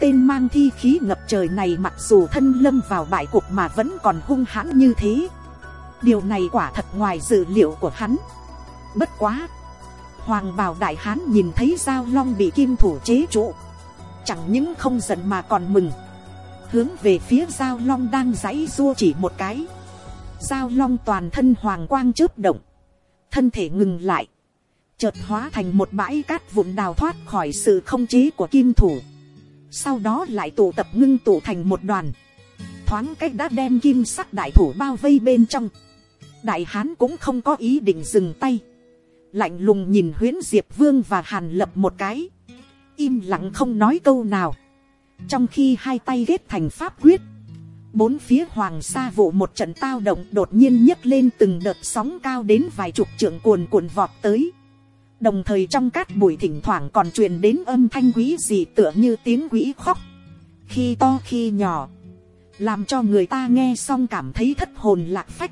Tên mang thi khí ngập trời này mặc dù thân lâm vào bại cuộc mà vẫn còn hung hãn như thế. Điều này quả thật ngoài dự liệu của hắn. Bất quá. Hoàng bào đại hán nhìn thấy giao long bị kim thủ chế trụ. Chẳng những không giận mà còn mừng. Hướng về phía giao long đang giãy dua chỉ một cái Giao long toàn thân hoàng quang chớp động. Thân thể ngừng lại. Chợt hóa thành một bãi cát vụn đào thoát khỏi sự không chế của kim thủ. Sau đó lại tụ tập ngưng tụ thành một đoàn. Thoáng cách đã đem kim sắc đại thủ bao vây bên trong. Đại hán cũng không có ý định dừng tay. Lạnh lùng nhìn huyễn diệp vương và hàn lập một cái. Im lặng không nói câu nào. Trong khi hai tay ghét thành pháp quyết, bốn phía hoàng sa vụ một trận tao động đột nhiên nhấc lên từng đợt sóng cao đến vài chục trượng cuồn cuộn vọt tới. Đồng thời trong cát bụi thỉnh thoảng còn truyền đến âm thanh quý gì tựa như tiếng quỷ khóc. Khi to khi nhỏ. Làm cho người ta nghe xong cảm thấy thất hồn lạc phách.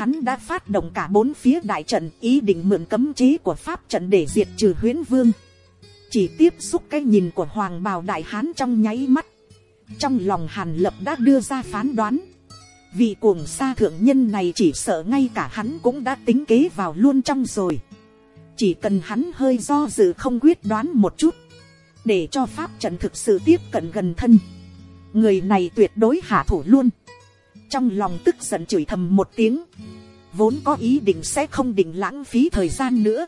Hắn đã phát động cả bốn phía đại trận ý định mượn cấm chế của pháp trận để diệt trừ huyễn vương. Chỉ tiếp xúc cái nhìn của hoàng bào đại hán trong nháy mắt. Trong lòng hàn lập đã đưa ra phán đoán. Vì cuồng sa thượng nhân này chỉ sợ ngay cả hắn cũng đã tính kế vào luôn trong rồi. Chỉ cần hắn hơi do dự không quyết đoán một chút, để cho pháp trận thực sự tiếp cận gần thân, người này tuyệt đối hạ thủ luôn, trong lòng tức giận chửi thầm một tiếng, vốn có ý định sẽ không định lãng phí thời gian nữa,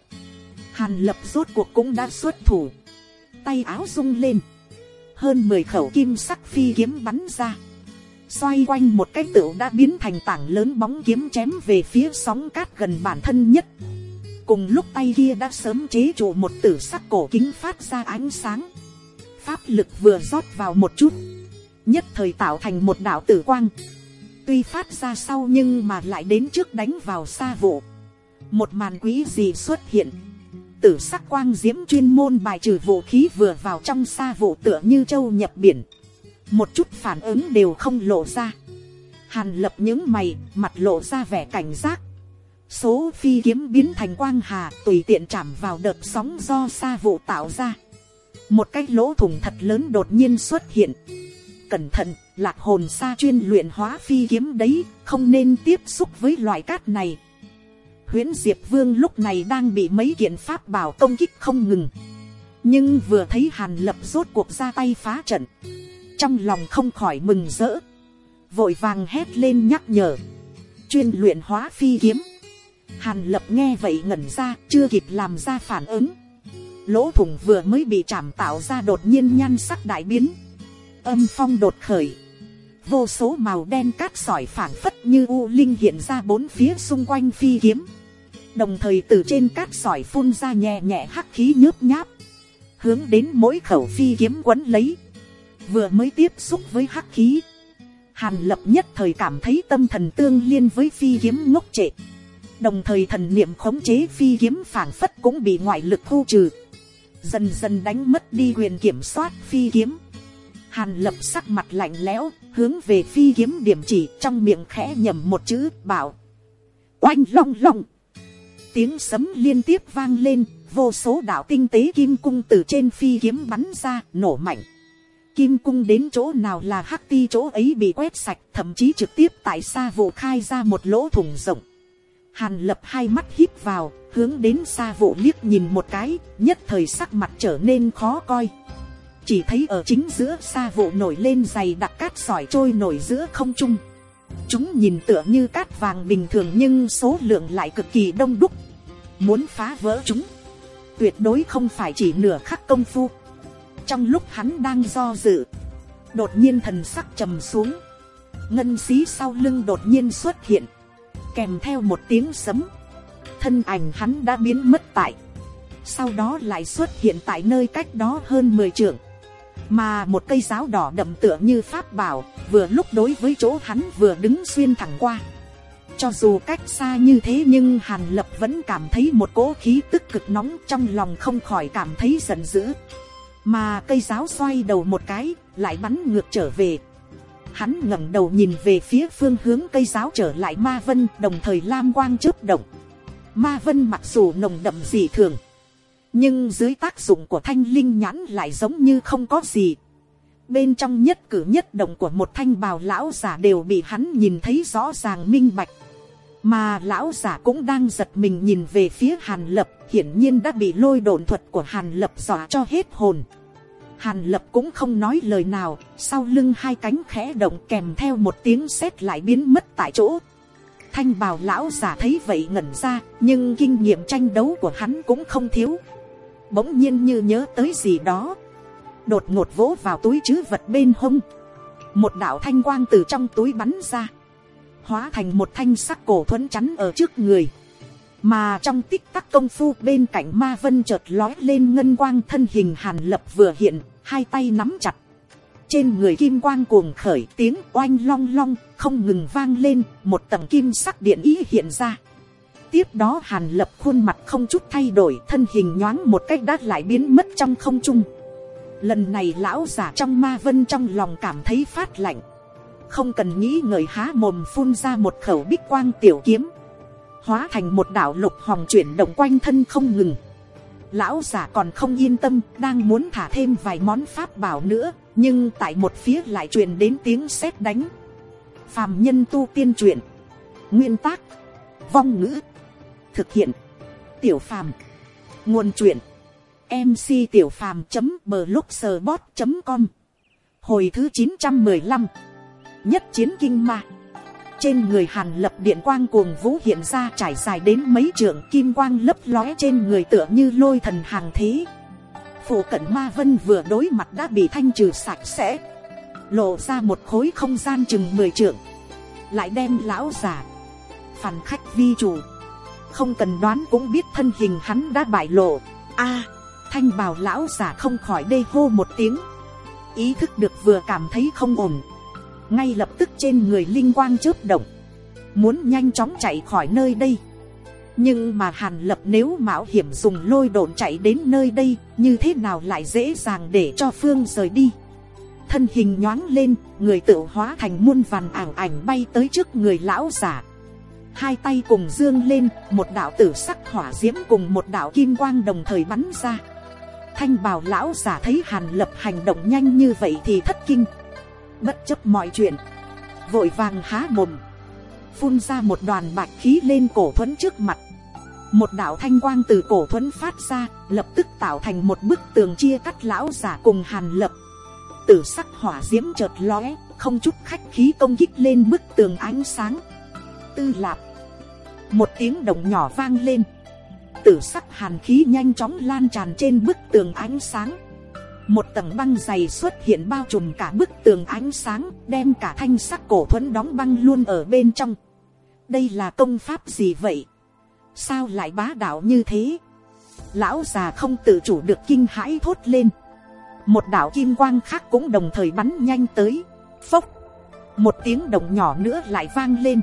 hàn lập rốt cuộc cũng đã xuất thủ, tay áo rung lên, hơn mười khẩu kim sắc phi kiếm bắn ra, xoay quanh một cái tựu đã biến thành tảng lớn bóng kiếm chém về phía sóng cát gần bản thân nhất. cùng lúc tay kia đã sớm chế trụ một tử sắc cổ kính phát ra ánh sáng. pháp lực vừa rót vào một chút, nhất thời tạo thành một đạo tử quang tuy phát ra sau nhưng mà lại đến trước đánh vào xa vụ. một màn quý gì xuất hiện. tử sắc quang diễm chuyên môn bài trừ vũ khí vừa vào trong xa vụ tựa như châu nhập biển một chút phản ứng đều không lộ ra. hàn lập những mày, mặt lộ ra vẻ cảnh giác. số phi kiếm biến thành quang hà tùy tiện chạm vào đợt sóng do xa vụ tạo ra. một cái lỗ thủng thật lớn đột nhiên xuất hiện. cẩn thận, lạc hồn xa chuyên luyện hóa phi kiếm đấy, không nên tiếp xúc với loại cát này. huyễn diệp vương lúc này đang bị mấy kiện pháp bảo công kích không ngừng. nhưng vừa thấy hàn lập rốt cuộc ra tay phá trận. Trong lòng không khỏi mừng rỡ, vội vàng hét lên nhắc nhở, chuyên luyện hóa phi kiếm, hàn lập nghe vậy ngẩn ra chưa kịp làm ra phản ứng, lỗ thủng vừa mới bị chạm tạo ra đột nhiên nhan sắc đại biến, âm phong đột khởi, vô số màu đen cát sỏi phảng phất như u linh hiện ra bốn phía xung quanh phi kiếm, đồng thời từ trên cát sỏi phun ra nhẹ nhẹ hắc khí nhớp nháp, hướng đến mỗi khẩu phi kiếm quấn lấy, vừa mới tiếp xúc với hắc khí, hàn lập nhất thời cảm thấy tâm thần tương liên với phi kiếm ngốc trệ, đồng thời thần niệm khống chế phi kiếm phảng phất cũng bị ngoại lực thu trừ, dần dần đánh mất đi quyền kiểm soát phi kiếm. Hàn lập sắc mặt lạnh lẽo, hướng về phi kiếm điểm chỉ trong miệng khẽ nhầm một chữ bảo. Oanh long long. Tiếng sấm liên tiếp vang lên, vô số đạo tinh tế kim cung từ trên phi kiếm bắn ra, nổ mạnh. Kim cung đến chỗ nào là hắc ti chỗ ấy bị quét sạch thậm chí trực tiếp tại xa vụ khai ra một lỗ thủng rộng. Hàn lập hai mắt hít vào, hướng đến xa vụ liếc nhìn một cái, nhất thời sắc mặt trở nên khó coi. Chỉ thấy ở chính giữa xa vụ nổi lên dày đặc cát sỏi trôi nổi giữa không trung. Chúng nhìn tựa như cát vàng bình thường nhưng số lượng lại cực kỳ đông đúc. Muốn phá vỡ chúng, tuyệt đối không phải chỉ nửa khắc công phu trong lúc hắn đang do dự, đột nhiên thần sắc trầm xuống, ngân xí sau lưng đột nhiên xuất hiện, kèm theo một tiếng sấm, thân ảnh hắn đã biến mất tại, sau đó lại xuất hiện tại nơi cách đó hơn mười trượng, mà một cây giáo đỏ đậm tựa như pháp bảo, vừa lúc đối với chỗ hắn vừa đứng xuyên thẳng qua. Cho dù cách xa như thế nhưng Hàn Lập vẫn cảm thấy một cỗ khí tức cực nóng trong lòng không khỏi cảm thấy giận dữ. Mà cây giáo xoay đầu một cái lại bắn ngược trở về. Hắn ngẩng đầu nhìn về phía phương hướng cây giáo trở lại ma vân đồng thời lam quang chớp động. Ma vân mặc dù nồng đậm dị thường nhưng dưới tác dụng của thanh linh nhãn lại giống như không có gì. Bên trong nhất cử nhất động của một thanh bào lão giả đều bị hắn nhìn thấy rõ ràng minh bạch. Mà lão giả cũng đang giật mình nhìn về phía hàn lập, hiển nhiên đã bị lôi đồn thuật của hàn lập dọa cho hết hồn. Hàn lập cũng không nói lời nào, sau lưng hai cánh khẽ động kèm theo một tiếng sét lại biến mất tại chỗ. Thanh bào lão giả thấy vậy ngẩn ra, nhưng kinh nghiệm tranh đấu của hắn cũng không thiếu bỗng nhiên như nhớ tới gì đó. Đột ngột vỗ vào túi chứ vật bên hông. Một đạo thanh quang từ trong túi bắn ra. Hóa thành một thanh sắc cổ thuấn chắn ở trước người. Mà trong tích tắc công phu bên cạnh ma vân chợt lói lên ngân quang thân hình hàn lập vừa hiện, hai tay nắm chặt. Trên người kim quang cuồng khởi, tiếng oanh long long, không ngừng vang lên, một tầng kim sắc điện ý hiện ra tiếp đó hàn lập khuôn mặt không chút thay đổi, thân hình nhoáng một cách đã lại biến mất trong không trung. Lần này lão giả trong ma vân trong lòng cảm thấy phát lạnh. Không cần nghĩ ngợi há mồm phun ra một khẩu bích quang tiểu kiếm. Hóa thành một đảo lục hoàng chuyển động quanh thân không ngừng. Lão giả còn không yên tâm, đang muốn thả thêm vài món pháp bảo nữa, nhưng tại một phía lại truyền đến tiếng sét đánh. Phàm nhân tu tiên truyện. Nguyên tác. Vong ngữ thực hiện. Tiểu phàm. Nguồn truyện. Mc tiểu phàm blogspot com. Hồi thứ chín trăm mười lăm. Nhất chiến kinh ma. Trên người hàn lập điện quang cuồng vũ hiện ra trải dài đến mấy trượng kim quang lấp lóe trên người tựa như lôi thần hàng thế. Phổ cận ma vân vừa đối mặt đã bị thanh trừ sạch sẽ. Lộ ra một khối không gian chừng mười trượng. Lại đem lão giả phản khách vi chủ không cần đoán cũng biết thân hình hắn đã bại lộ. A, thanh bào lão giả không khỏi đê hô một tiếng. Ý thức được vừa cảm thấy không ổn. Ngay lập tức trên người linh quang chớp động. Muốn nhanh chóng chạy khỏi nơi đây. Nhưng mà hàn lập nếu mạo hiểm dùng lôi độn chạy đến nơi đây, như thế nào lại dễ dàng để cho phương rời đi? Thân hình nhoáng lên, người tự hóa thành muôn vàn ảng ảnh bay tới trước người lão giả hai tay cùng dương lên, một đạo tử sắc hỏa diễm cùng một đạo kim quang đồng thời bắn ra. Thanh bào lão giả thấy hàn lập hành động nhanh như vậy thì thất kinh. Bất chấp mọi chuyện, vội vàng há mồm. Phun ra một đoàn bạch khí lên cổ thuẫn trước mặt. Một đạo thanh quang từ cổ thuẫn phát ra, lập tức tạo thành một bức tường chia cắt lão giả cùng hàn lập. Tử sắc hỏa diễm chợt lóe, không chút khách khí công kích lên bức tường ánh sáng tư lạp. Một tiếng động nhỏ vang lên. Tử sắc hàn khí nhanh chóng lan tràn trên bức tường ánh sáng. Một tầng băng dày xuất hiện bao trùm cả bức tường ánh sáng, đem cả thanh sắc cổ thuẫn đóng băng luôn ở bên trong. Đây là công pháp gì vậy? Sao lại bá đạo như thế? Lão già không tự chủ được kinh hãi thốt lên. Một đạo kim quang khác cũng đồng thời bắn nhanh tới. Phốc! Một tiếng động nhỏ nữa lại vang lên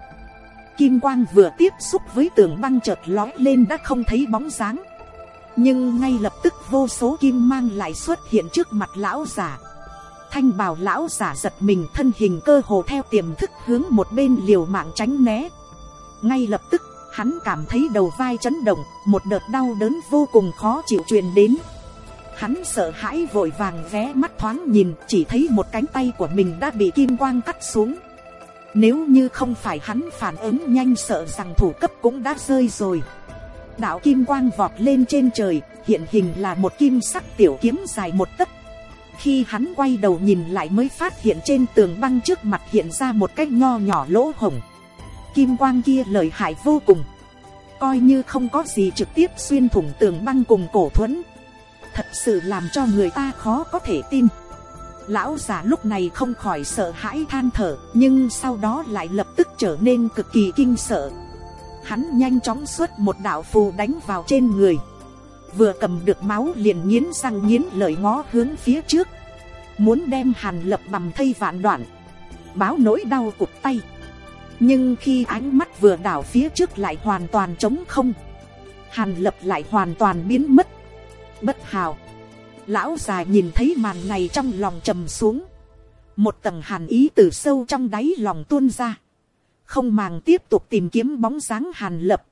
kim quang vừa tiếp xúc với tường băng chợt lói lên đã không thấy bóng dáng. Nhưng ngay lập tức vô số kim mang lại xuất hiện trước mặt lão giả thanh bào lão giả giật mình thân hình cơ hồ theo tiềm thức hướng một bên liều mạng tránh né. Ngay lập tức, hắn cảm thấy đầu vai chấn động, một đợt đau đớn vô cùng khó chịu truyền đến. Hắn sợ hãi vội vàng vé mắt thoáng nhìn, chỉ thấy một cánh tay của mình đã bị kim quang cắt xuống nếu như không phải hắn phản ứng nhanh sợ rằng thủ cấp cũng đã rơi rồi. Đạo kim quang vọt lên trên trời, hiện hình là một kim sắc tiểu kiếm dài một tấc. Khi hắn quay đầu nhìn lại mới phát hiện trên tường băng trước mặt hiện ra một cái nho nhỏ lỗ hổng. Kim quang kia lợi hại vô cùng. Coi như không có gì trực tiếp xuyên thủng tường băng cùng cổ thuẫn. Thật sự làm cho người ta khó có thể tin lão già lúc này không khỏi sợ hãi than thở, nhưng sau đó lại lập tức trở nên cực kỳ kinh sợ. Hắn nhanh chóng xuất một đạo phù đánh vào trên người. Vừa cầm được máu liền nghiến răng nghiến lời ngó hướng phía trước. Muốn đem hàn lập bằm thây vạn đoạn. Báo nỗi đau cụt tay. Nhưng khi ánh mắt vừa đảo phía trước lại hoàn toàn trống không, hàn lập lại hoàn toàn biến mất. Bất hào lão già nhìn thấy màn này trong lòng trầm xuống. Một tầng hàn ý từ sâu trong đáy lòng tuôn ra. Không màng tiếp tục tìm kiếm bóng dáng hàn lập.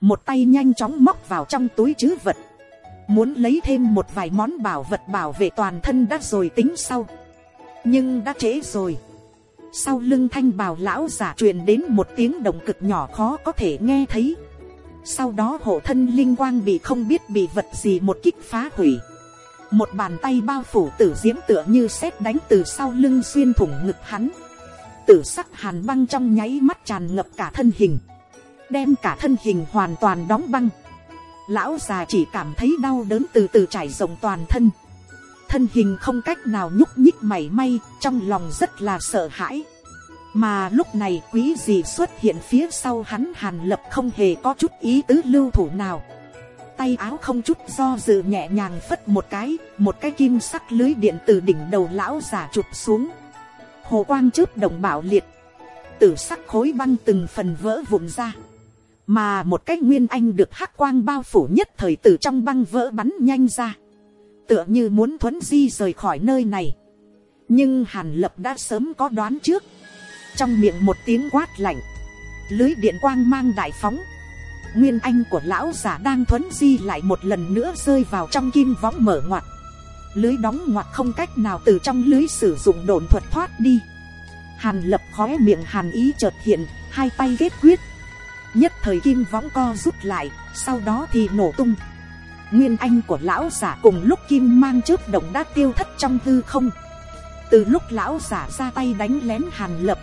Một tay nhanh chóng móc vào trong túi chứ vật. Muốn lấy thêm một vài món bảo vật bảo vệ toàn thân đã rồi tính sau. Nhưng đã trễ rồi. Sau lưng thanh bào lão giả truyền đến một tiếng động cực nhỏ khó có thể nghe thấy. Sau đó hộ thân linh quang bị không biết bị vật gì một kích phá hủy một bàn tay bao phủ tử diễm tựa như sét đánh từ sau lưng xuyên thủng ngực hắn. Tử sắc hàn băng trong nháy mắt tràn ngập cả thân hình. Đem cả thân hình hoàn toàn đóng băng. Lão già chỉ cảm thấy đau đớn từ từ trải rộng toàn thân. Thân hình không cách nào nhúc nhích mảy may, trong lòng rất là sợ hãi. Mà lúc này quý gì xuất hiện phía sau hắn hàn lập không hề có chút ý tứ lưu thủ nào tay áo không chút do dự nhẹ nhàng phất một cái một cái kim sắc lưới điện từ đỉnh đầu lão giả chụp xuống. Hồ quang chớp đồng bảo liệt. Tử sắc khối băng từng phần vỡ vụn ra. Mà một cái nguyên anh được hắc quang bao phủ nhất thời từ trong băng vỡ bắn nhanh ra. Tựa như muốn thuấn di rời khỏi nơi này. Nhưng hàn lập đã sớm có đoán trước. Trong miệng một tiếng quát lạnh. Lưới điện quang mang đại phóng nguyên anh của lão giả đang thuấn di lại một lần nữa rơi vào trong kim võng mở ngoặt. Lưới đóng ngoặt không cách nào từ trong lưới sử dụng đồn thuật thoát đi. Hàn lập khóe miệng hàn ý chợt hiện, hai tay kết quyết. Nhất thời kim võng co rút lại, sau đó thì nổ tung. Nguyên anh của lão giả cùng lúc kim mang chớp động đã tiêu thất trong thư không. Từ lúc lão giả ra tay đánh lén hàn lập,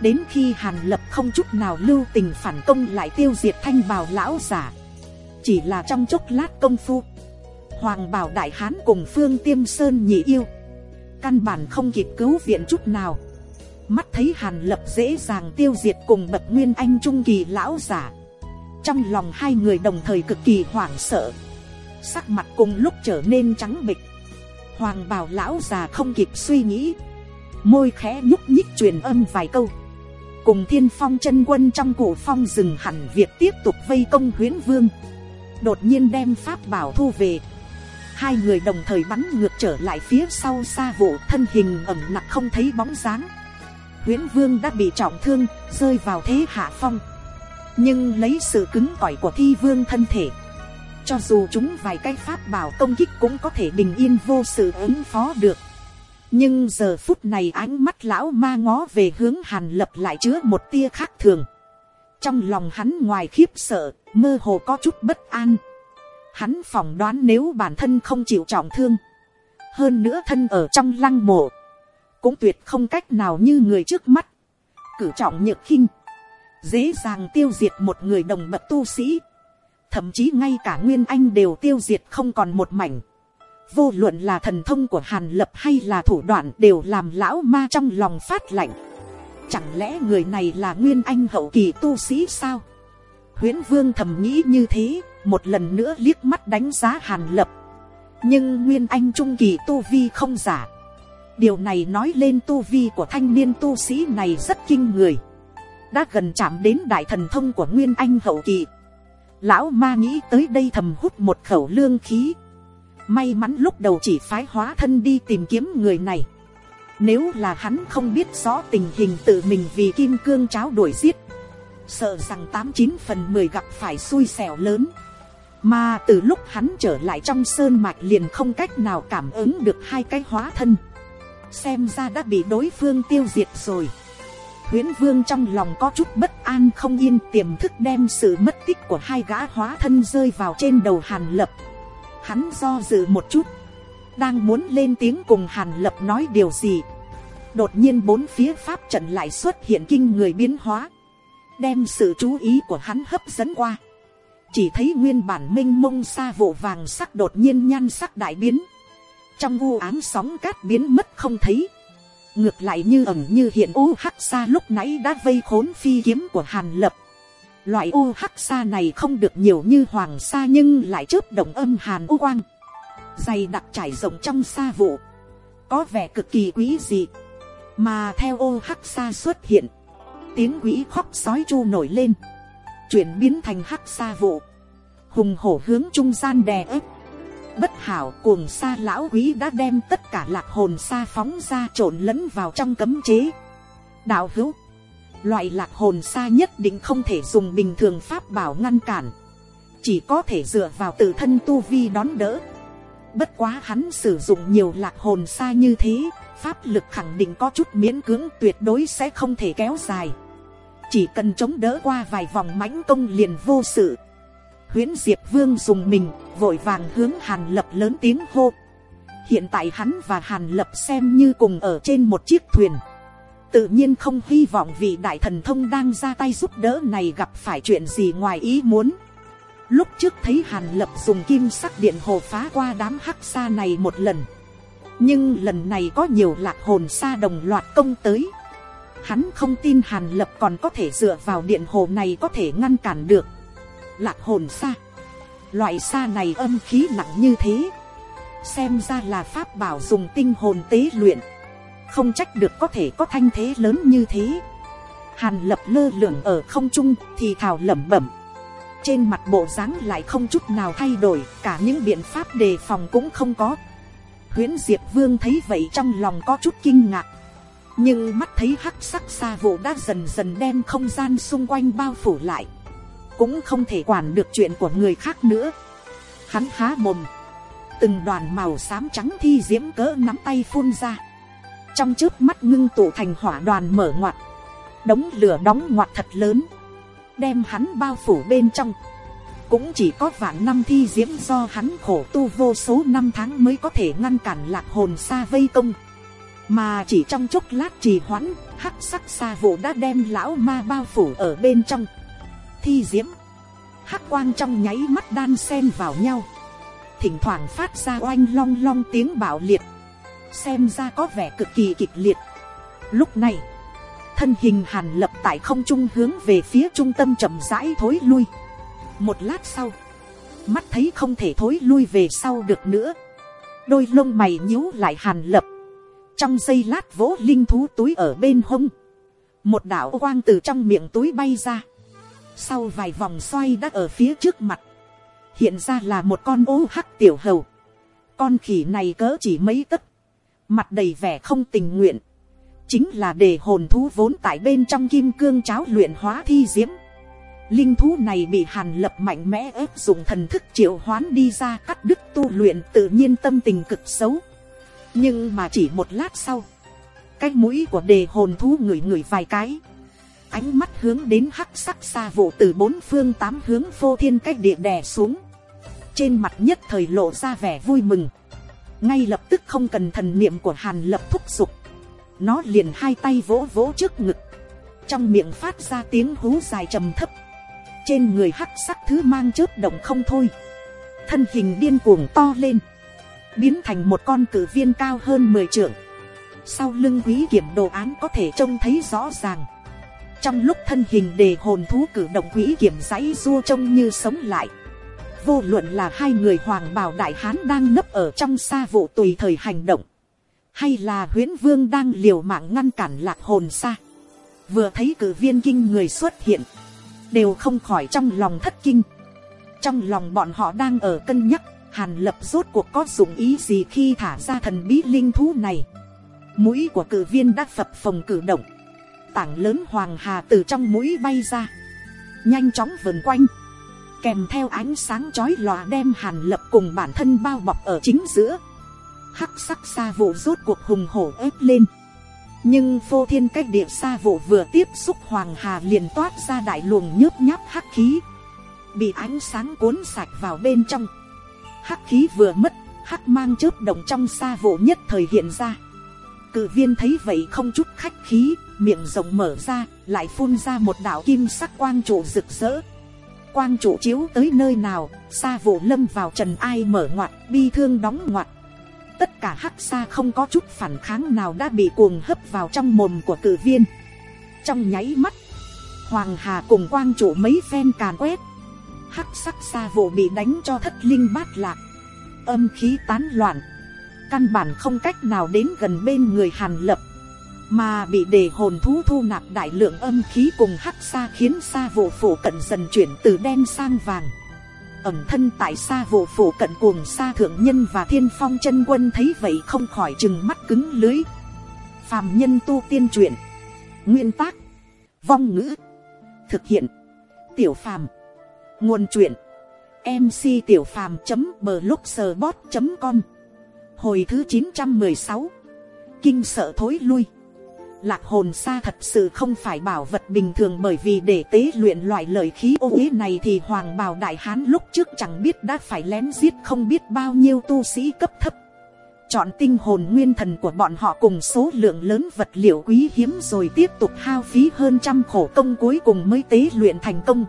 đến khi hàn lập không chút nào lưu tình phản công lại tiêu diệt thanh bào lão giả. Chỉ là trong chốc lát công phu, hoàng bảo đại hán cùng phương tiêm sơn nhị yêu, căn bản không kịp cứu viện chút nào. Mắt thấy hàn lập dễ dàng tiêu diệt cùng bậc nguyên anh trung kỳ lão giả. Trong lòng hai người đồng thời cực kỳ hoảng sợ. Sắc mặt cùng lúc trở nên trắng bịch. Hoàng bảo lão già không kịp suy nghĩ. Môi khẽ nhúc nhích truyền âm vài câu cùng thiên phong chân quân trong cổ phong dừng hẳn việc tiếp tục vây công huyến vương. Đột nhiên đem pháp bảo thu về. Hai người đồng thời bắn ngược trở lại phía sau xa vụ thân hình ẩm nặc không thấy bóng dáng. Huyễn vương đã bị trọng thương, rơi vào thế hạ phong. Nhưng lấy sự cứng cỏi của thi vương thân thể, cho dù chúng vài cái pháp bảo công kích cũng có thể bình yên vô sự ứng phó được nhưng giờ phút này ánh mắt lão ma ngó về hướng hàn lập lại chứa một tia khác thường. Trong lòng hắn ngoài khiếp sợ, mơ hồ có chút bất an. Hắn phỏng đoán nếu bản thân không chịu trọng thương, hơn nữa thân ở trong lăng mộ, cũng tuyệt không cách nào như người trước mắt. Cử trọng nhược khinh, dễ dàng tiêu diệt một người đồng bậc tu sĩ. Thậm chí ngay cả nguyên anh đều tiêu diệt không còn một mảnh vô luận là thần thông của hàn lập hay là thủ đoạn đều làm lão ma trong lòng phát lạnh. Chẳng lẽ người này là nguyên anh hậu kỳ tu sĩ sao? Huyễn vương thầm nghĩ như thế, một lần nữa liếc mắt đánh giá hàn lập. Nhưng nguyên anh trung kỳ tu vi không giả. Điều này nói lên tu vi của thanh niên tu sĩ này rất kinh người. Đã gần chạm đến đại thần thông của nguyên anh hậu kỳ. Lão ma nghĩ tới đây thầm hút một khẩu lương khí may mắn lúc đầu chỉ phái hóa thân đi tìm kiếm người này. Nếu là hắn không biết rõ tình hình tự mình vì kim cương cháo đuổi giết, sợ rằng tám chín phần mười gặp phải xui xẻo lớn. Mà từ lúc hắn trở lại trong sơn mạch liền không cách nào cảm ứng được hai cái hóa thân. Xem ra đã bị đối phương tiêu diệt rồi. Huyễn vương trong lòng có chút bất an không yên, tiềm thức đem sự mất tích của hai gã hóa thân rơi vào trên đầu hàn lập hắn do dự một chút. Đang muốn lên tiếng cùng hàn lập nói điều gì. Đột nhiên bốn phía pháp trận lại xuất hiện kinh người biến hóa. Đem sự chú ý của hắn hấp dẫn qua. Chỉ thấy nguyên bản minh mông xa vụ vàng sắc đột nhiên nhan sắc đại biến. Trong u ám sóng cát biến mất không thấy. Ngược lại như ẩn như hiện u hắc xa lúc nãy đã vây khốn phi kiếm của hàn lập loại u hắc xa này không được nhiều như hoàng sa nhưng lại chớp động âm hàn u quang. Dày đặc trải rộng trong xa vụ có vẻ cực kỳ quý dị. Mà theo ô hắc xa xuất hiện, tiếng quỷ khóc sói chu nổi lên. Chuyển biến thành hắc xa vụ hùng hổ hướng trung gian đè ép. Bất hảo cuồng xa lão quý đã đem tất cả lạc hồn xa phóng ra trộn lẫn vào trong cấm chế. Đạo hữu loại lạc hồn xa nhất định không thể dùng bình thường pháp bảo ngăn cản. Chỉ có thể dựa vào tự thân tu vi đón đỡ. Bất quá hắn sử dụng nhiều lạc hồn xa như thế, pháp lực khẳng định có chút miễn cưỡng tuyệt đối sẽ không thể kéo dài. Chỉ cần chống đỡ qua vài vòng mãnh công liền vô sự. Huyễn diệp vương dùng mình, vội vàng hướng hàn lập lớn tiếng hô. Hiện tại hắn và hàn lập xem như cùng ở trên một chiếc thuyền tự nhiên không hy vọng vị đại thần thông đang ra tay giúp đỡ này gặp phải chuyện gì ngoài ý muốn lúc trước thấy hàn lập dùng kim sắc điện hồ phá qua đám hắc xa này một lần nhưng lần này có nhiều lạc hồn xa đồng loạt công tới Hắn không tin Hàn Lập còn có thể dựa vào điện hồ này có thể ngăn cản được. Lạc hồn xa. Loại xa này âm khí nặng như thế. Xem ra là pháp bảo dùng tinh hồn tế luyện. Không trách được có thể có thanh thế lớn như thế. Hàn Lập lơ lửng ở không trung thì thào lẩm bẩm. Trên mặt bộ dáng lại không chút nào thay đổi, cả những biện pháp đề phòng cũng không có. Huyễn Diệp Vương thấy vậy trong lòng có chút kinh ngạc nhưng mắt thấy hắc sắc xa vụ đã dần dần đem không gian xung quanh bao phủ lại cũng không thể quản được chuyện của người khác nữa hắn há mồm từng đoàn màu xám trắng thi diễm cỡ nắm tay phun ra trong trước mắt ngưng tụ thành hỏa đoàn mở ngoặt. Đống lửa đóng ngoặt thật lớn. Đem hắn bao phủ bên trong. Cũng chỉ có vạn năm thi diễm do hắn khổ tu vô số năm tháng mới có thể ngăn cản lạc hồn xa vây công. Mà chỉ trong chốc lát trì hoãn, hắc sắc xa vụ đã đem lão ma bao phủ ở bên trong. Thi diễm. Hắc quang trong nháy mắt đan xen vào nhau. Thỉnh thoảng phát ra oanh long long tiếng bạo liệt xem ra có vẻ cực kỳ kịch liệt. Lúc này, thân hình hàn lập tại không trung hướng về phía trung tâm chậm rãi thối lui. Một lát sau, mắt thấy không thể thối lui về sau được nữa. Đôi lông mày nhíu lại hàn lập. Trong giây lát vỗ linh thú túi ở bên hông. Một đạo quang từ trong miệng túi bay ra. Sau vài vòng xoay đã ở phía trước mặt. Hiện ra là một con ô hắc tiểu hầu. Con khỉ này cỡ chỉ mấy tấc mặt đầy vẻ không tình nguyện. Chính là để hồn thú vốn tại bên trong kim cương cháo luyện hóa thi diễm. Linh thú này bị hàn lập mạnh mẽ ép dùng thần thức triệu hoán đi ra cắt đứt tu luyện tự nhiên tâm tình cực xấu. Nhưng mà chỉ một lát sau, cái mũi của đề hồn thú ngửi ngửi vài cái. Ánh mắt hướng đến hắc sắc xa vụ từ bốn phương tám hướng phô thiên cách địa đè xuống. Trên mặt nhất thời lộ ra vẻ vui mừng ngay lập tức không cần thần niệm của hàn lập thúc giục. Nó liền hai tay vỗ vỗ trước ngực. Trong miệng phát ra tiếng hú dài trầm thấp. Trên người hắc sắc thứ mang chớp động không thôi. Thân hình điên cuồng to lên. Biến thành một con cử viên cao hơn mười trượng. Sau lưng quý kiểm đồ án có thể trông thấy rõ ràng. Trong lúc thân hình đề hồn thú cử động quỹ kiểm giấy dua trông như sống lại vô luận là hai người hoàng bào đại hán đang nấp ở trong xa vụ tùy thời hành động, hay là huyễn vương đang liều mạng ngăn cản lạc hồn xa vừa thấy cử viên kinh người xuất hiện, đều không khỏi trong lòng thất kinh. Trong lòng bọn họ đang ở cân nhắc, hàn lập rốt cuộc có dụng ý gì khi thả ra thần bí linh thú này. Mũi của cử viên đã phập phồng cử động. Tảng lớn hoàng hà từ trong mũi bay ra, nhanh chóng vần quanh kèm theo ánh sáng chói lòa đem hàn lập cùng bản thân bao bọc ở chính giữa. Hắc sắc xa vụ rốt cuộc hùng hổ ép lên. Nhưng phô thiên cách địa xa vụ vừa tiếp xúc hoàng hà liền toát ra đại luồng nhớp nháp hắc khí. Bị ánh sáng cuốn sạch vào bên trong. Hắc khí vừa mất, hắc mang chớp động trong xa vụ nhất thời hiện ra. Cự viên thấy vậy không chút khách khí, miệng rộng mở ra, lại phun ra một đạo kim sắc quang trụ rực rỡ quang trụ chiếu tới nơi nào xa vụ lâm vào trần ai mở ngoặt, bi thương đóng ngoặt. Tất cả hắc xa không có chút phản kháng nào đã bị cuồng hấp vào trong mồm của cử viên. Trong nháy mắt, hoàng hà cùng quang trụ mấy phen càn quét. Hắc sắc xa vụ bị đánh cho thất linh bát lạc. Âm khí tán loạn. Căn bản không cách nào đến gần bên người hàn lập mà bị đề hồn thú thu nạp đại lượng âm khí cùng hắc xa khiến xa vụ phủ cận dần chuyển từ đen sang vàng. Ẩm thân tại xa vụ phủ cận cuồng xa thượng nhân và thiên phong chân quân thấy vậy không khỏi chừng mắt cứng lưới phàm nhân tu tiên truyện. Nguyên tác. Vong ngữ. Thực hiện. Tiểu phàm. Nguồn truyện. Mc tiểu phàm blogspot com. Hồi thứ chín trăm mười sáu. Kinh sợ thối lui lạc hồn xa thật sự không phải bảo vật bình thường bởi vì để tế luyện loại lời khí ô uế này thì hoàng bào đại hán lúc trước chẳng biết đã phải lén giết không biết bao nhiêu tu sĩ cấp thấp. Chọn tinh hồn nguyên thần của bọn họ cùng số lượng lớn vật liệu quý hiếm rồi tiếp tục hao phí hơn trăm khổ công cuối cùng mới tế luyện thành công.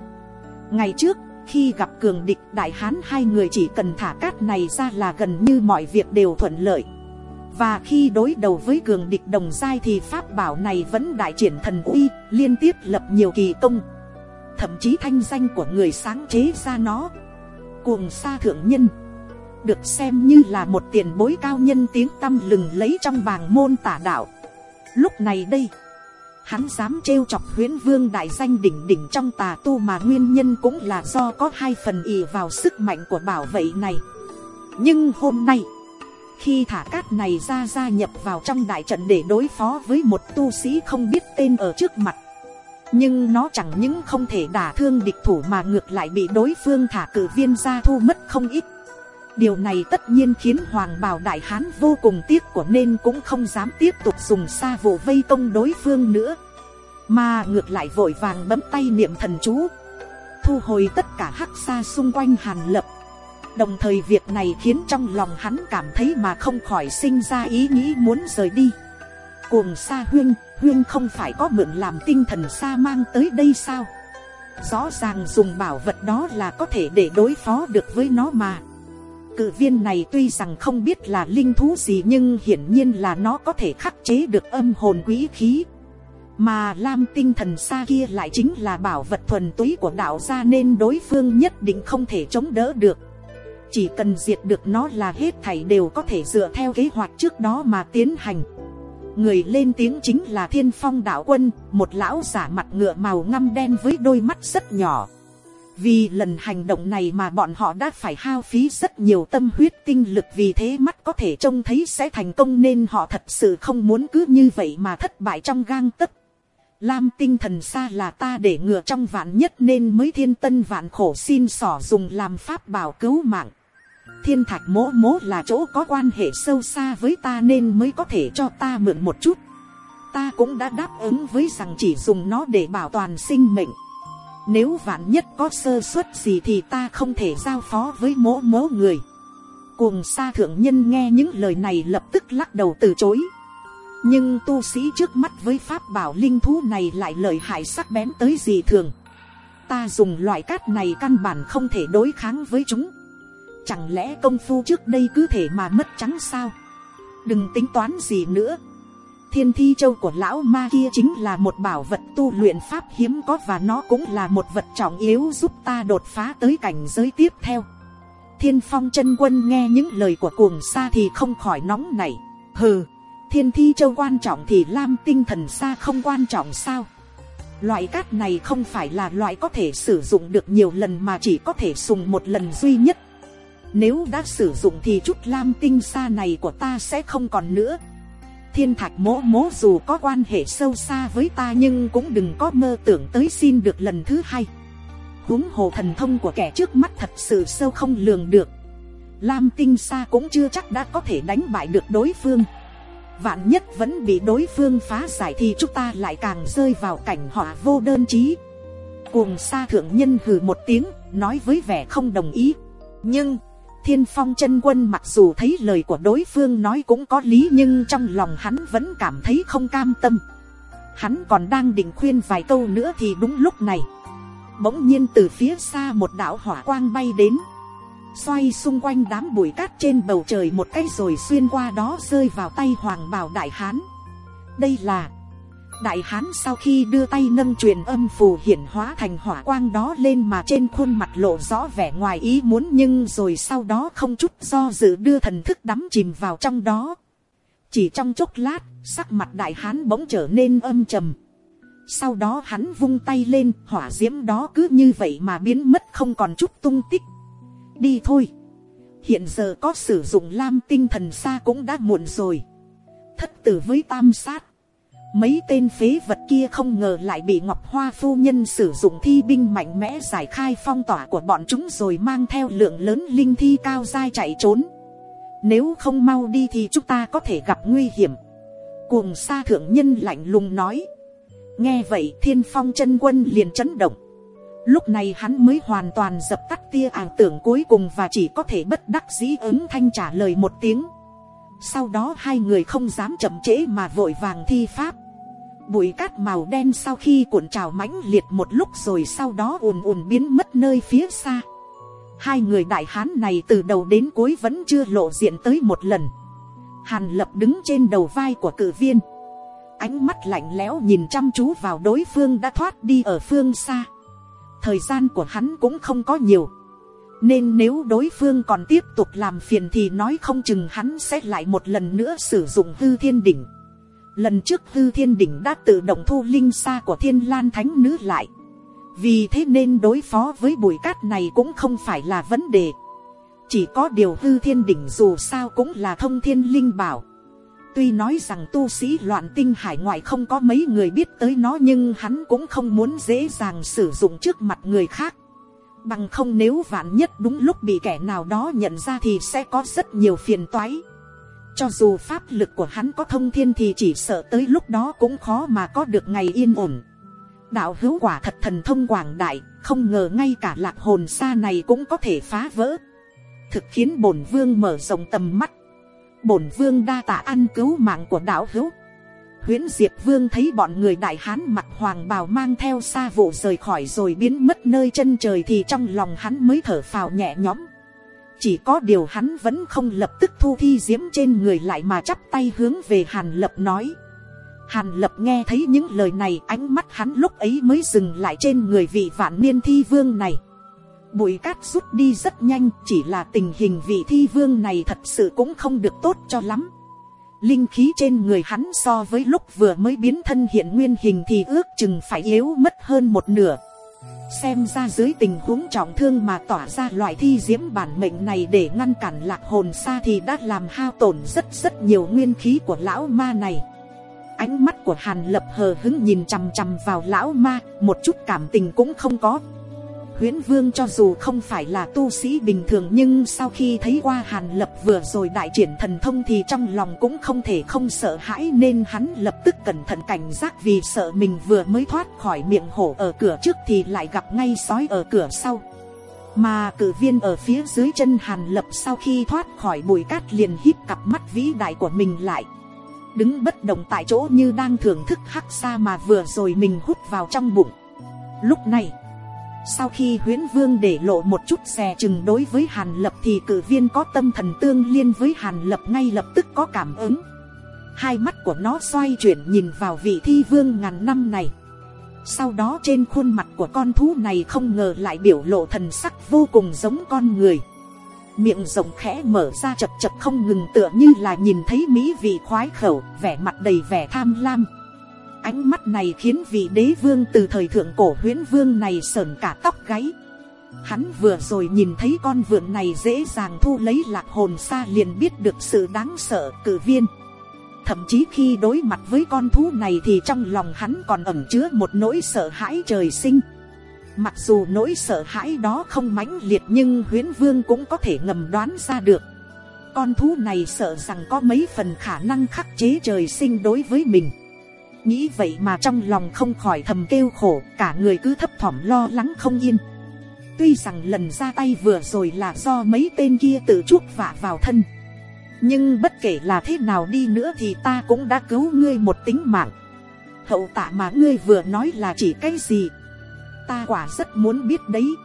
Ngày trước, khi gặp cường địch đại hán hai người chỉ cần thả cát này ra là gần như mọi việc đều thuận lợi và khi đối đầu với cường địch đồng giai thì pháp bảo này vẫn đại triển thần uy, liên tiếp lập nhiều kỳ công. Thậm chí thanh danh của người sáng chế ra nó, cuồng sa thượng nhân, được xem như là một tiền bối cao nhân tiếng tăm lừng lấy trong bàng môn tả đạo. Lúc này đây, hắn dám trêu chọc huyễn vương đại danh đỉnh đỉnh trong tà tu mà nguyên nhân cũng là do có hai phần ì vào sức mạnh của bảo vệ này. Nhưng hôm nay khi thả cát này ra gia nhập vào trong đại trận để đối phó với một tu sĩ không biết tên ở trước mặt. Nhưng nó chẳng những không thể đả thương địch thủ mà ngược lại bị đối phương thả cử viên ra thu mất không ít. Điều này tất nhiên khiến hoàng bảo đại hán vô cùng tiếc của nên cũng không dám tiếp tục dùng xa vụ vây công đối phương nữa. Mà ngược lại vội vàng bấm tay niệm thần chú. Thu hồi tất cả hắc xa xung quanh hàn lập đồng thời việc này khiến trong lòng hắn cảm thấy mà không khỏi sinh ra ý nghĩ muốn rời đi. Cuồng sa huyên huyên không phải có mượn làm tinh thần xa mang tới đây sao? Rõ ràng dùng bảo vật đó là có thể để đối phó được với nó mà. Cự viên này tuy rằng không biết là linh thú gì nhưng hiển nhiên là nó có thể khắc chế được âm hồn quý khí. Mà lam tinh thần xa kia lại chính là bảo vật thuần túy của đạo gia nên đối phương nhất định không thể chống đỡ được chỉ cần diệt được nó là hết thảy đều có thể dựa theo kế hoạch trước đó mà tiến hành. Người lên tiếng chính là thiên phong đạo quân, một lão giả mặt ngựa màu ngăm đen với đôi mắt rất nhỏ. Vì lần hành động này mà bọn họ đã phải hao phí rất nhiều tâm huyết tinh lực vì thế mắt có thể trông thấy sẽ thành công nên họ thật sự không muốn cứ như vậy mà thất bại trong gang tấc. Lam tinh thần xa là ta để ngựa trong vạn nhất nên mới thiên tân vạn khổ xin sỏ dùng làm pháp bảo cứu mạng thiên thạch mố mố là chỗ có quan hệ sâu xa với ta nên mới có thể cho ta mượn một chút. Ta cũng đã đáp ứng với rằng chỉ dùng nó để bảo toàn sinh mệnh. Nếu vạn nhất có sơ suất gì thì ta không thể giao phó với mố mố người. Cuồng sa thượng nhân nghe những lời này lập tức lắc đầu từ chối. Nhưng tu sĩ trước mắt với pháp bảo linh thú này lại lợi hại sắc bén tới gì thường. Ta dùng loại cát này căn bản không thể đối kháng với chúng. Chẳng lẽ công phu trước đây cứ thể mà mất trắng sao? Đừng tính toán gì nữa. Thiên thi châu của lão ma kia chính là một bảo vật tu luyện pháp hiếm có Và nó cũng là một vật trọng yếu giúp ta đột phá tới cảnh giới tiếp theo. Thiên phong chân quân nghe những lời của cuồng sa thì không khỏi nóng nảy. Hừ, thiên thi châu quan trọng thì lam tinh thần xa không quan trọng sao? Loại cát này không phải là loại có thể sử dụng được nhiều lần mà chỉ có thể dùng một lần duy nhất nếu đã sử dụng thì chút lam tinh xa này của ta sẽ không còn nữa. Thiên thạch mố mố dù có quan hệ sâu xa với ta nhưng cũng đừng có mơ tưởng tới xin được lần thứ hai. Huống hồ thần thông của kẻ trước mắt thật sự sâu không lường được. Lam tinh xa cũng chưa chắc đã có thể đánh bại được đối phương. Vạn nhất vẫn bị đối phương phá giải thì chúng ta lại càng rơi vào cảnh họa vô đơn chí. Cuồng sa thượng nhân hừ một tiếng, Nói với vẻ không đồng ý. Nhưng thiên phong chân quân mặc dù thấy lời của đối phương nói cũng có lý nhưng trong lòng hắn vẫn cảm thấy không cam tâm. Hắn còn đang định khuyên vài câu nữa thì đúng lúc này, bỗng nhiên từ phía xa một đạo hỏa quang bay đến, xoay xung quanh đám bụi cát trên bầu trời một cái rồi xuyên qua đó rơi vào tay hoàng bảo đại hán. Đây là đại hán sau khi đưa tay nâng truyền âm phù hiển hóa thành hỏa quang đó lên mà trên khuôn mặt lộ rõ vẻ ngoài ý muốn nhưng rồi sau đó không chút do dự đưa thần thức đắm chìm vào trong đó. Chỉ trong chốc lát, sắc mặt đại hán bỗng trở nên âm trầm. Sau đó hắn vung tay lên, hỏa diễm đó cứ như vậy mà biến mất không còn chút tung tích. Đi thôi. Hiện giờ có sử dụng lam tinh thần xa cũng đã muộn rồi. Thất tử với tam sát. Mấy tên phế vật kia không ngờ lại bị Ngọc Hoa phu nhân sử dụng thi binh mạnh mẽ giải khai phong tỏa của bọn chúng rồi mang theo lượng lớn linh thi cao dai chạy trốn. Nếu không mau đi thì chúng ta có thể gặp nguy hiểm. Cuồng sa thượng nhân lạnh lùng nói. Nghe vậy, thiên phong chân quân liền chấn động. Lúc này hắn mới hoàn toàn dập tắt tia ảo tưởng cuối cùng và chỉ có thể bất đắc dĩ ứng thanh trả lời một tiếng. Sau đó hai người không dám chậm trễ mà vội vàng thi pháp bụi cát màu đen sau khi cuộn trào mãnh liệt một lúc rồi sau đó ùn ùn biến mất nơi phía xa. Hai người đại hán này từ đầu đến cuối vẫn chưa lộ diện tới một lần. Hàn lập đứng trên đầu vai của cử viên. Ánh mắt lạnh lẽo nhìn chăm chú vào đối phương đã thoát đi ở phương xa. Thời gian của hắn cũng không có nhiều. Nên nếu đối phương còn tiếp tục làm phiền thì nói không chừng hắn sẽ lại một lần nữa sử dụng hư thiên đỉnh. Lần trước hư thiên đỉnh đã tự động thu linh xa của thiên lan thánh nữ lại. Vì thế nên đối phó với bụi cát này cũng không phải là vấn đề. Chỉ có điều hư thiên đỉnh dù sao cũng là thông thiên linh bảo. Tuy nói rằng tu sĩ loạn tinh hải ngoại không có mấy người biết tới nó nhưng hắn cũng không muốn dễ dàng sử dụng trước mặt người khác. Bằng không nếu vạn nhất đúng lúc bị kẻ nào đó nhận ra thì sẽ có rất nhiều phiền toái. Cho dù pháp lực của hắn có thông thiên thì chỉ sợ tới lúc đó cũng khó mà có được ngày yên ổn. đạo hữu quả thật thần thông quảng đại, không ngờ ngay cả lạc hồn xa này cũng có thể phá vỡ. Thực khiến bổn vương mở rộng tầm mắt. Bổn vương đa tạ ăn cứu mạng của đạo hữu. Huyễn diệp vương thấy bọn người đại hán mặc hoàng bào mang theo xa vụ rời khỏi rồi biến mất nơi chân trời thì trong lòng hắn mới thở phào nhẹ nhõm chỉ có điều hắn vẫn không lập tức thu thi diễm trên người lại mà chắp tay hướng về hàn lập nói. Hàn lập nghe thấy những lời này, ánh mắt hắn lúc ấy mới dừng lại trên người vị vạn niên thi vương này. Bụi cát rút đi rất nhanh, chỉ là tình hình vị thi vương này thật sự cũng không được tốt cho lắm. Linh khí trên người hắn so với lúc vừa mới biến thân hiện nguyên hình thì ước chừng phải yếu mất hơn một nửa xem ra dưới tình huống trọng thương mà tỏa ra loại thi diễm bản mệnh này để ngăn cản lạc hồn xa thì đã làm hao tổn rất rất nhiều nguyên khí của lão ma này. Ánh mắt của hàn lập hờ hứng nhìn chằm chằm vào lão ma, một chút cảm tình cũng không có huyễn vương cho dù không phải là tu sĩ bình thường nhưng sau khi thấy qua hàn lập vừa rồi đại triển thần thông thì trong lòng cũng không thể không sợ hãi nên hắn lập tức cẩn thận cảnh giác vì sợ mình vừa mới thoát khỏi miệng hổ ở cửa trước thì lại gặp ngay sói ở cửa sau. Mà cử viên ở phía dưới chân hàn lập sau khi thoát khỏi bụi cát liền híp cặp mắt vĩ đại của mình lại. Đứng bất động tại chỗ như đang thưởng thức hắc xa mà vừa rồi mình hút vào trong bụng. Lúc này sau khi huyễn vương để lộ một chút xè chừng đối với hàn lập thì cử viên có tâm thần tương liên với hàn lập ngay lập tức có cảm ứng. Hai mắt của nó xoay chuyển nhìn vào vị thi vương ngàn năm này. Sau đó trên khuôn mặt của con thú này không ngờ lại biểu lộ thần sắc vô cùng giống con người. Miệng rộng khẽ mở ra chập chập không ngừng tựa như là nhìn thấy mỹ vị khoái khẩu, vẻ mặt đầy vẻ tham lam ánh mắt này khiến vị đế vương từ thời thượng cổ huyến vương này sờn cả tóc gáy. Hắn vừa rồi nhìn thấy con vượn này dễ dàng thu lấy lạc hồn xa liền biết được sự đáng sợ, cử viên. Thậm chí khi đối mặt với con thú này thì trong lòng hắn còn ẩm chứa một nỗi sợ hãi trời sinh. Mặc dù nỗi sợ hãi đó không mãnh liệt nhưng huyến vương cũng có thể ngầm đoán ra được. Con thú này sợ rằng có mấy phần khả năng khắc chế trời sinh đối với mình nghĩ vậy mà trong lòng không khỏi thầm kêu khổ, cả người cứ thấp thỏm lo lắng không yên. Tuy rằng lần ra tay vừa rồi là do mấy tên kia tự chuốc vạ vào thân. Nhưng bất kể là thế nào đi nữa thì ta cũng đã cứu ngươi một tính mạng. Hậu tạ mà ngươi vừa nói là chỉ cái gì? Ta quả rất muốn biết đấy.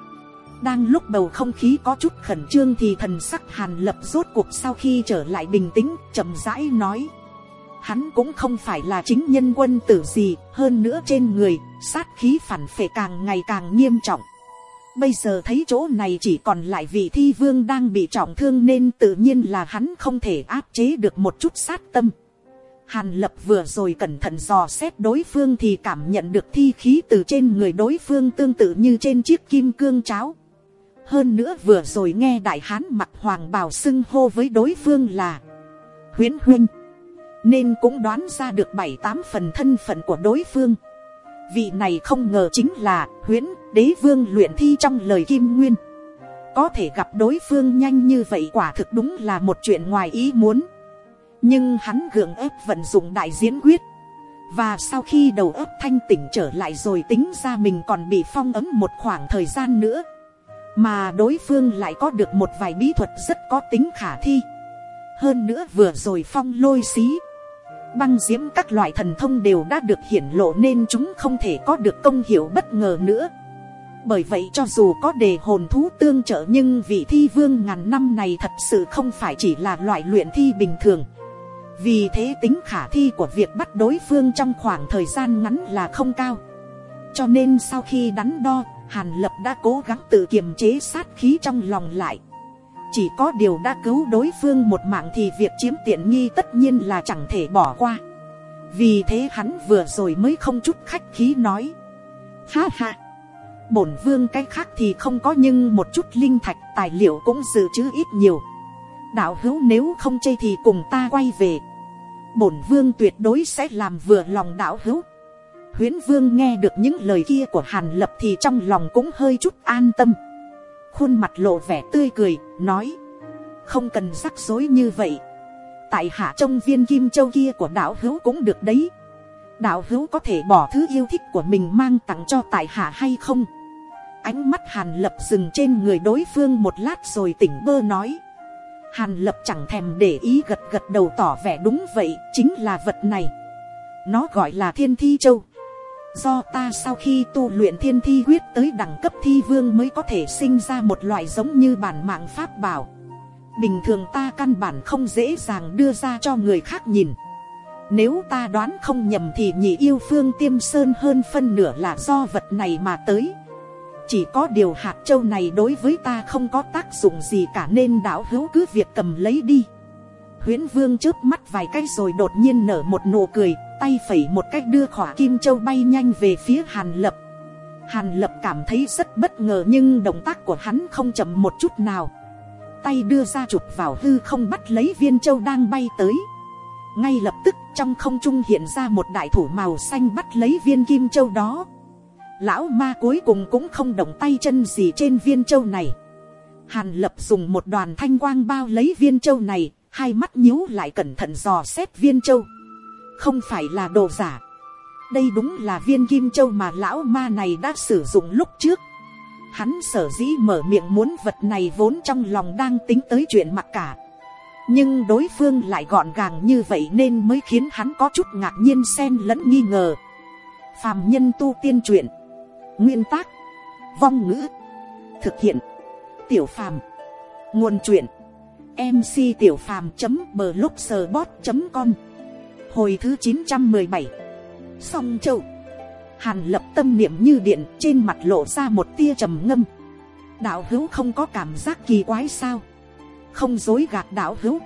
Đang lúc bầu không khí có chút khẩn trương thì thần sắc hàn lập rốt cuộc sau khi trở lại bình tĩnh, chậm rãi nói hắn cũng không phải là chính nhân quân tử gì, hơn nữa trên người, sát khí phản phệ càng ngày càng nghiêm trọng. Bây giờ thấy chỗ này chỉ còn lại vị thi vương đang bị trọng thương nên tự nhiên là hắn không thể áp chế được một chút sát tâm. Hàn lập vừa rồi cẩn thận dò xét đối phương thì cảm nhận được thi khí từ trên người đối phương tương tự như trên chiếc kim cương cháo. Hơn nữa vừa rồi nghe đại hán mặt hoàng bào xưng hô với đối phương là huyến huynh nên cũng đoán ra được bảy tám phần thân phận của đối phương. Vị này không ngờ chính là huyễn đế vương luyện thi trong lời kim nguyên. Có thể gặp đối phương nhanh như vậy quả thực đúng là một chuyện ngoài ý muốn. Nhưng hắn gượng ép vận dụng đại diễn quyết. Và sau khi đầu óc thanh tỉnh trở lại rồi tính ra mình còn bị phong ấm một khoảng thời gian nữa. Mà đối phương lại có được một vài bí thuật rất có tính khả thi. Hơn nữa vừa rồi phong lôi xí băng diễm các loại thần thông đều đã được hiển lộ nên chúng không thể có được công hiệu bất ngờ nữa. Bởi vậy cho dù có đề hồn thú tương trợ nhưng vị thi vương ngàn năm này thật sự không phải chỉ là loại luyện thi bình thường. Vì thế tính khả thi của việc bắt đối phương trong khoảng thời gian ngắn là không cao. Cho nên sau khi đắn đo, hàn lập đã cố gắng tự kiềm chế sát khí trong lòng lại chỉ có điều đã cứu đối phương một mạng thì việc chiếm tiện nghi tất nhiên là chẳng thể bỏ qua. Vì thế hắn vừa rồi mới không chút khách khí nói. Ha ha. Bổn vương cái khác thì không có nhưng một chút linh thạch, tài liệu cũng dự trữ ít nhiều. Đạo hữu nếu không chê thì cùng ta quay về. Bổn vương tuyệt đối sẽ làm vừa lòng đạo hữu. Huyễn vương nghe được những lời kia của hàn lập thì trong lòng cũng hơi chút an tâm. Khuôn mặt lộ vẻ tươi cười nói. Không cần rắc rối như vậy. Tại hạ trong viên kim châu kia của đạo hữu cũng được đấy. Đạo hữu có thể bỏ thứ yêu thích của mình mang tặng cho tại hạ hay không? Ánh mắt hàn lập dừng trên người đối phương một lát rồi tỉnh bơ nói. Hàn lập chẳng thèm để ý gật gật đầu tỏ vẻ đúng vậy, chính là vật này. Nó gọi là thiên thi châu do ta sau khi tu luyện thiên thi quyết tới đẳng cấp thi vương mới có thể sinh ra một loại giống như bản mạng pháp bảo. Bình thường ta căn bản không dễ dàng đưa ra cho người khác nhìn. Nếu ta đoán không nhầm thì nhị yêu phương tiêm sơn hơn phân nửa là do vật này mà tới. Chỉ có điều hạt châu này đối với ta không có tác dụng gì cả nên đạo hữu cứ việc cầm lấy đi. Huyễn vương trước mắt vài cái rồi đột nhiên nở một nụ cười tay phẩy một cách đưa khỏa kim châu bay nhanh về phía hàn lập. Hàn lập cảm thấy rất bất ngờ nhưng động tác của hắn không chậm một chút nào. Tay đưa ra chụp vào hư không bắt lấy viên châu đang bay tới. Ngay lập tức trong không trung hiện ra một đại thủ màu xanh bắt lấy viên kim châu đó. Lão ma cuối cùng cũng không động tay chân gì trên viên châu này. Hàn lập dùng một đoàn thanh quang bao lấy viên châu này, hai mắt nhíu lại cẩn thận dò xét viên châu không phải là đồ giả. Đây đúng là viên kim châu mà lão ma này đã sử dụng lúc trước. Hắn sở dĩ mở miệng muốn vật này vốn trong lòng đang tính tới chuyện mặc cả. Nhưng đối phương lại gọn gàng như vậy nên mới khiến hắn có chút ngạc nhiên xen lẫn nghi ngờ. Phàm nhân tu tiên truyện. Nguyên tác. Vong ngữ. Thực hiện. Tiểu phàm. Nguồn truyện. Mc tiểu phàm blogspot com hồi thứ chín trăm mười bảy. Song châu. Hàn lập tâm niệm như điện, trên mặt lộ ra một tia trầm ngâm. Đạo hữu không có cảm giác kỳ quái sao? Không dối gạt đạo hữu.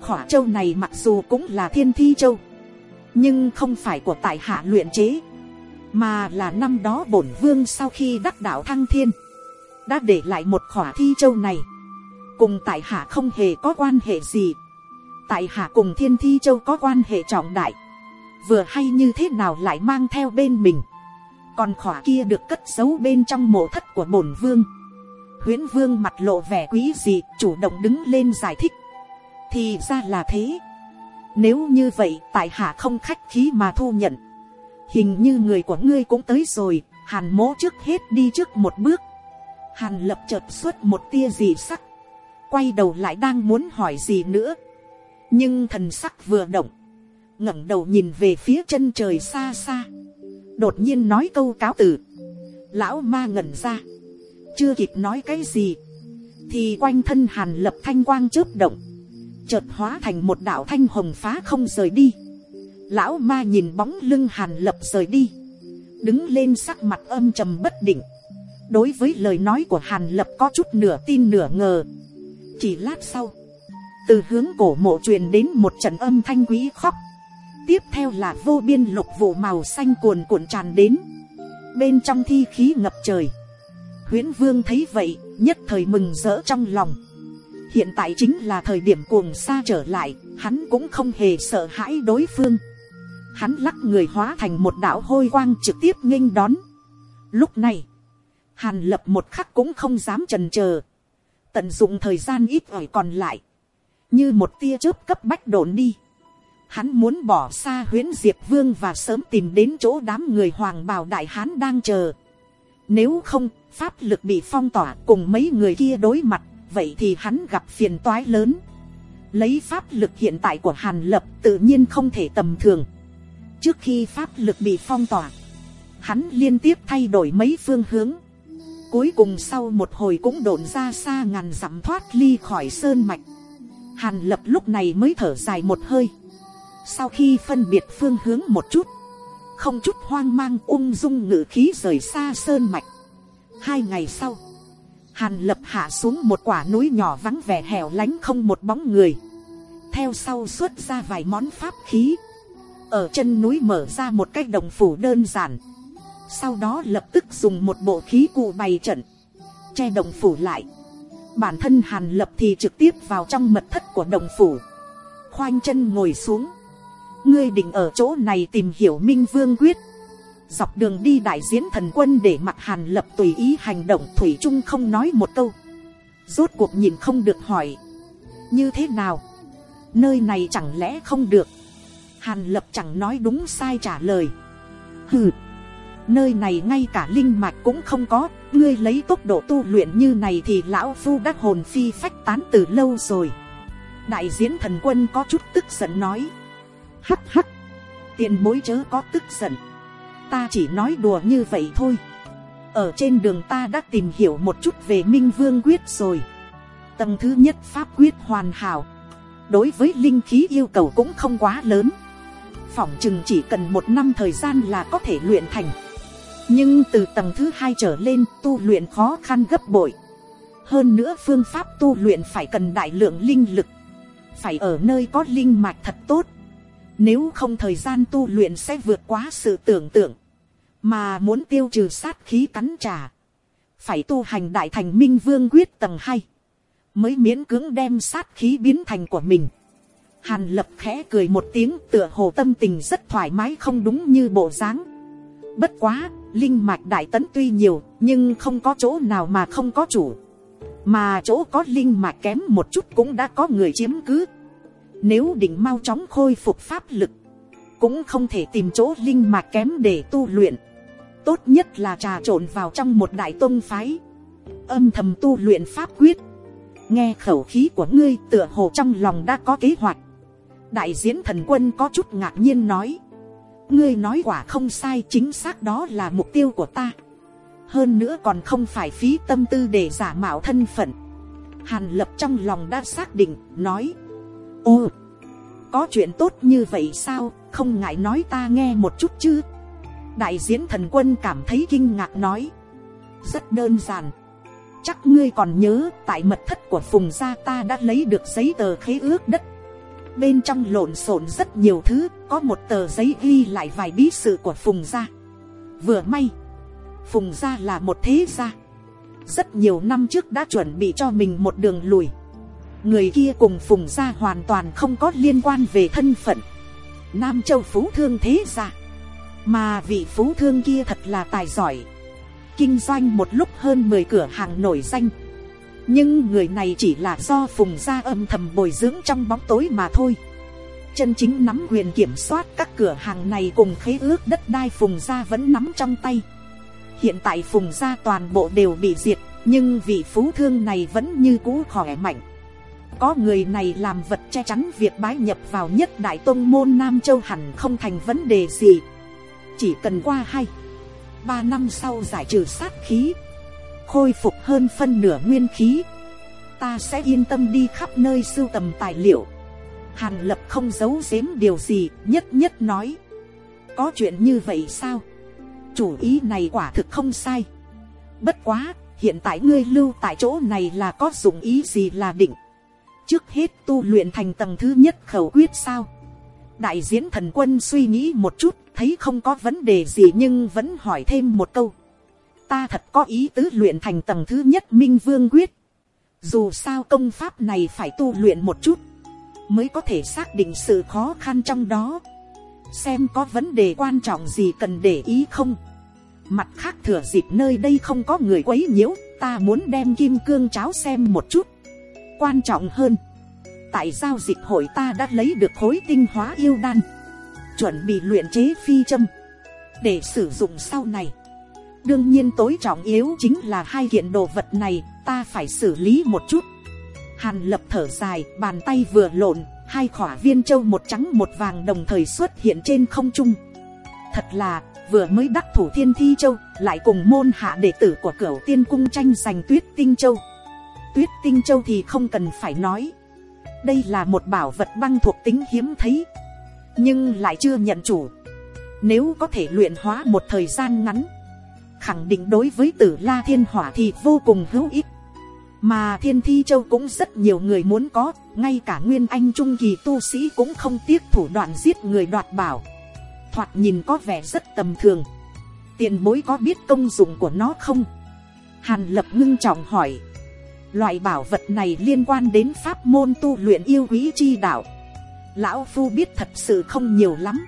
Khỏa châu này mặc dù cũng là thiên thi châu, nhưng không phải của tại hạ luyện chế, mà là năm đó bổn vương sau khi đắc đạo thăng thiên, đã để lại một khỏa thi châu này. Cùng tại hạ không hề có quan hệ gì tại hạ cùng thiên thi châu có quan hệ trọng đại. Vừa hay như thế nào lại mang theo bên mình? Còn khỏa kia được cất giấu bên trong mộ thất của bổn vương. Huyễn vương mặt lộ vẻ quý dị, chủ động đứng lên giải thích. Thì ra là thế. Nếu như vậy, tại hạ không khách khí mà thu nhận. Hình như người của ngươi cũng tới rồi, hàn mố trước hết đi trước một bước. Hàn lập chợt xuất một tia gì sắc. Quay đầu lại đang muốn hỏi gì nữa nhưng thần sắc vừa động. ngẩng đầu nhìn về phía chân trời xa xa. Đột nhiên nói câu cáo từ. Lão ma ngẩn ra. Chưa kịp nói cái gì. Thì quanh thân hàn lập thanh quang chớp động. Chợt hóa thành một đạo thanh hồng phá không rời đi. Lão ma nhìn bóng lưng hàn lập rời đi. Đứng lên sắc mặt âm trầm bất định. Đối với lời nói của hàn lập có chút nửa tin nửa ngờ. Chỉ lát sau từ hướng cổ mộ truyền đến một trận âm thanh quý khóc. Tiếp theo là vô biên lục vụ màu xanh cuồn cuộn tràn đến. Bên trong thi khí ngập trời. Huyễn vương thấy vậy, nhất thời mừng rỡ trong lòng. Hiện tại chính là thời điểm cuồng xa trở lại, hắn cũng không hề sợ hãi đối phương. Hắn lắc người hóa thành một đạo hôi quang trực tiếp nghênh đón. Lúc này, hàn lập một khắc cũng không dám trần chờ. Tận dụng thời gian ít ỏi còn lại như một tia chớp cấp bách đồn đi. Hắn muốn bỏ xa huyễn diệp vương và sớm tìm đến chỗ đám người hoàng bào đại hán đang chờ. Nếu không, pháp lực bị phong tỏa cùng mấy người kia đối mặt, vậy thì hắn gặp phiền toái lớn. Lấy pháp lực hiện tại của hàn lập tự nhiên không thể tầm thường. Trước khi pháp lực bị phong tỏa, hắn liên tiếp thay đổi mấy phương hướng. Cuối cùng sau một hồi cũng đồn ra xa ngàn dặm thoát ly khỏi sơn mạch hàn lập lúc này mới thở dài một hơi. Sau khi phân biệt phương hướng một chút, không chút hoang mang ung dung ngự khí rời xa sơn mạch. Hai ngày sau, hàn lập hạ xuống một quả núi nhỏ vắng vẻ hẻo lánh không một bóng người. Theo sau xuất ra vài món pháp khí. Ở chân núi mở ra một cái đồng phủ đơn giản. Sau đó lập tức dùng một bộ khí cụ bày trận, che đồng phủ lại bản thân hàn lập thì trực tiếp vào trong mật thất của đồng phủ. Khoanh chân ngồi xuống. Ngươi định ở chỗ này tìm hiểu minh vương quyết. Dọc đường đi đại diễn thần quân để mặt hàn lập tùy ý hành động thủy trung không nói một câu. Rốt cuộc nhìn không được hỏi. Như thế nào? Nơi này chẳng lẽ không được? Hàn lập chẳng nói đúng sai trả lời. Hừ. Nơi này ngay cả linh mạch cũng không có ngươi lấy tốc độ tu luyện như này thì lão phu đã hồn phi phách tán từ lâu rồi. Đại diễn thần quân có chút tức giận nói. Hắc hắc, tiền bối chớ có tức giận. Ta chỉ nói đùa như vậy thôi. Ở trên đường ta đã tìm hiểu một chút về minh vương quyết rồi. Tầng thứ nhất pháp quyết hoàn hảo. Đối với linh khí yêu cầu cũng không quá lớn. Phỏng chừng chỉ cần một năm thời gian là có thể luyện thành nhưng từ tầng thứ hai trở lên, tu luyện khó khăn gấp bội. Hơn nữa phương pháp tu luyện phải cần đại lượng linh lực. Phải ở nơi có linh mạch thật tốt. Nếu không thời gian tu luyện sẽ vượt quá sự tưởng tượng. Mà muốn tiêu trừ sát khí cắn trả. Phải tu hành đại thành minh vương quyết tầng hai. Mới miễn cưỡng đem sát khí biến thành của mình. Hàn lập khẽ cười một tiếng tựa hồ tâm tình rất thoải mái không đúng như bộ dáng. Bất quá linh mạch đại tấn tuy nhiều, nhưng không có chỗ nào mà không có chủ. Mà chỗ có linh mạch kém một chút cũng đã có người chiếm cứ. Nếu định mau chóng khôi phục pháp lực, cũng không thể tìm chỗ linh mạch kém để tu luyện. Tốt nhất là trà trộn vào trong một đại tôn phái. Âm thầm tu luyện pháp quyết. Nghe khẩu khí của ngươi tựa hồ trong lòng đã có kế hoạch. Đại diễn thần quân có chút ngạc nhiên nói ngươi nói quả không sai, chính xác đó là mục tiêu của ta. Hơn nữa còn không phải phí tâm tư để giả mạo thân phận. Hàn lập trong lòng đã xác định, nói, ô, có chuyện tốt như vậy sao? Không ngại nói ta nghe một chút chứ? Đại diễn thần quân cảm thấy kinh ngạc nói, rất đơn giản. Chắc ngươi còn nhớ, tại mật thất của phùng gia ta đã lấy được giấy tờ khế ước đất bên trong lộn xộn rất nhiều thứ, có một tờ giấy ghi lại vài bí sự của phùng gia. Vừa may, phùng gia là một thế gia. Rất nhiều năm trước đã chuẩn bị cho mình một đường lùi. Người kia cùng phùng gia hoàn toàn không có liên quan về thân phận. Nam châu phú thương thế gia. Mà vị phú thương kia thật là tài giỏi. Kinh doanh một lúc hơn mười cửa hàng nổi danh nhưng người này chỉ là do phùng gia âm thầm bồi dưỡng trong bóng tối mà thôi. Chân chính nắm quyền kiểm soát các cửa hàng này cùng khế ước đất đai phùng gia vẫn nắm trong tay. Hiện tại phùng gia toàn bộ đều bị diệt, nhưng vị phú thương này vẫn như cũ khỏe mạnh. Có người này làm vật che chắn việc bái nhập vào nhất đại tôn môn nam châu hẳn không thành vấn đề gì. Chỉ cần qua hai, ba năm sau giải trừ sát khí khôi phục hơn phân nửa nguyên khí. Ta sẽ yên tâm đi khắp nơi sưu tầm tài liệu. Hàn lập không giấu giếm điều gì, nhất nhất nói. Có chuyện như vậy sao? Chủ ý này quả thực không sai. Bất quá, hiện tại ngươi lưu tại chỗ này là có dụng ý gì là định? Trước hết tu luyện thành tầng thứ nhất khẩu quyết sao? Đại diễn thần quân suy nghĩ một chút, thấy không có vấn đề gì nhưng vẫn hỏi thêm một câu ta thật có ý tứ luyện thành tầng thứ nhất minh vương quyết. Dù sao công pháp này phải tu luyện một chút, mới có thể xác định sự khó khăn trong đó. Xem có vấn đề quan trọng gì cần để ý không? Mặt khác thừa dịp nơi đây không có người quấy nhiễu, ta muốn đem kim cương cháo xem một chút. Quan trọng hơn, tại giao dịch hội ta đã lấy được khối tinh hóa yêu đan, chuẩn bị luyện chế phi châm. Để sử dụng sau này đương nhiên tối trọng yếu chính là hai kiện đồ vật này, ta phải xử lý một chút. Hàn lập thở dài, bàn tay vừa lộn, hai khỏa viên châu một trắng một vàng đồng thời xuất hiện trên không trung. Thật là, vừa mới đắc thủ thiên thi châu, lại cùng môn hạ đệ tử của cửu tiên cung tranh giành tuyết tinh châu. Tuyết tinh châu thì không cần phải nói. Đây là một bảo vật băng thuộc tính hiếm thấy, nhưng lại chưa nhận chủ. Nếu có thể luyện hóa một thời gian ngắn khẳng định đối với tử la thiên hỏa thì vô cùng hữu ích. Mà thiên thi châu cũng rất nhiều người muốn có, ngay cả nguyên anh trung kỳ tu sĩ cũng không tiếc thủ đoạn giết người đoạt bảo. Thoạt nhìn có vẻ rất tầm thường. Tiền bối có biết công dụng của nó không? Hàn lập ngưng trọng hỏi. Loại bảo vật này liên quan đến pháp môn tu luyện yêu quý chi đạo. Lão phu biết thật sự không nhiều lắm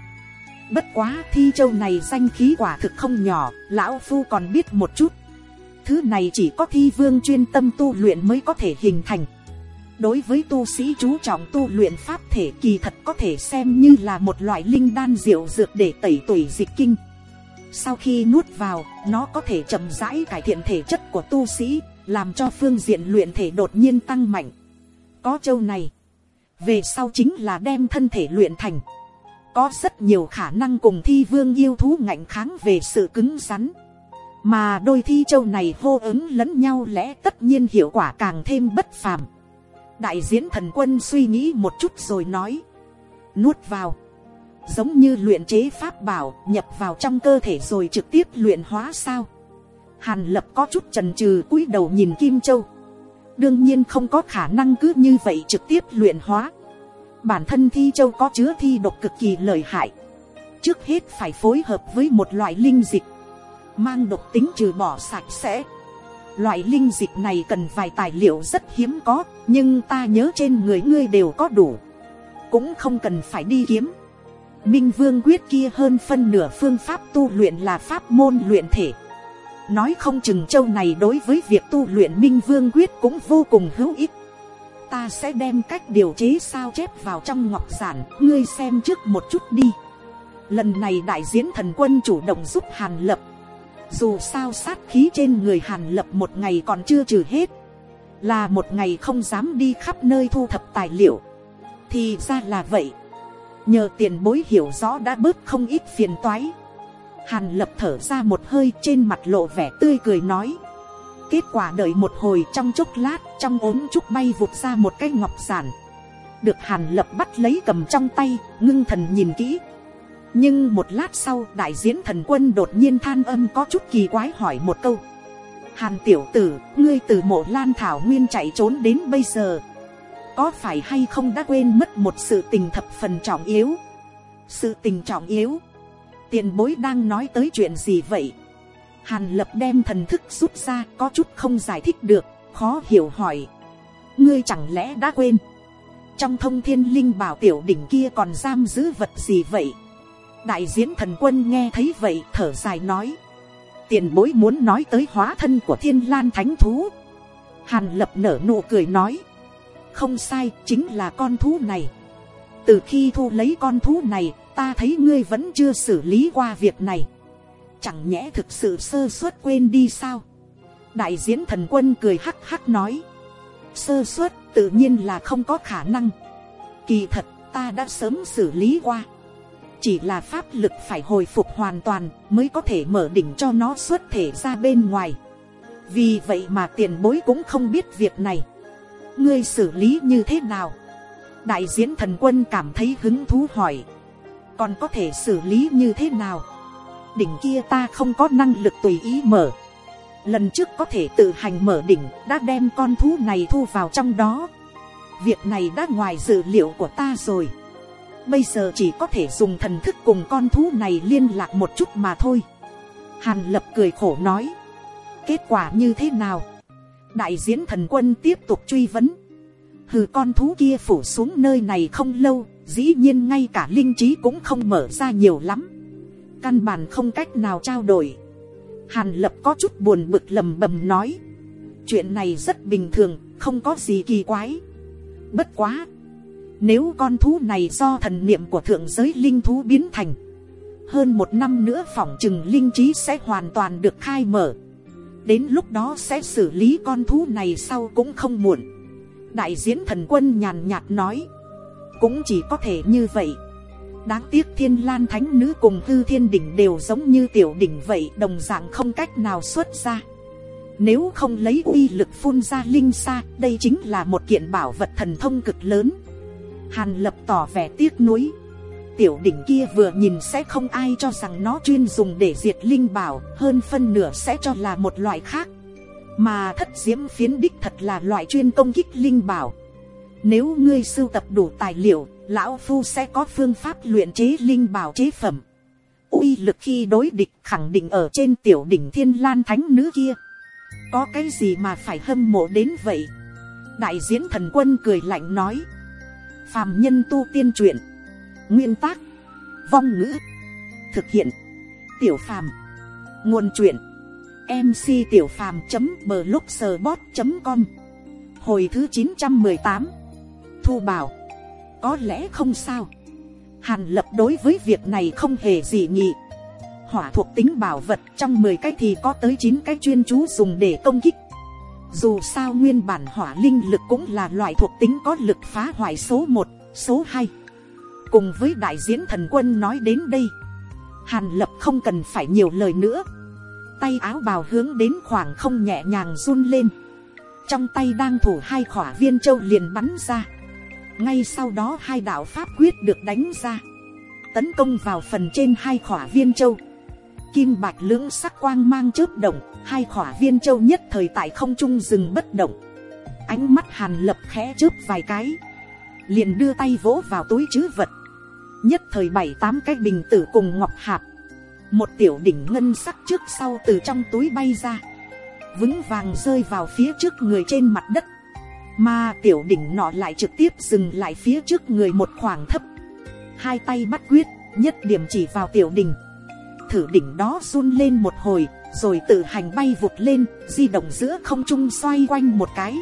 bất quá thi châu này danh khí quả thực không nhỏ lão phu còn biết một chút thứ này chỉ có thi vương chuyên tâm tu luyện mới có thể hình thành đối với tu sĩ chú trọng tu luyện pháp thể kỳ thật có thể xem như là một loại linh đan diệu dược để tẩy tuổi dịch kinh. Sau khi nuốt vào, nó có thể chậm rãi cải thiện thể chất của tu sĩ, làm cho phương diện luyện thể đột nhiên tăng mạnh. Có châu này, về sau chính là đem thân thể luyện thành. Có rất nhiều khả năng cùng thi vương yêu thú ngạnh kháng về sự cứng rắn. Mà đôi thi châu này hô ứng lẫn nhau lẽ tất nhiên hiệu quả càng thêm bất phàm. Đại diễn thần quân suy nghĩ một chút rồi nói. Nuốt vào. Giống như luyện chế pháp bảo nhập vào trong cơ thể rồi trực tiếp luyện hóa sao? Hàn lập có chút trần trừ cúi đầu nhìn kim châu. Đương nhiên không có khả năng cứ như vậy trực tiếp luyện hóa bản thân thi châu có chứa thi độc cực kỳ lợi hại trước hết phải phối hợp với một loại linh dịch mang độc tính trừ bỏ sạch sẽ Loại linh dịch này cần vài tài liệu rất hiếm có, nhưng ta nhớ trên người ngươi đều có đủ. Cũng không cần phải đi kiếm. Minh Vương quyết kia hơn phân nửa phương pháp tu luyện là pháp môn luyện thể. Nói không chừng châu này đối với việc tu luyện Minh Vương quyết cũng vô cùng hữu ích. Ta sẽ đem cách điều chế sao chép vào trong ngọc giản, ngươi xem trước một chút đi. Lần này đại diễn thần quân chủ động giúp Hàn Lập. Dù sao sát khí trên người hàn lập một ngày còn chưa trừ hết. Là một ngày không dám đi khắp nơi thu thập tài liệu. Thì ra là vậy. Nhờ tiền bối hiểu rõ đã bớt không ít phiền toái. Hàn lập thở ra một hơi trên mặt lộ vẻ tươi cười nói kết quả đợi một hồi trong chốc lát, trong ốm trúc bay vụt ra một cái ngọc giản. Được hàn lập bắt lấy cầm trong tay, ngưng thần nhìn kỹ. Nhưng một lát sau, đại diễn thần quân đột nhiên than âm có chút kỳ quái hỏi một câu. Hàn tiểu tử, ngươi từ mộ lan thảo nguyên chạy trốn đến bây giờ, có phải hay không đã quên mất một sự tình thập phần trọng yếu? Sự tình trọng yếu? Tiền bối đang nói tới chuyện gì vậy? Hàn lập đem thần thức rút ra, có chút không giải thích được, khó hiểu hỏi. Ngươi chẳng lẽ đã quên? Trong thông thiên linh bảo tiểu đỉnh kia còn giam giữ vật gì vậy? Đại diễn thần quân nghe thấy vậy, thở dài nói. Tiền bối muốn nói tới hóa thân của thiên lan thánh thú. Hàn lập nở nụ cười nói. Không sai, chính là con thú này. Từ khi thu lấy con thú này, ta thấy ngươi vẫn chưa xử lý qua việc này chẳng nhẽ thực sự sơ suất quên đi sao? Đại diễn thần quân cười hắc hắc nói. Sơ suất tự nhiên là không có khả năng. Kỳ thật, ta đã sớm xử lý qua. Chỉ là pháp lực phải hồi phục hoàn toàn mới có thể mở đỉnh cho nó xuất thể ra bên ngoài. Vì vậy mà tiền bối cũng không biết việc này. Ngươi xử lý như thế nào? Đại diễn thần quân cảm thấy hứng thú hỏi. Còn có thể xử lý như thế nào? Đỉnh kia ta không có năng lực tùy ý mở. Lần trước có thể tự hành mở đỉnh, đã đem con thú này thu vào trong đó. Việc này đã ngoài dự liệu của ta rồi. Bây giờ chỉ có thể dùng thần thức cùng con thú này liên lạc một chút mà thôi. Hàn lập cười khổ nói. Kết quả như thế nào? Đại diễn thần quân tiếp tục truy vấn. Hừ, con thú kia phủ xuống nơi này không lâu, dĩ nhiên ngay cả linh trí cũng không mở ra nhiều lắm căn bản không cách nào trao đổi hàn lập có chút buồn bực lầm bầm nói chuyện này rất bình thường, không có gì kỳ quái bất quá, nếu con thú này do thần niệm của thượng giới linh thú biến thành. Hơn một năm nữa phỏng chừng linh trí sẽ hoàn toàn được khai mở. Đến lúc đó sẽ xử lý con thú này sau cũng không muộn. Đại diễn thần quân nhàn nhạt nói. Cũng chỉ có thể như vậy. Đáng tiếc thiên lan thánh nữ cùng hư thiên đỉnh đều giống như tiểu đỉnh vậy đồng dạng không cách nào xuất ra. Nếu không lấy uy lực phun ra linh xa, đây chính là một kiện bảo vật thần thông cực lớn. Hàn lập tỏ vẻ tiếc nuối. Tiểu đỉnh kia vừa nhìn sẽ không ai cho rằng nó chuyên dùng để diệt linh bảo, hơn phân nửa sẽ cho là một loại khác. Mà thất diễm phiến đích thật là loại chuyên công kích linh bảo. Nếu ngươi sưu tập đủ tài liệu, lão phu sẽ có phương pháp luyện chế linh bảo chế phẩm. uy lực khi đối địch khẳng định ở trên tiểu đỉnh thiên lan thánh nữ kia. Có cái gì mà phải hâm mộ đến vậy? Đại diễn thần quân cười lạnh nói. Phàm nhân tu tiên truyện. Nguyên tác. Vong ngữ. Thực hiện. Tiểu phàm. Nguồn truyện. Mc tiểu phàm blogspot com. Hồi thứ chín trăm mười tám. Thu bảo. Có lẽ không sao. Hàn lập đối với việc này không hề gì nhị Hỏa thuộc tính bảo vật trong 10 cái thì có tới 9 cái chuyên chú dùng để công kích. Dù sao nguyên bản hỏa linh lực cũng là loại thuộc tính có lực phá hoại số 1, số 2 Cùng với đại diễn thần quân nói đến đây Hàn lập không cần phải nhiều lời nữa. Tay áo bào hướng đến khoảng không nhẹ nhàng run lên. Trong tay đang thủ hai khỏa viên châu liền bắn ra. Ngay sau đó hai đạo pháp quyết được đánh ra. Tấn công vào phần trên hai khỏa viên châu. Kim bạch lưỡng sắc quang mang chớp động, Hai khỏa viên châu nhất thời tại không trung dừng bất động. Ánh mắt hàn lập khẽ chớp vài cái. Liền đưa tay vỗ vào túi chứ vật. Nhất thời bảy tám cái bình tử cùng ngọc hạp. Một tiểu đỉnh ngân sắc trước sau từ trong túi bay ra. Vững vàng rơi vào phía trước người trên mặt đất mà tiểu đỉnh nọ lại trực tiếp dừng lại phía trước người một khoảng thấp. Hai tay bắt quyết, nhất điểm chỉ vào tiểu đỉnh. Thử đỉnh đó run lên một hồi, rồi tự hành bay vụt lên, di động giữa không trung xoay quanh một cái.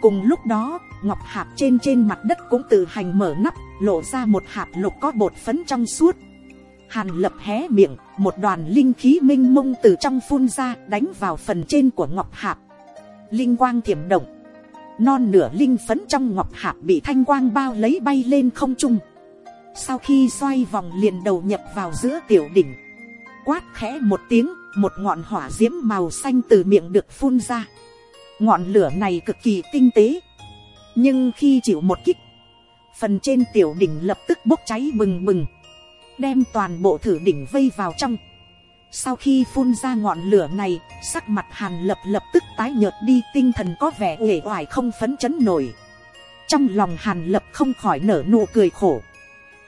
Cùng lúc đó, ngọc hạp trên trên mặt đất cũng tự hành mở nắp, lộ ra một hạt lục có bột phấn trong suốt. Hàn lập hé miệng, một đoàn linh khí minh mông từ trong phun ra, đánh vào phần trên của ngọc hạp. Linh quang thiểm động non nửa linh phấn trong ngọc hạp bị thanh quang bao lấy bay lên không trung. Sau khi xoay vòng liền đầu nhập vào giữa tiểu đỉnh. Quát khẽ một tiếng một ngọn hỏa d i ễ m màu xanh từ miệng được phun ra. Ngọn lửa này cực kỳ tinh tế. Nhưng khi chịu một kích phần trên tiểu đỉnh lập tức bốc cháy bừng bừng, đem toàn bộ thử đỉnh vây vào trong. Sau khi phun ra ngọn lửa này, sắc mặt hàn lập lập tức tái nhợt đi tinh thần có vẻ uể oải không phấn chấn nổi. Trong lòng hàn lập không khỏi nở nụ cười khổ.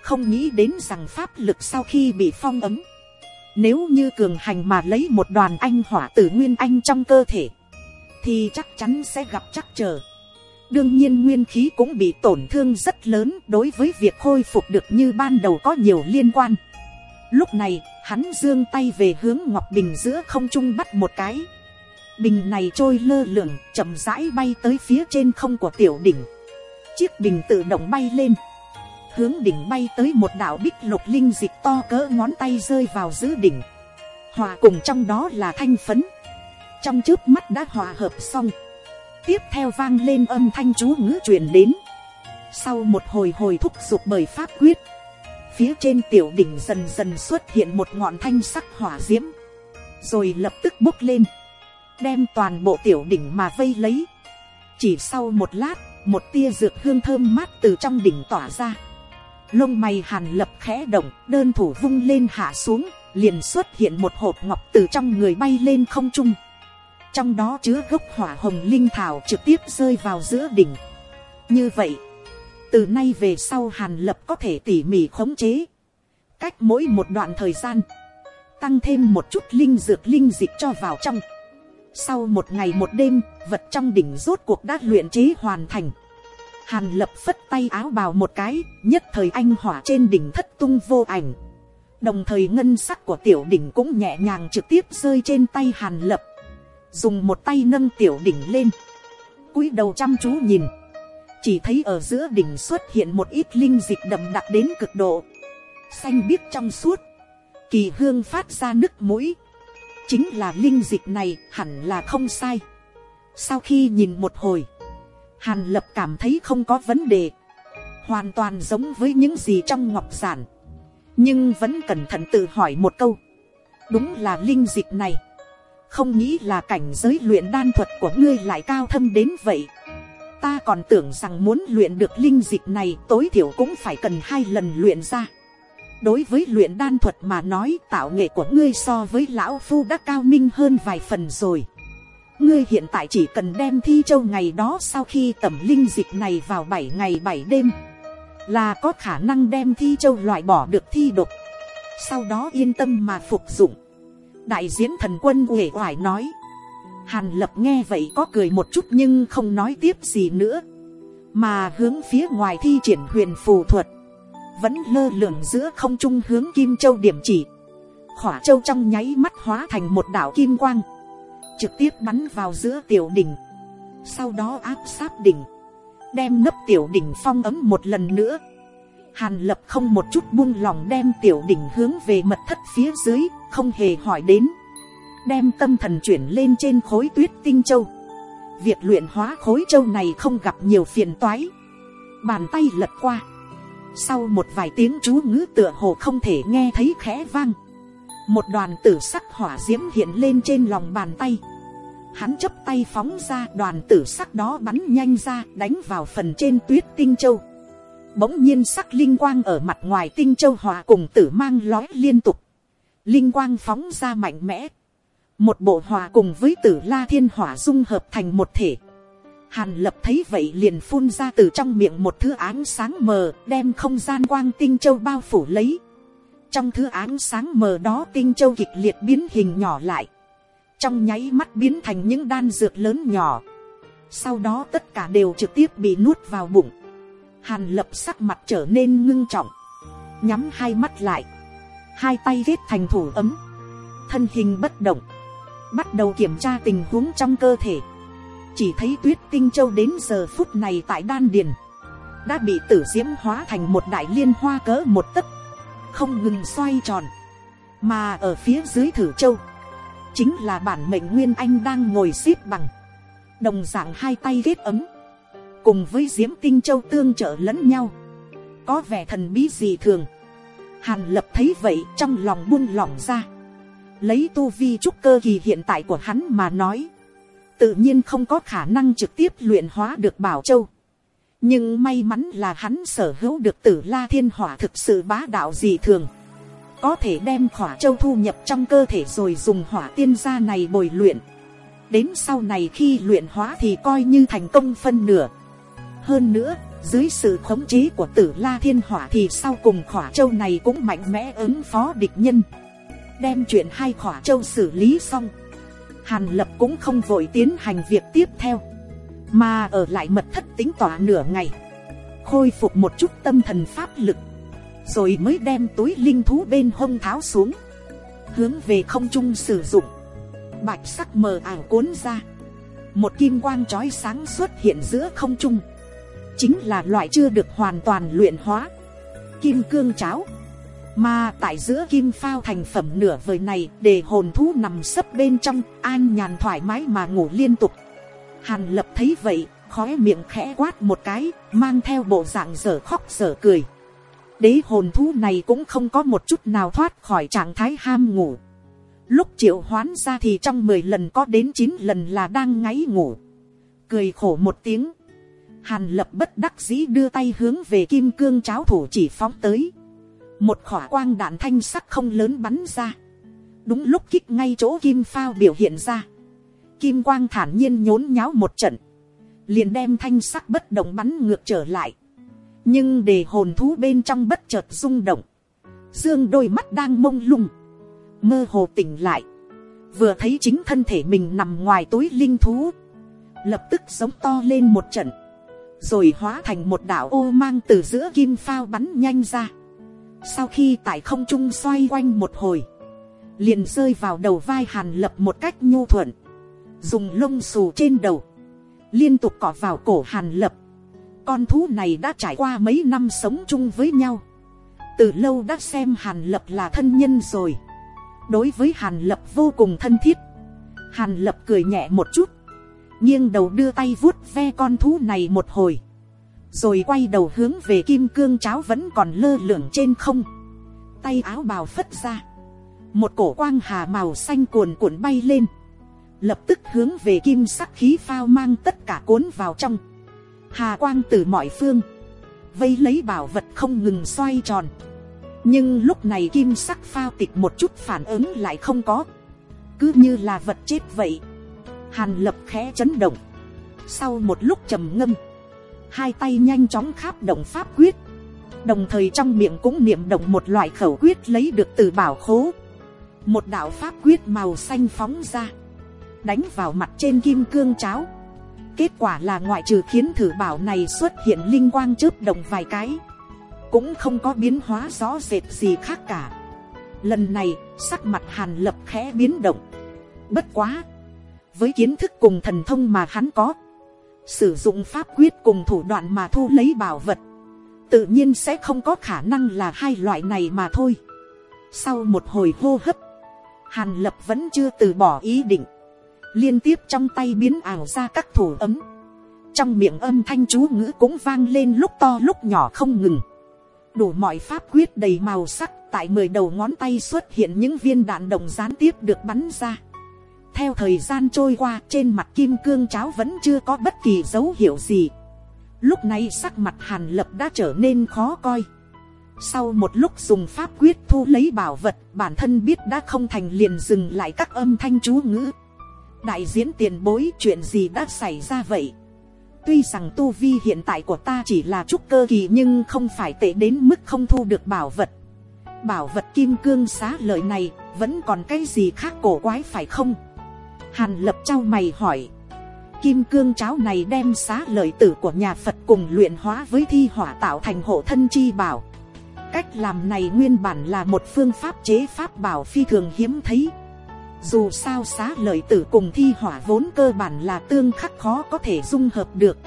Không nghĩ đến rằng pháp lực sau khi bị phong ấm. Nếu như cường hành mà lấy một đoàn anh hỏa tử nguyên anh trong cơ thể. Thì chắc chắn sẽ gặp chắc chờ đương nhiên nguyên khí cũng bị tổn thương rất lớn đối với việc khôi phục được như ban đầu có nhiều liên quan. Lúc này, hắn giương tay về hướng ngọc bình giữa không trung bắt một cái. Bình này trôi lơ lửng, chậm rãi bay tới phía trên không của tiểu đỉnh. Chiếc bình tự động bay lên. Hướng đỉnh bay tới một đảo bích lục linh dịch to cỡ ngón tay rơi vào giữa đỉnh. Hòa cùng trong đó là thanh phấn. Trong trước mắt đã hòa hợp xong tiếp theo vang lên âm thanh chú ngữ truyền đến sau một hồi hồi thúc giục bởi pháp quyết phía trên tiểu đỉnh dần dần xuất hiện một ngọn thanh sắc hỏa diễm, rồi lập tức bốc lên. Đem toàn bộ tiểu đỉnh mà vây lấy. Chỉ sau một lát một tia dược hương thơm mát từ trong đỉnh tỏa ra. Lông mày hàn lập khẽ động đơn thủ vung lên hạ xuống liền xuất hiện một hộp ngọc từ trong người bay lên không trung. Trong đó chứa gốc hỏa hồng linh thảo trực tiếp rơi vào giữa đỉnh. như vậy, từ nay về sau hàn lập có thể tỉ mỉ khống chế, cách mỗi một đoạn thời gian, tăng thêm một chút linh dược linh dịch cho vào trong. sau một ngày một đêm, vật trong đỉnh rốt cuộc đã luyện chế hoàn thành. Hàn lập phất tay áo bào một cái, nhất thời anh hỏa trên đỉnh thất tung vô ảnh. Đồng thời ngân sắc của tiểu đỉnh cũng nhẹ nhàng trực tiếp rơi trên tay hàn lập dùng một tay nâng tiểu đỉnh lên, cúi đầu chăm chú nhìn, chỉ thấy ở giữa đỉnh xuất hiện một ít linh dịch đậm đặc đến cực độ, xanh biếc trong suốt, kỳ hương phát ra nước mũi, chính là linh dịch này hẳn là không sai. Sau khi nhìn một hồi, hàn lập cảm thấy không có vấn đề, hoàn toàn giống với những gì trong ngọc giản, nhưng vẫn cẩn thận tự hỏi một câu, đúng là linh dịch này, không nghĩ là cảnh giới luyện đan thuật của ngươi lại cao thâm đến vậy ta còn tưởng rằng muốn luyện được linh dịch này tối thiểu cũng phải cần hai lần luyện ra. Đối với luyện đan thuật mà nói, tạo nghệ của ngươi so với lão phu đã cao minh hơn vài phần rồi. Ngươi hiện tại chỉ cần đem thi châu ngày đó sau khi tẩm linh dịch này vào bảy ngày bảy đêm, là có khả năng đem thi châu loại bỏ được thi độc. Sau đó yên tâm mà phục dụng. Đại diễn thần quân uể oải nói hàn lập nghe vậy có cười một chút nhưng không nói tiếp gì nữa. Mà hướng phía ngoài thi triển huyền phù thuật. Vẫn lơ lửng giữa không trung hướng kim châu điểm chỉ. Khỏa châu trong nháy mắt hóa thành một đảo kim quang. Trực tiếp bắn vào giữa tiểu đỉnh. Sau đó áp sát đỉnh, đem nấp tiểu đỉnh phong ấm một lần nữa. Hàn lập không một chút buông lòng đem tiểu đỉnh hướng về mật thất phía dưới, không hề hỏi đến. Đem tâm thần chuyển lên trên khối tuyết tinh châu. Việc luyện hóa khối châu này không gặp nhiều phiền toái. Bàn tay lật qua. Sau một vài tiếng chú ngữ tựa hồ không thể nghe thấy khẽ vang. Một đoàn tử sắc hỏa diễm hiện lên trên lòng bàn tay Hắn chấp tay phóng ra, đoàn tử sắc đó bắn nhanh ra, đánh vào phần trên tuyết tinh châu. Bỗng nhiên sắc linh quang ở mặt ngoài tinh châu hòa cùng tử mang lói liên tục. Linh quang phóng ra mạnh mẽ. Một bộ hòa cùng với tử la thiên hỏa dung hợp thành một thể. Hàn lập thấy vậy liền phun ra từ trong miệng một thứ ánh sáng mờ, đem không gian quang tinh châu bao phủ lấy. Trong thứ ánh sáng mờ đó tinh châu kịch liệt biến hình nhỏ lại trong nháy mắt biến thành những đan dược lớn nhỏ. Sau đó tất cả đều trực tiếp bị nuốt vào bụng. Hàn lập sắc mặt trở nên ngưng trọng. Nhắm hai mắt lại. Hai tay ghét thành thủ ấm. Thân hình bất động. Bắt đầu kiểm tra tình huống trong cơ thể. Chỉ thấy tuyết tinh châu đến giờ phút này tại đan điền. Đã bị tử diễm hóa thành một đại liên hoa cỡ một tấc. Không ngừng xoay tròn. Mà ở phía dưới thử châu chính là bản mệnh nguyên anh đang ngồi xếp bằng, đồng dạng hai tay ghét ấm, cùng với diễm tinh châu tương trợ lẫn nhau, có vẻ thần bí gì thường. Hàn lập thấy vậy trong lòng buông lỏng ra, lấy tu vi trúc cơ kỳ hiện tại của hắn mà nói, tự nhiên không có khả năng trực tiếp luyện hóa được bảo châu. nhưng may mắn là hắn sở hữu được tử la thiên hỏa thực sự bá đạo gì thường có thể đem khỏa châu thu nhập trong cơ thể rồi dùng hỏa tiên gia này bồi luyện. Đến sau này khi luyện hóa thì coi như thành công phân nửa. Hơn nữa, dưới sự khống chế của tử la thiên hỏa thì sau cùng khỏa châu này cũng mạnh mẽ ứng phó địch nhân. Đem chuyện hai khỏa châu xử lý xong. Hàn lập cũng không vội tiến hành việc tiếp theo. Mà ở lại mật thất tính tỏa nửa ngày. Khôi phục một chút tâm thần pháp lực rồi mới đem túi linh thú bên hông tháo xuống, hướng về không trung sử dụng, bạch sắc mờ ảo cuốn ra, một kim quang trói sáng xuất hiện giữa không trung, chính là loại chưa được hoàn toàn luyện hóa, kim cương cháo, mà tại giữa kim phao thành phẩm nửa vời này để hồn thú nằm sấp bên trong an nhàn thoải mái mà ngủ liên tục. Hàn lập thấy vậy, khóe miệng khẽ quát một cái, mang theo bộ dạng dở khóc dở cười đế hồn thú này cũng không có một chút nào thoát khỏi trạng thái ham ngủ. Lúc triệu hoán ra thì trong mười lần có đến chín lần là đang ngáy ngủ. Cười khổ một tiếng. Hàn lập bất đắc dĩ đưa tay hướng về kim cương cháo thủ chỉ phóng tới. Một khỏa quang đạn thanh sắc không lớn bắn ra. Đúng lúc kích ngay chỗ kim phao biểu hiện ra. Kim quang thản nhiên nhốn nháo một trận. Liền đem thanh sắc bất động bắn ngược trở lại nhưng để hồn thú bên trong bất chợt rung động, dương đôi mắt đang mông lung, mơ hồ tỉnh lại, vừa thấy chính thân thể mình nằm ngoài túi linh thú, lập tức giống to lên một trận, rồi hóa thành một đảo ô mang từ giữa kim phao bắn nhanh ra. Sau khi tại không trung xoay quanh một hồi, liền rơi vào đầu vai hàn lập một cách nhu thuận, dùng lông xù trên đầu, liên tục cọ vào cổ hàn lập, con thú này đã trải qua mấy năm sống chung với nhau. Từ lâu đã xem Hàn Lập là thân nhân rồi. Đối với Hàn Lập vô cùng thân thiết. Hàn Lập cười nhẹ một chút. nghiêng đầu đưa tay vuốt ve con thú này một hồi. Rồi quay đầu hướng về kim cương cháo vẫn còn lơ lửng trên không. Tay áo bào phất ra. Một cổ quang hà màu xanh cuồn cuộn bay lên. Lập tức hướng về kim sắc khí phao mang tất cả cuốn vào trong hà quang từ mọi phương, vây lấy bảo vật không ngừng xoay tròn. nhưng lúc này kim sắc phao tịch một chút phản ứng lại không có, cứ như là vật chết vậy. hàn lập khẽ chấn động, sau một lúc trầm ngâm, hai tay nhanh chóng kháp động pháp quyết, đồng thời trong miệng cũng niệm động một loại khẩu quyết lấy được từ bảo khố. một đạo pháp quyết màu xanh phóng ra, đánh vào mặt trên kim cương cháo. Kết quả là ngoại trừ khiến thử bảo này xuất hiện linh quang chớp động vài cái Cũng không có biến hóa rõ rệt gì khác cả. Lần này sắc mặt hàn lập khẽ biến động. Bất quá Với kiến thức cùng thần thông mà hắn có sử dụng pháp quyết cùng thủ đoạn mà thu lấy bảo vật, tự nhiên sẽ không có khả năng là hai loại này mà thôi. Sau một hồi hô hấp, hàn lập vẫn chưa từ bỏ ý định, liên tiếp trong tay biến ảo ra các thủ ấm, trong miệng âm thanh chú ngữ cũng vang lên lúc to lúc nhỏ không ngừng, đủ mọi pháp quyết đầy màu sắc tại mười đầu ngón tay xuất hiện những viên đạn đồng gián tiếp được bắn ra theo thời gian trôi qua trên mặt kim cương cháo vẫn chưa có bất kỳ dấu hiệu gì. Lúc này sắc mặt hàn lập đã trở nên khó coi. Sau một lúc dùng pháp quyết thu lấy bảo vật, bản thân biết đã không thành liền dừng lại các âm thanh chú ngữ. Đại diễn tiền bối chuyện gì đã xảy ra vậy? Tuy rằng tu vi hiện tại của ta chỉ là trúc cơ kỳ nhưng không phải tệ đến mức không thu được bảo vật. Bảo vật kim cương xá lợi này vẫn còn cái gì khác cổ quái phải không? Hàn lập trao mày hỏi. Kim cương cháo này đem xá lợi tử của nhà Phật cùng luyện hóa với thi hỏa tạo thành hộ thân chi bảo. Cách làm này nguyên bản là một phương pháp chế pháp bảo phi thường hiếm thấy. Dù sao xá lợi tử cùng thi hỏa vốn cơ bản là tương khắc khó có thể dung hợp được.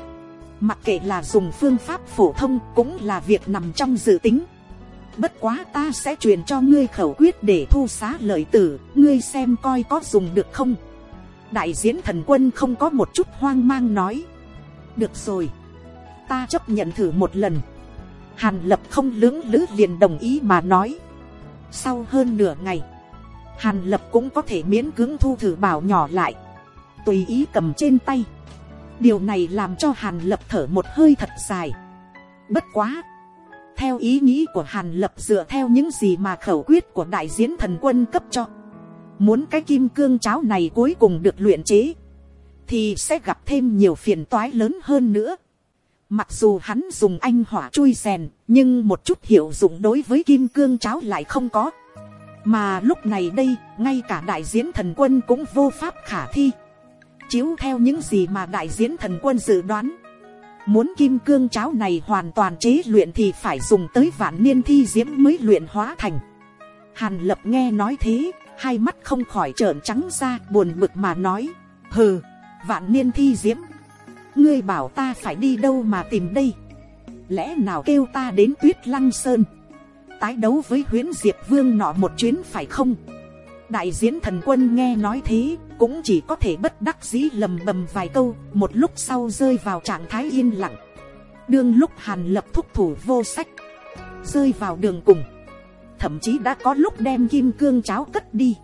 Mặc kệ là dùng phương pháp phổ thông cũng là việc nằm trong dự tính. Bất quá ta sẽ truyền cho ngươi khẩu quyết để thu xá lợi tử, ngươi xem coi có dùng được không đại diễn thần quân không có một chút hoang mang nói. Được rồi. Ta chấp nhận thử một lần. Hàn lập không lưỡng lữ liền đồng ý mà nói. Sau hơn nửa ngày, hàn lập cũng có thể miễn cưỡng thu thử bảo nhỏ lại. Tùy ý cầm trên tay. Điều này làm cho hàn lập thở một hơi thật dài. Bất quá, theo ý nghĩ của hàn lập dựa theo những gì mà khẩu quyết của đại diễn thần quân cấp cho Muốn cái kim cương cháo này cuối cùng được luyện chế. Thì sẽ gặp thêm nhiều phiền toái lớn hơn nữa. Mặc dù hắn dùng anh hỏa chui rèn. Nhưng một chút hiệu dụng đối với kim cương cháo lại không có. Mà lúc này đây, ngay cả đại diễn thần quân cũng vô pháp khả thi. Chiếu theo những gì mà đại diễn thần quân dự đoán. Muốn kim cương cháo này hoàn toàn chế luyện thì phải dùng tới vạn niên thi diễm mới luyện hóa thành. Hàn lập nghe nói thế, hai mắt không khỏi trợn trắng ra, buồn bực mà nói, hừ, vạn niên thi diễm, ngươi bảo ta phải đi đâu mà tìm đây? Lẽ nào kêu ta đến tuyết lăng sơn, tái đấu với huyễn diệp vương nọ một chuyến phải không? Đại diễn thần quân nghe nói thế, cũng chỉ có thể bất đắc dĩ lầm bầm vài câu, một lúc sau rơi vào trạng thái yên lặng. Đương lúc hàn lập thúc thủ vô sách, rơi vào đường cùng thậm chí đã có lúc đem kim cương cháo cất đi.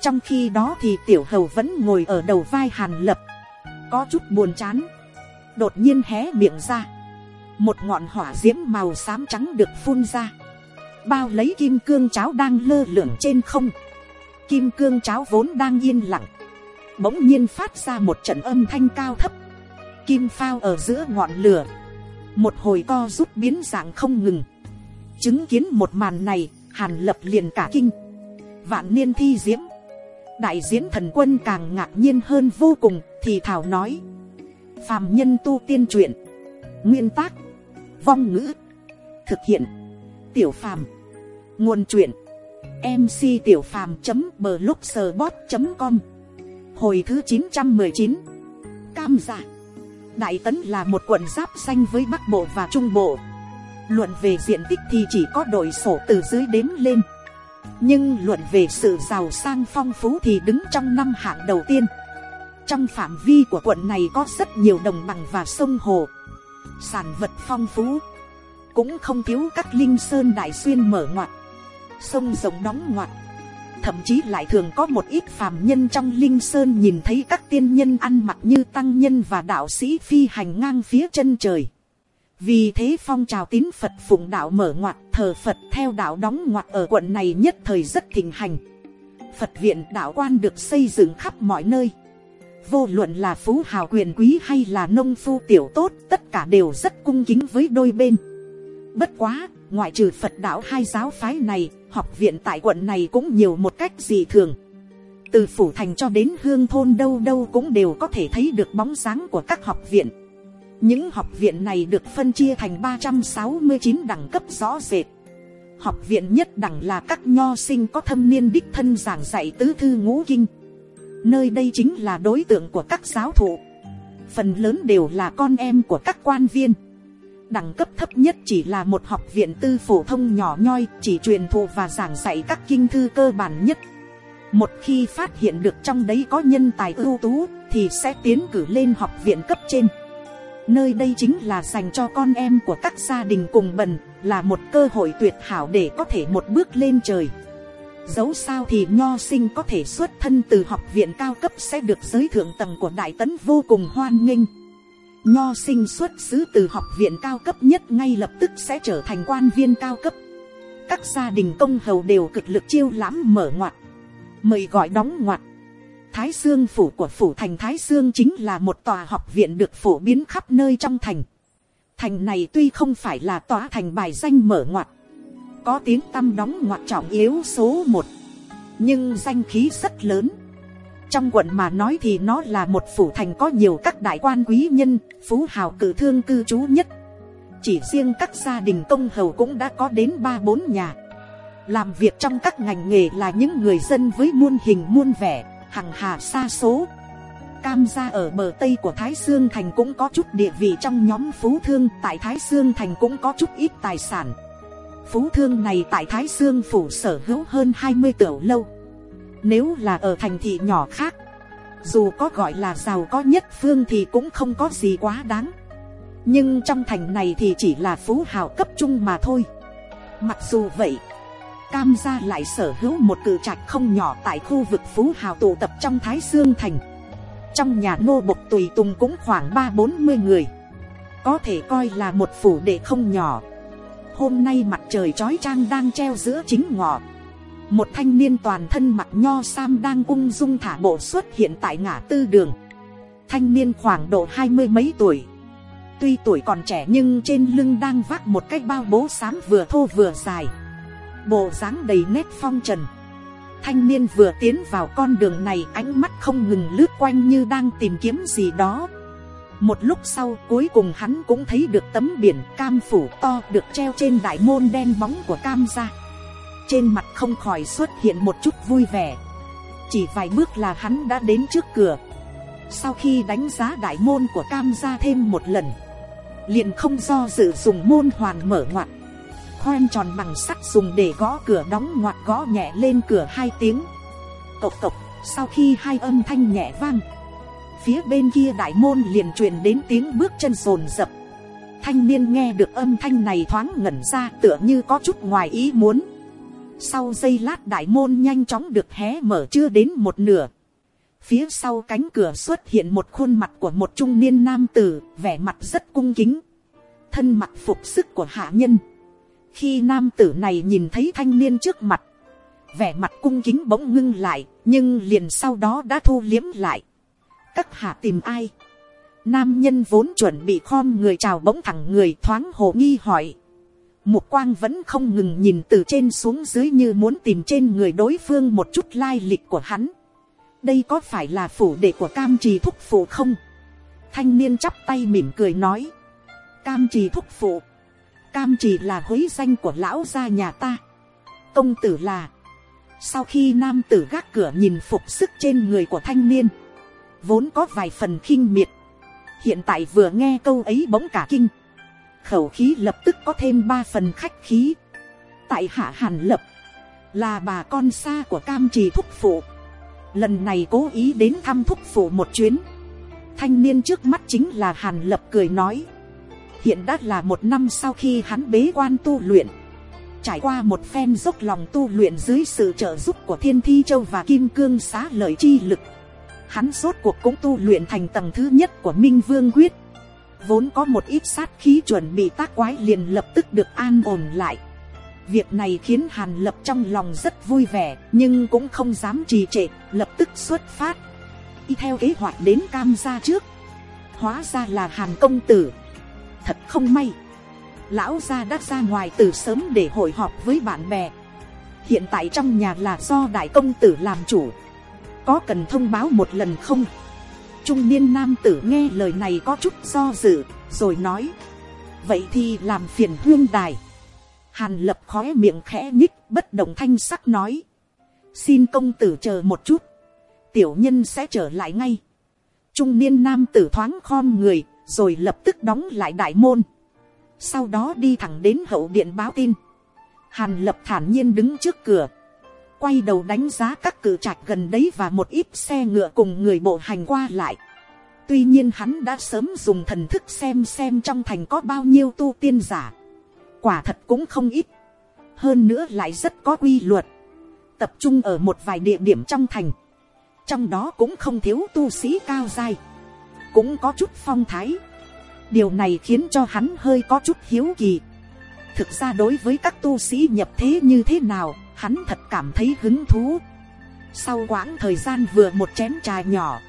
Trong khi đó thì tiểu hầu vẫn ngồi ở đầu vai hàn lập. Có chút buồn chán. Đột nhiên hé miệng ra. Một ngọn hỏa d i ễ m màu xám trắng được phun ra. Bao lấy kim cương cháo đang lơ lửng trên không. Kim cương cháo vốn đang yên lặng. Bỗng nhiên phát ra một trận âm thanh cao thấp. Kim phao ở giữa ngọn lửa. Một hồi co rút biến dạng không ngừng chứng kiến một màn này, hàn lập liền cả kinh. Vạn niên thi diễm. Đại diễn thần quân càng ngạc nhiên hơn vô cùng, thì thảo nói. Phàm nhân tu tiên truyện. Nguyên tác. Vong ngữ. Thực hiện. Tiểu phàm. Nguồn truyện. Mc tiểu phàm blogspot com. Hồi thứ chín trăm mười chín. Cam giả đại tấn là một quận giáp xanh với bắc bộ và trung bộ luận về diện tích thì chỉ có đội sổ từ dưới đến lên. Nhưng luận về sự giàu sang phong phú thì đứng trong năm hạng đầu tiên. Trong phạm vi của quận này có rất nhiều đồng bằng và sông hồ. Sản vật phong phú. Cũng không thiếu các linh sơn đại xuyên mở ngoặt. Sông rồng đóng ngoặt. Thậm chí lại thường có một ít phàm nhân trong linh sơn nhìn thấy các tiên nhân ăn mặc như tăng nhân và đạo sĩ phi hành ngang phía chân trời vì thế phong trào tín phật phụng đạo mở ngoặt thờ phật theo đạo đóng ngoặt ở quận này nhất thời rất thịnh hành. Phật viện đạo quan được xây dựng khắp mọi nơi. Vô luận là phú hào quyền quý hay là nông phu tiểu tốt, tất cả đều rất cung kính với đôi bên. Bất quá, ngoại trừ phật đạo hai giáo phái này, học viện tại quận này cũng nhiều một cách dị thường. Từ phủ thành cho đến hương thôn đâu đâu cũng đều có thể thấy được bóng dáng của các học viện những học viện này được phân chia thành ba trăm sáu mươi chín đẳng cấp rõ rệt. Học viện nhất đẳng là các nho sinh có thâm niên đích thân giảng dạy tứ thư ngũ kinh. Nơi đây chính là đối tượng của các giáo thụ. phần lớn đều là con em của các quan viên đẳng cấp thấp nhất chỉ là một học viện tư phổ thông nhỏ nhoi, chỉ truyền thụ và giảng dạy các kinh thư cơ bản nhất một khi phát hiện được trong đấy có nhân tài ưu tú, thì sẽ tiến cử lên học viện cấp trên nơi đây chính là dành cho con em của các gia đình cùng bần là một cơ hội tuyệt hảo để có thể một bước lên trời. Dẫu sao thì nho sinh có thể xuất thân từ học viện cao cấp sẽ được giới thượng tầng của đại tấn vô cùng hoan nghênh. Nho sinh xuất xứ từ học viện cao cấp nhất ngay lập tức sẽ trở thành quan viên cao cấp. Các gia đình công hầu đều cực lực chiêu lãm mở ngoặt, mời gọi đóng ngoặt thái Dương phủ của phủ thành thái Dương chính là một tòa học viện được phổ biến khắp nơi trong thành. Thành này tuy không phải là tòa thành bài danh mở ngoặt, có tiếng tăm đóng ngoặt trọng yếu số một, nhưng danh khí rất lớn. Trong quận mà nói thì nó là một phủ thành có nhiều các đại quan quý nhân, phú hào cử thương cư trú nhất. Chỉ riêng các gia đình công hầu cũng đã có đến ba bốn nhà. Làm việc trong các ngành nghề là những người dân với muôn hình muôn vẻ hằng hà xa số. Cam gia ở bờ tây của thái sương thành cũng có chút địa vị trong nhóm phú thương. Tại thái sương thành cũng có chút ít tài sản. Phú thương này tại thái sương phủ sở hữu hơn hai mươi tiểu lâu. Nếu là ở thành thị nhỏ khác, dù có gọi là giàu có nhất phương thì cũng không có gì quá đáng. Nhưng trong thành này thì chỉ là phú hào cấp trung mà thôi. Mặc dù vậy cam gia lại sở hữu một cự trạch không nhỏ tại khu vực phú hào tụ tập trong thái sương thành. Trong nhà Ngô bộc tùy tùng cũng khoảng ba bốn mươi người. Có thể coi là một phủ đệ không nhỏ. Hôm nay mặt trời chói trang đang treo giữa chính ngọ. Một thanh niên toàn thân mặc nho sam đang ung dung thả bộ xuất hiện tại ngã tư đường. Thanh niên khoảng độ hai mươi mấy tuổi. Tuy tuổi còn trẻ nhưng trên lưng đang vác một cái bao bố xám vừa thô vừa dài bộ dáng đầy nét phong trần. Thanh niên vừa tiến vào con đường này, ánh mắt không ngừng lướt quanh như đang tìm kiếm gì đó. Một lúc sau, cuối cùng hắn cũng thấy được tấm biển cam phủ to được treo trên đại môn đen bóng của cam gia. Trên mặt không khỏi xuất hiện một chút vui vẻ. Chỉ vài bước là hắn đã đến trước cửa. Sau khi đánh giá đại môn của cam gia thêm một lần, liền không do dự dùng môn hoàn mở ngoặt khoen tròn bằng sắt dùng để gõ cửa đóng ngoặt gõ nhẹ lên cửa hai tiếng. Cộc cộc, sau khi hai âm thanh nhẹ vang, phía bên kia đại môn liền truyền đến tiếng bước chân rồn rập. Thanh niên nghe được âm thanh này thoáng ngẩn ra tựa như có chút ngoài ý muốn. Sau giây lát đại môn nhanh chóng được hé mở chưa đến một nửa. Phía sau cánh cửa xuất hiện một khuôn mặt của một trung niên nam tử, vẻ mặt rất cung kính. Thân mặt phục sức của hạ nhân khi nam tử này nhìn thấy thanh niên trước mặt, vẻ mặt cung kính bỗng ngưng lại, nhưng liền sau đó đã thu liếm lại. Các hạ tìm ai? Nam nhân vốn chuẩn bị khom người chào bỗng thẳng người thoáng hồ nghi hỏi. Mục quang vẫn không ngừng nhìn từ trên xuống dưới như muốn tìm trên người đối phương một chút lai lịch của hắn. Đây có phải là phủ đệ của cam trì thúc phụ không? Thanh niên chắp tay mỉm cười nói. Cam trì thúc phụ cam trì là huế danh của lão gia nhà ta. Công tử là, sau khi nam tử gác cửa nhìn phục sức trên người của thanh niên, vốn có vài phần khinh miệt. Hiện tại vừa nghe câu ấy bỗng cả kinh. Khẩu khí lập tức có thêm ba phần khách khí. Tại hạ hàn lập, là bà con xa của cam trì thúc phụ. Lần này cố ý đến thăm thúc phụ một chuyến. Thanh niên trước mắt chính là hàn lập cười nói hiện đã là một năm sau khi hắn bế quan tu luyện. Trải qua một phen dốc lòng tu luyện dưới sự trợ giúp của thiên thi châu và kim cương xá lợi chi lực, hắn rốt cuộc cũng tu luyện thành tầng thứ nhất của minh vương quyết. Vốn có một ít sát khí chuẩn bị tác quái liền lập tức được an ổn lại. Việc này khiến hàn lập trong lòng rất vui vẻ, nhưng cũng không dám trì trệ, lập tức xuất phát. Y theo kế hoạch đến cam gia trước. Hóa ra là hàn công tử thật không may. Lão gia đã ra ngoài từ sớm để hội họp với bạn bè. Hiện tại trong nhà là do đại công tử làm chủ. Có cần thông báo một lần không? Trung niên nam tử nghe lời này có chút do dự rồi nói vậy thì làm phiền hương đài. Hàn lập khói miệng khẽ nhích bất động thanh sắc nói xin công tử chờ một chút. Tiểu nhân sẽ trở lại ngay. Trung niên nam tử thoáng khom người, rồi lập tức đóng lại đại môn. Sau đó đi thẳng đến hậu điện báo tin. Hàn lập thản nhiên đứng trước cửa. Quay đầu đánh giá các cử trạch gần đấy và một ít xe ngựa cùng người bộ hành qua lại. Tuy nhiên hắn đã sớm dùng thần thức xem xem trong thành có bao nhiêu tu tiên giả. Quả thật cũng không ít. Hơn nữa lại rất có quy luật. Tập trung ở một vài địa điểm trong thành. Trong đó cũng không thiếu tu sĩ cao dai. Cũng có chút phong thái. Điều này khiến cho hắn hơi có chút hiếu kỳ. Thực ra đối với các tu sĩ nhập thế như thế nào, hắn thật cảm thấy hứng thú. Sau quãng thời gian vừa một chén trà nhỏ,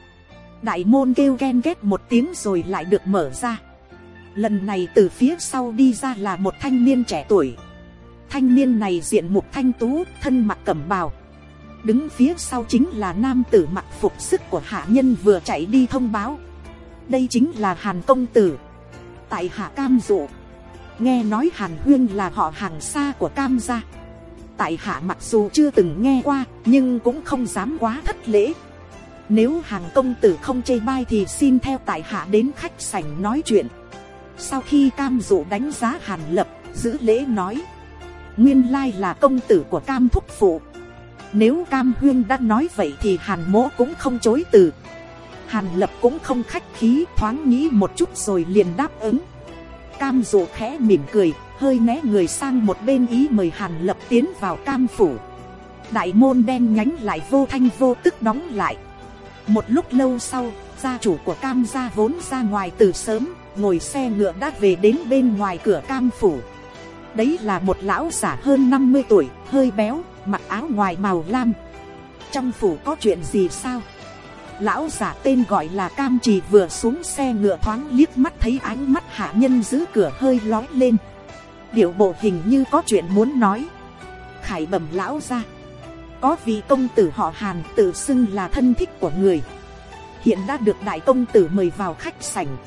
đại môn kêu ghen ghét một tiếng rồi lại được mở ra. Lần này từ phía sau đi ra là một thanh niên trẻ tuổi. Thanh niên này diện mục thanh tú, thân mặc cẩm bào. Đứng phía sau chính là nam tử mặc phục sức của hạ nhân vừa chạy đi thông báo. Đây chính là Hàn Công Tử. Tại Hạ Cam Dụ. Nghe nói Hàn Huyên là họ hàng xa của Cam gia. Tại Hạ mặc dù chưa từng nghe qua, nhưng cũng không dám quá thất lễ. Nếu hàng công tử không chê bai thì xin theo tại hạ đến khách sảnh nói chuyện. Sau khi cam dụ đánh giá hàn lập, giữ lễ nói. Nguyên lai là công tử của cam thúc phụ. Nếu cam huyên đã nói vậy thì hàn mỗ cũng không chối từ. Hàn lập cũng không khách khí thoáng nghĩ một chút rồi liền đáp ứng. Cam dụ khẽ mỉm cười, hơi né người sang một bên ý mời hàn lập tiến vào cam phủ. Đại môn đen nhánh lại vô thanh vô tức đóng lại một lúc lâu sau gia chủ của cam gia vốn ra ngoài từ sớm ngồi xe ngựa đã về đến bên ngoài cửa cam phủ đấy là một lão giả hơn năm mươi tuổi hơi béo mặc áo ngoài màu lam trong phủ có chuyện gì sao lão giả tên gọi là cam trì vừa xuống xe ngựa thoáng liếc mắt thấy ánh mắt hạ nhân giữ cửa hơi lói lên. Điệu bộ hình như có chuyện muốn nói. Khải bẩm lão ra có vị công tử họ hàn tự xưng là thân thích của người. Hiện đã được đại công tử mời vào khách sảnh.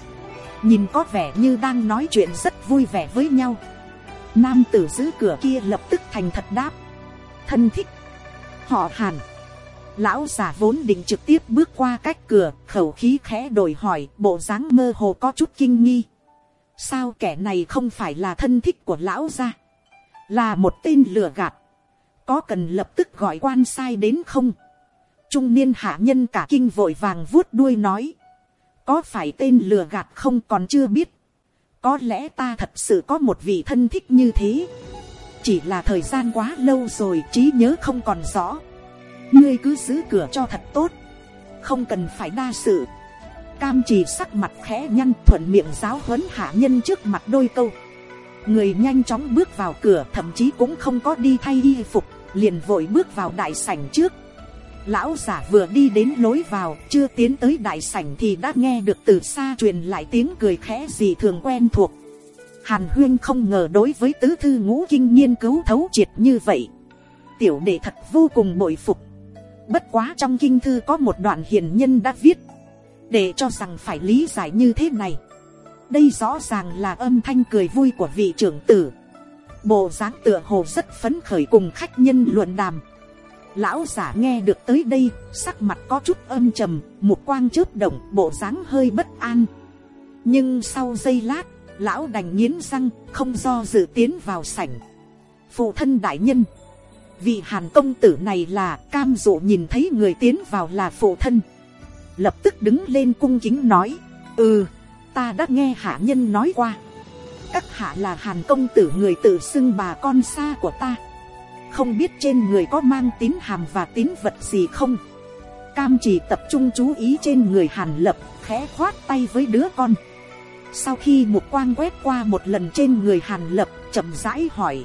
Nhìn có vẻ như đang nói chuyện rất vui vẻ với nhau. Nam tử giữ cửa kia lập tức thành thật đáp. Thân thích, họ hàn lão già vốn định trực tiếp bước qua cách cửa, khẩu khí khẽ đổi hỏi, bộ dáng mơ hồ có chút kinh nghi. Sao kẻ này không phải là thân thích của lão gia? Là một tên lừa gạt. Có cần lập tức gọi quan sai đến không? Trung niên hạ nhân cả kinh vội vàng vuốt đuôi nói. Có phải tên lừa gạt không còn chưa biết? Có lẽ ta thật sự có một vị thân thích như thế. Chỉ là thời gian quá lâu rồi, trí nhớ không còn rõ ngươi cứ giữ cửa cho thật tốt. Không cần phải đa sự. Cam trì sắc mặt khẽ nhăn, thuận miệng giáo huấn hạ nhân trước mặt đôi câu. Người nhanh chóng bước vào cửa, thậm chí cũng không có đi thay y phục, liền vội bước vào đại sảnh trước. Lão giả vừa đi đến lối vào, chưa tiến tới đại sảnh thì đã nghe được từ xa truyền lại tiếng cười khẽ gì thường quen thuộc. Hàn huyên không ngờ đối với tứ thư ngũ kinh nghiên cứu thấu triệt như vậy. Tiểu đệ thật vô cùng bội phục bất quá trong kinh thư có một đoạn hiền nhân đã viết. Để cho rằng phải lý giải như thế này. Đây rõ ràng là âm thanh cười vui của vị trưởng tử. Bộ dáng tựa hồ rất phấn khởi cùng khách nhân luận đàm. Lão giả nghe được tới đây, sắc mặt có chút âm trầm một quang chớp động, bộ dáng hơi bất an. Nhưng sau giây lát, lão đành nghiến răng, không do dự tiến vào sảnh. Phụ thân đại nhân vị hàn công tử này là cam dụ nhìn thấy người tiến vào là phụ thân. Lập tức đứng lên cung kính nói ừ ta đã nghe hạ nhân nói qua. Các hạ là hàn công tử người tự xưng bà con xa của ta. Không biết trên người có mang tín hàm và tín vật gì không? Cam chỉ tập trung chú ý trên người hàn lập, khẽ khoát tay với đứa con. Sau khi một quang quét qua một lần trên người hàn lập, chậm rãi hỏi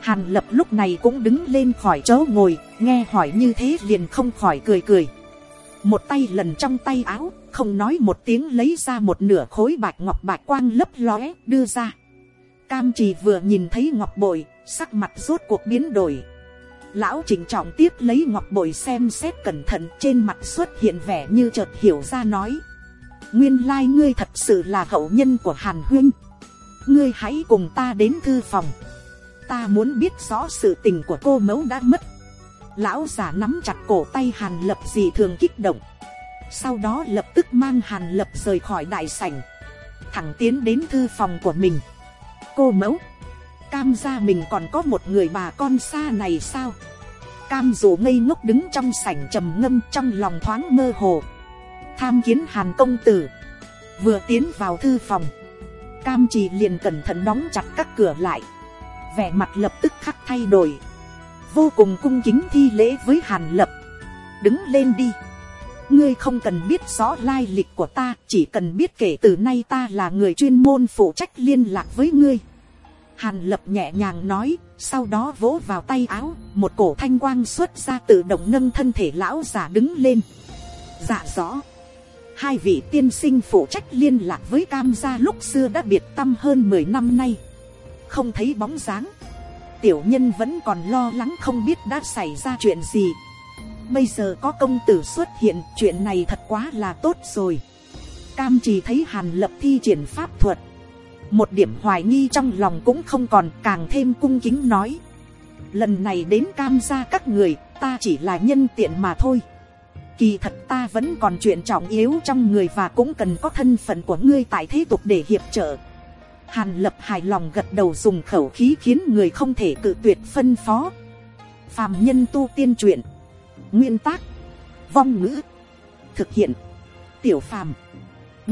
hàn lập lúc này cũng đứng lên khỏi chỗ ngồi, nghe hỏi như thế liền không khỏi cười cười. Một tay lần trong tay áo, không nói một tiếng lấy ra một nửa khối bạch ngọc bạch quang lấp lóe, đưa ra. Cam trì vừa nhìn thấy ngọc bội, sắc mặt rốt cuộc biến đổi. Lão chỉnh trọng tiếp lấy ngọc bội xem xét cẩn thận, trên mặt xuất hiện vẻ như chợt hiểu ra nói. Nguyên lai ngươi thật sự là hậu nhân của hàn huyên. Ngươi hãy cùng ta đến thư phòng ta muốn biết rõ sự tình của cô mẫu đã mất. Lão già nắm chặt cổ tay hàn lập gì thường kích động. Sau đó lập tức mang hàn lập rời khỏi đại sảnh. Thẳng tiến đến thư phòng của mình. Cô mẫu, cam gia mình còn có một người bà con xa này sao? Cam dù ngây ngốc đứng trong sảnh trầm ngâm trong lòng thoáng mơ hồ. Tham kiến hàn công tử. Vừa tiến vào thư phòng, cam chỉ liền cẩn thận đóng chặt các cửa lại vẻ mặt lập tức khắc thay đổi. Vô cùng cung kính thi lễ với hàn lập. Đứng lên đi. Ngươi không cần biết rõ lai lịch của ta, chỉ cần biết kể từ nay ta là người chuyên môn phụ trách liên lạc với ngươi. Hàn lập nhẹ nhàng nói, sau đó vỗ vào tay áo, một cổ thanh quang xuất ra tự động nâng thân thể lão giả đứng lên. Dạ rõ. Hai vị tiên sinh phụ trách liên lạc với cam gia lúc xưa đã biệt tâm hơn mười năm nay không thấy bóng dáng. Tiểu nhân vẫn còn lo lắng không biết đã xảy ra chuyện gì. Bây giờ có công tử xuất hiện, chuyện này thật quá là tốt rồi. Cam chỉ thấy hàn lập thi triển pháp thuật. Một điểm hoài nghi trong lòng cũng không còn, càng thêm cung kính nói. Lần này đến cam gia các người, ta chỉ là nhân tiện mà thôi. Kỳ thật ta vẫn còn chuyện trọng yếu trong người và cũng cần có thân phận của ngươi tại thế tục để hiệp trợ hàn lập hài lòng gật đầu dùng khẩu khí khiến người không thể cự tuyệt phân phó. Phàm nhân tu tiên truyện. Nguyên tác. Vong ngữ. Thực hiện. Tiểu phàm.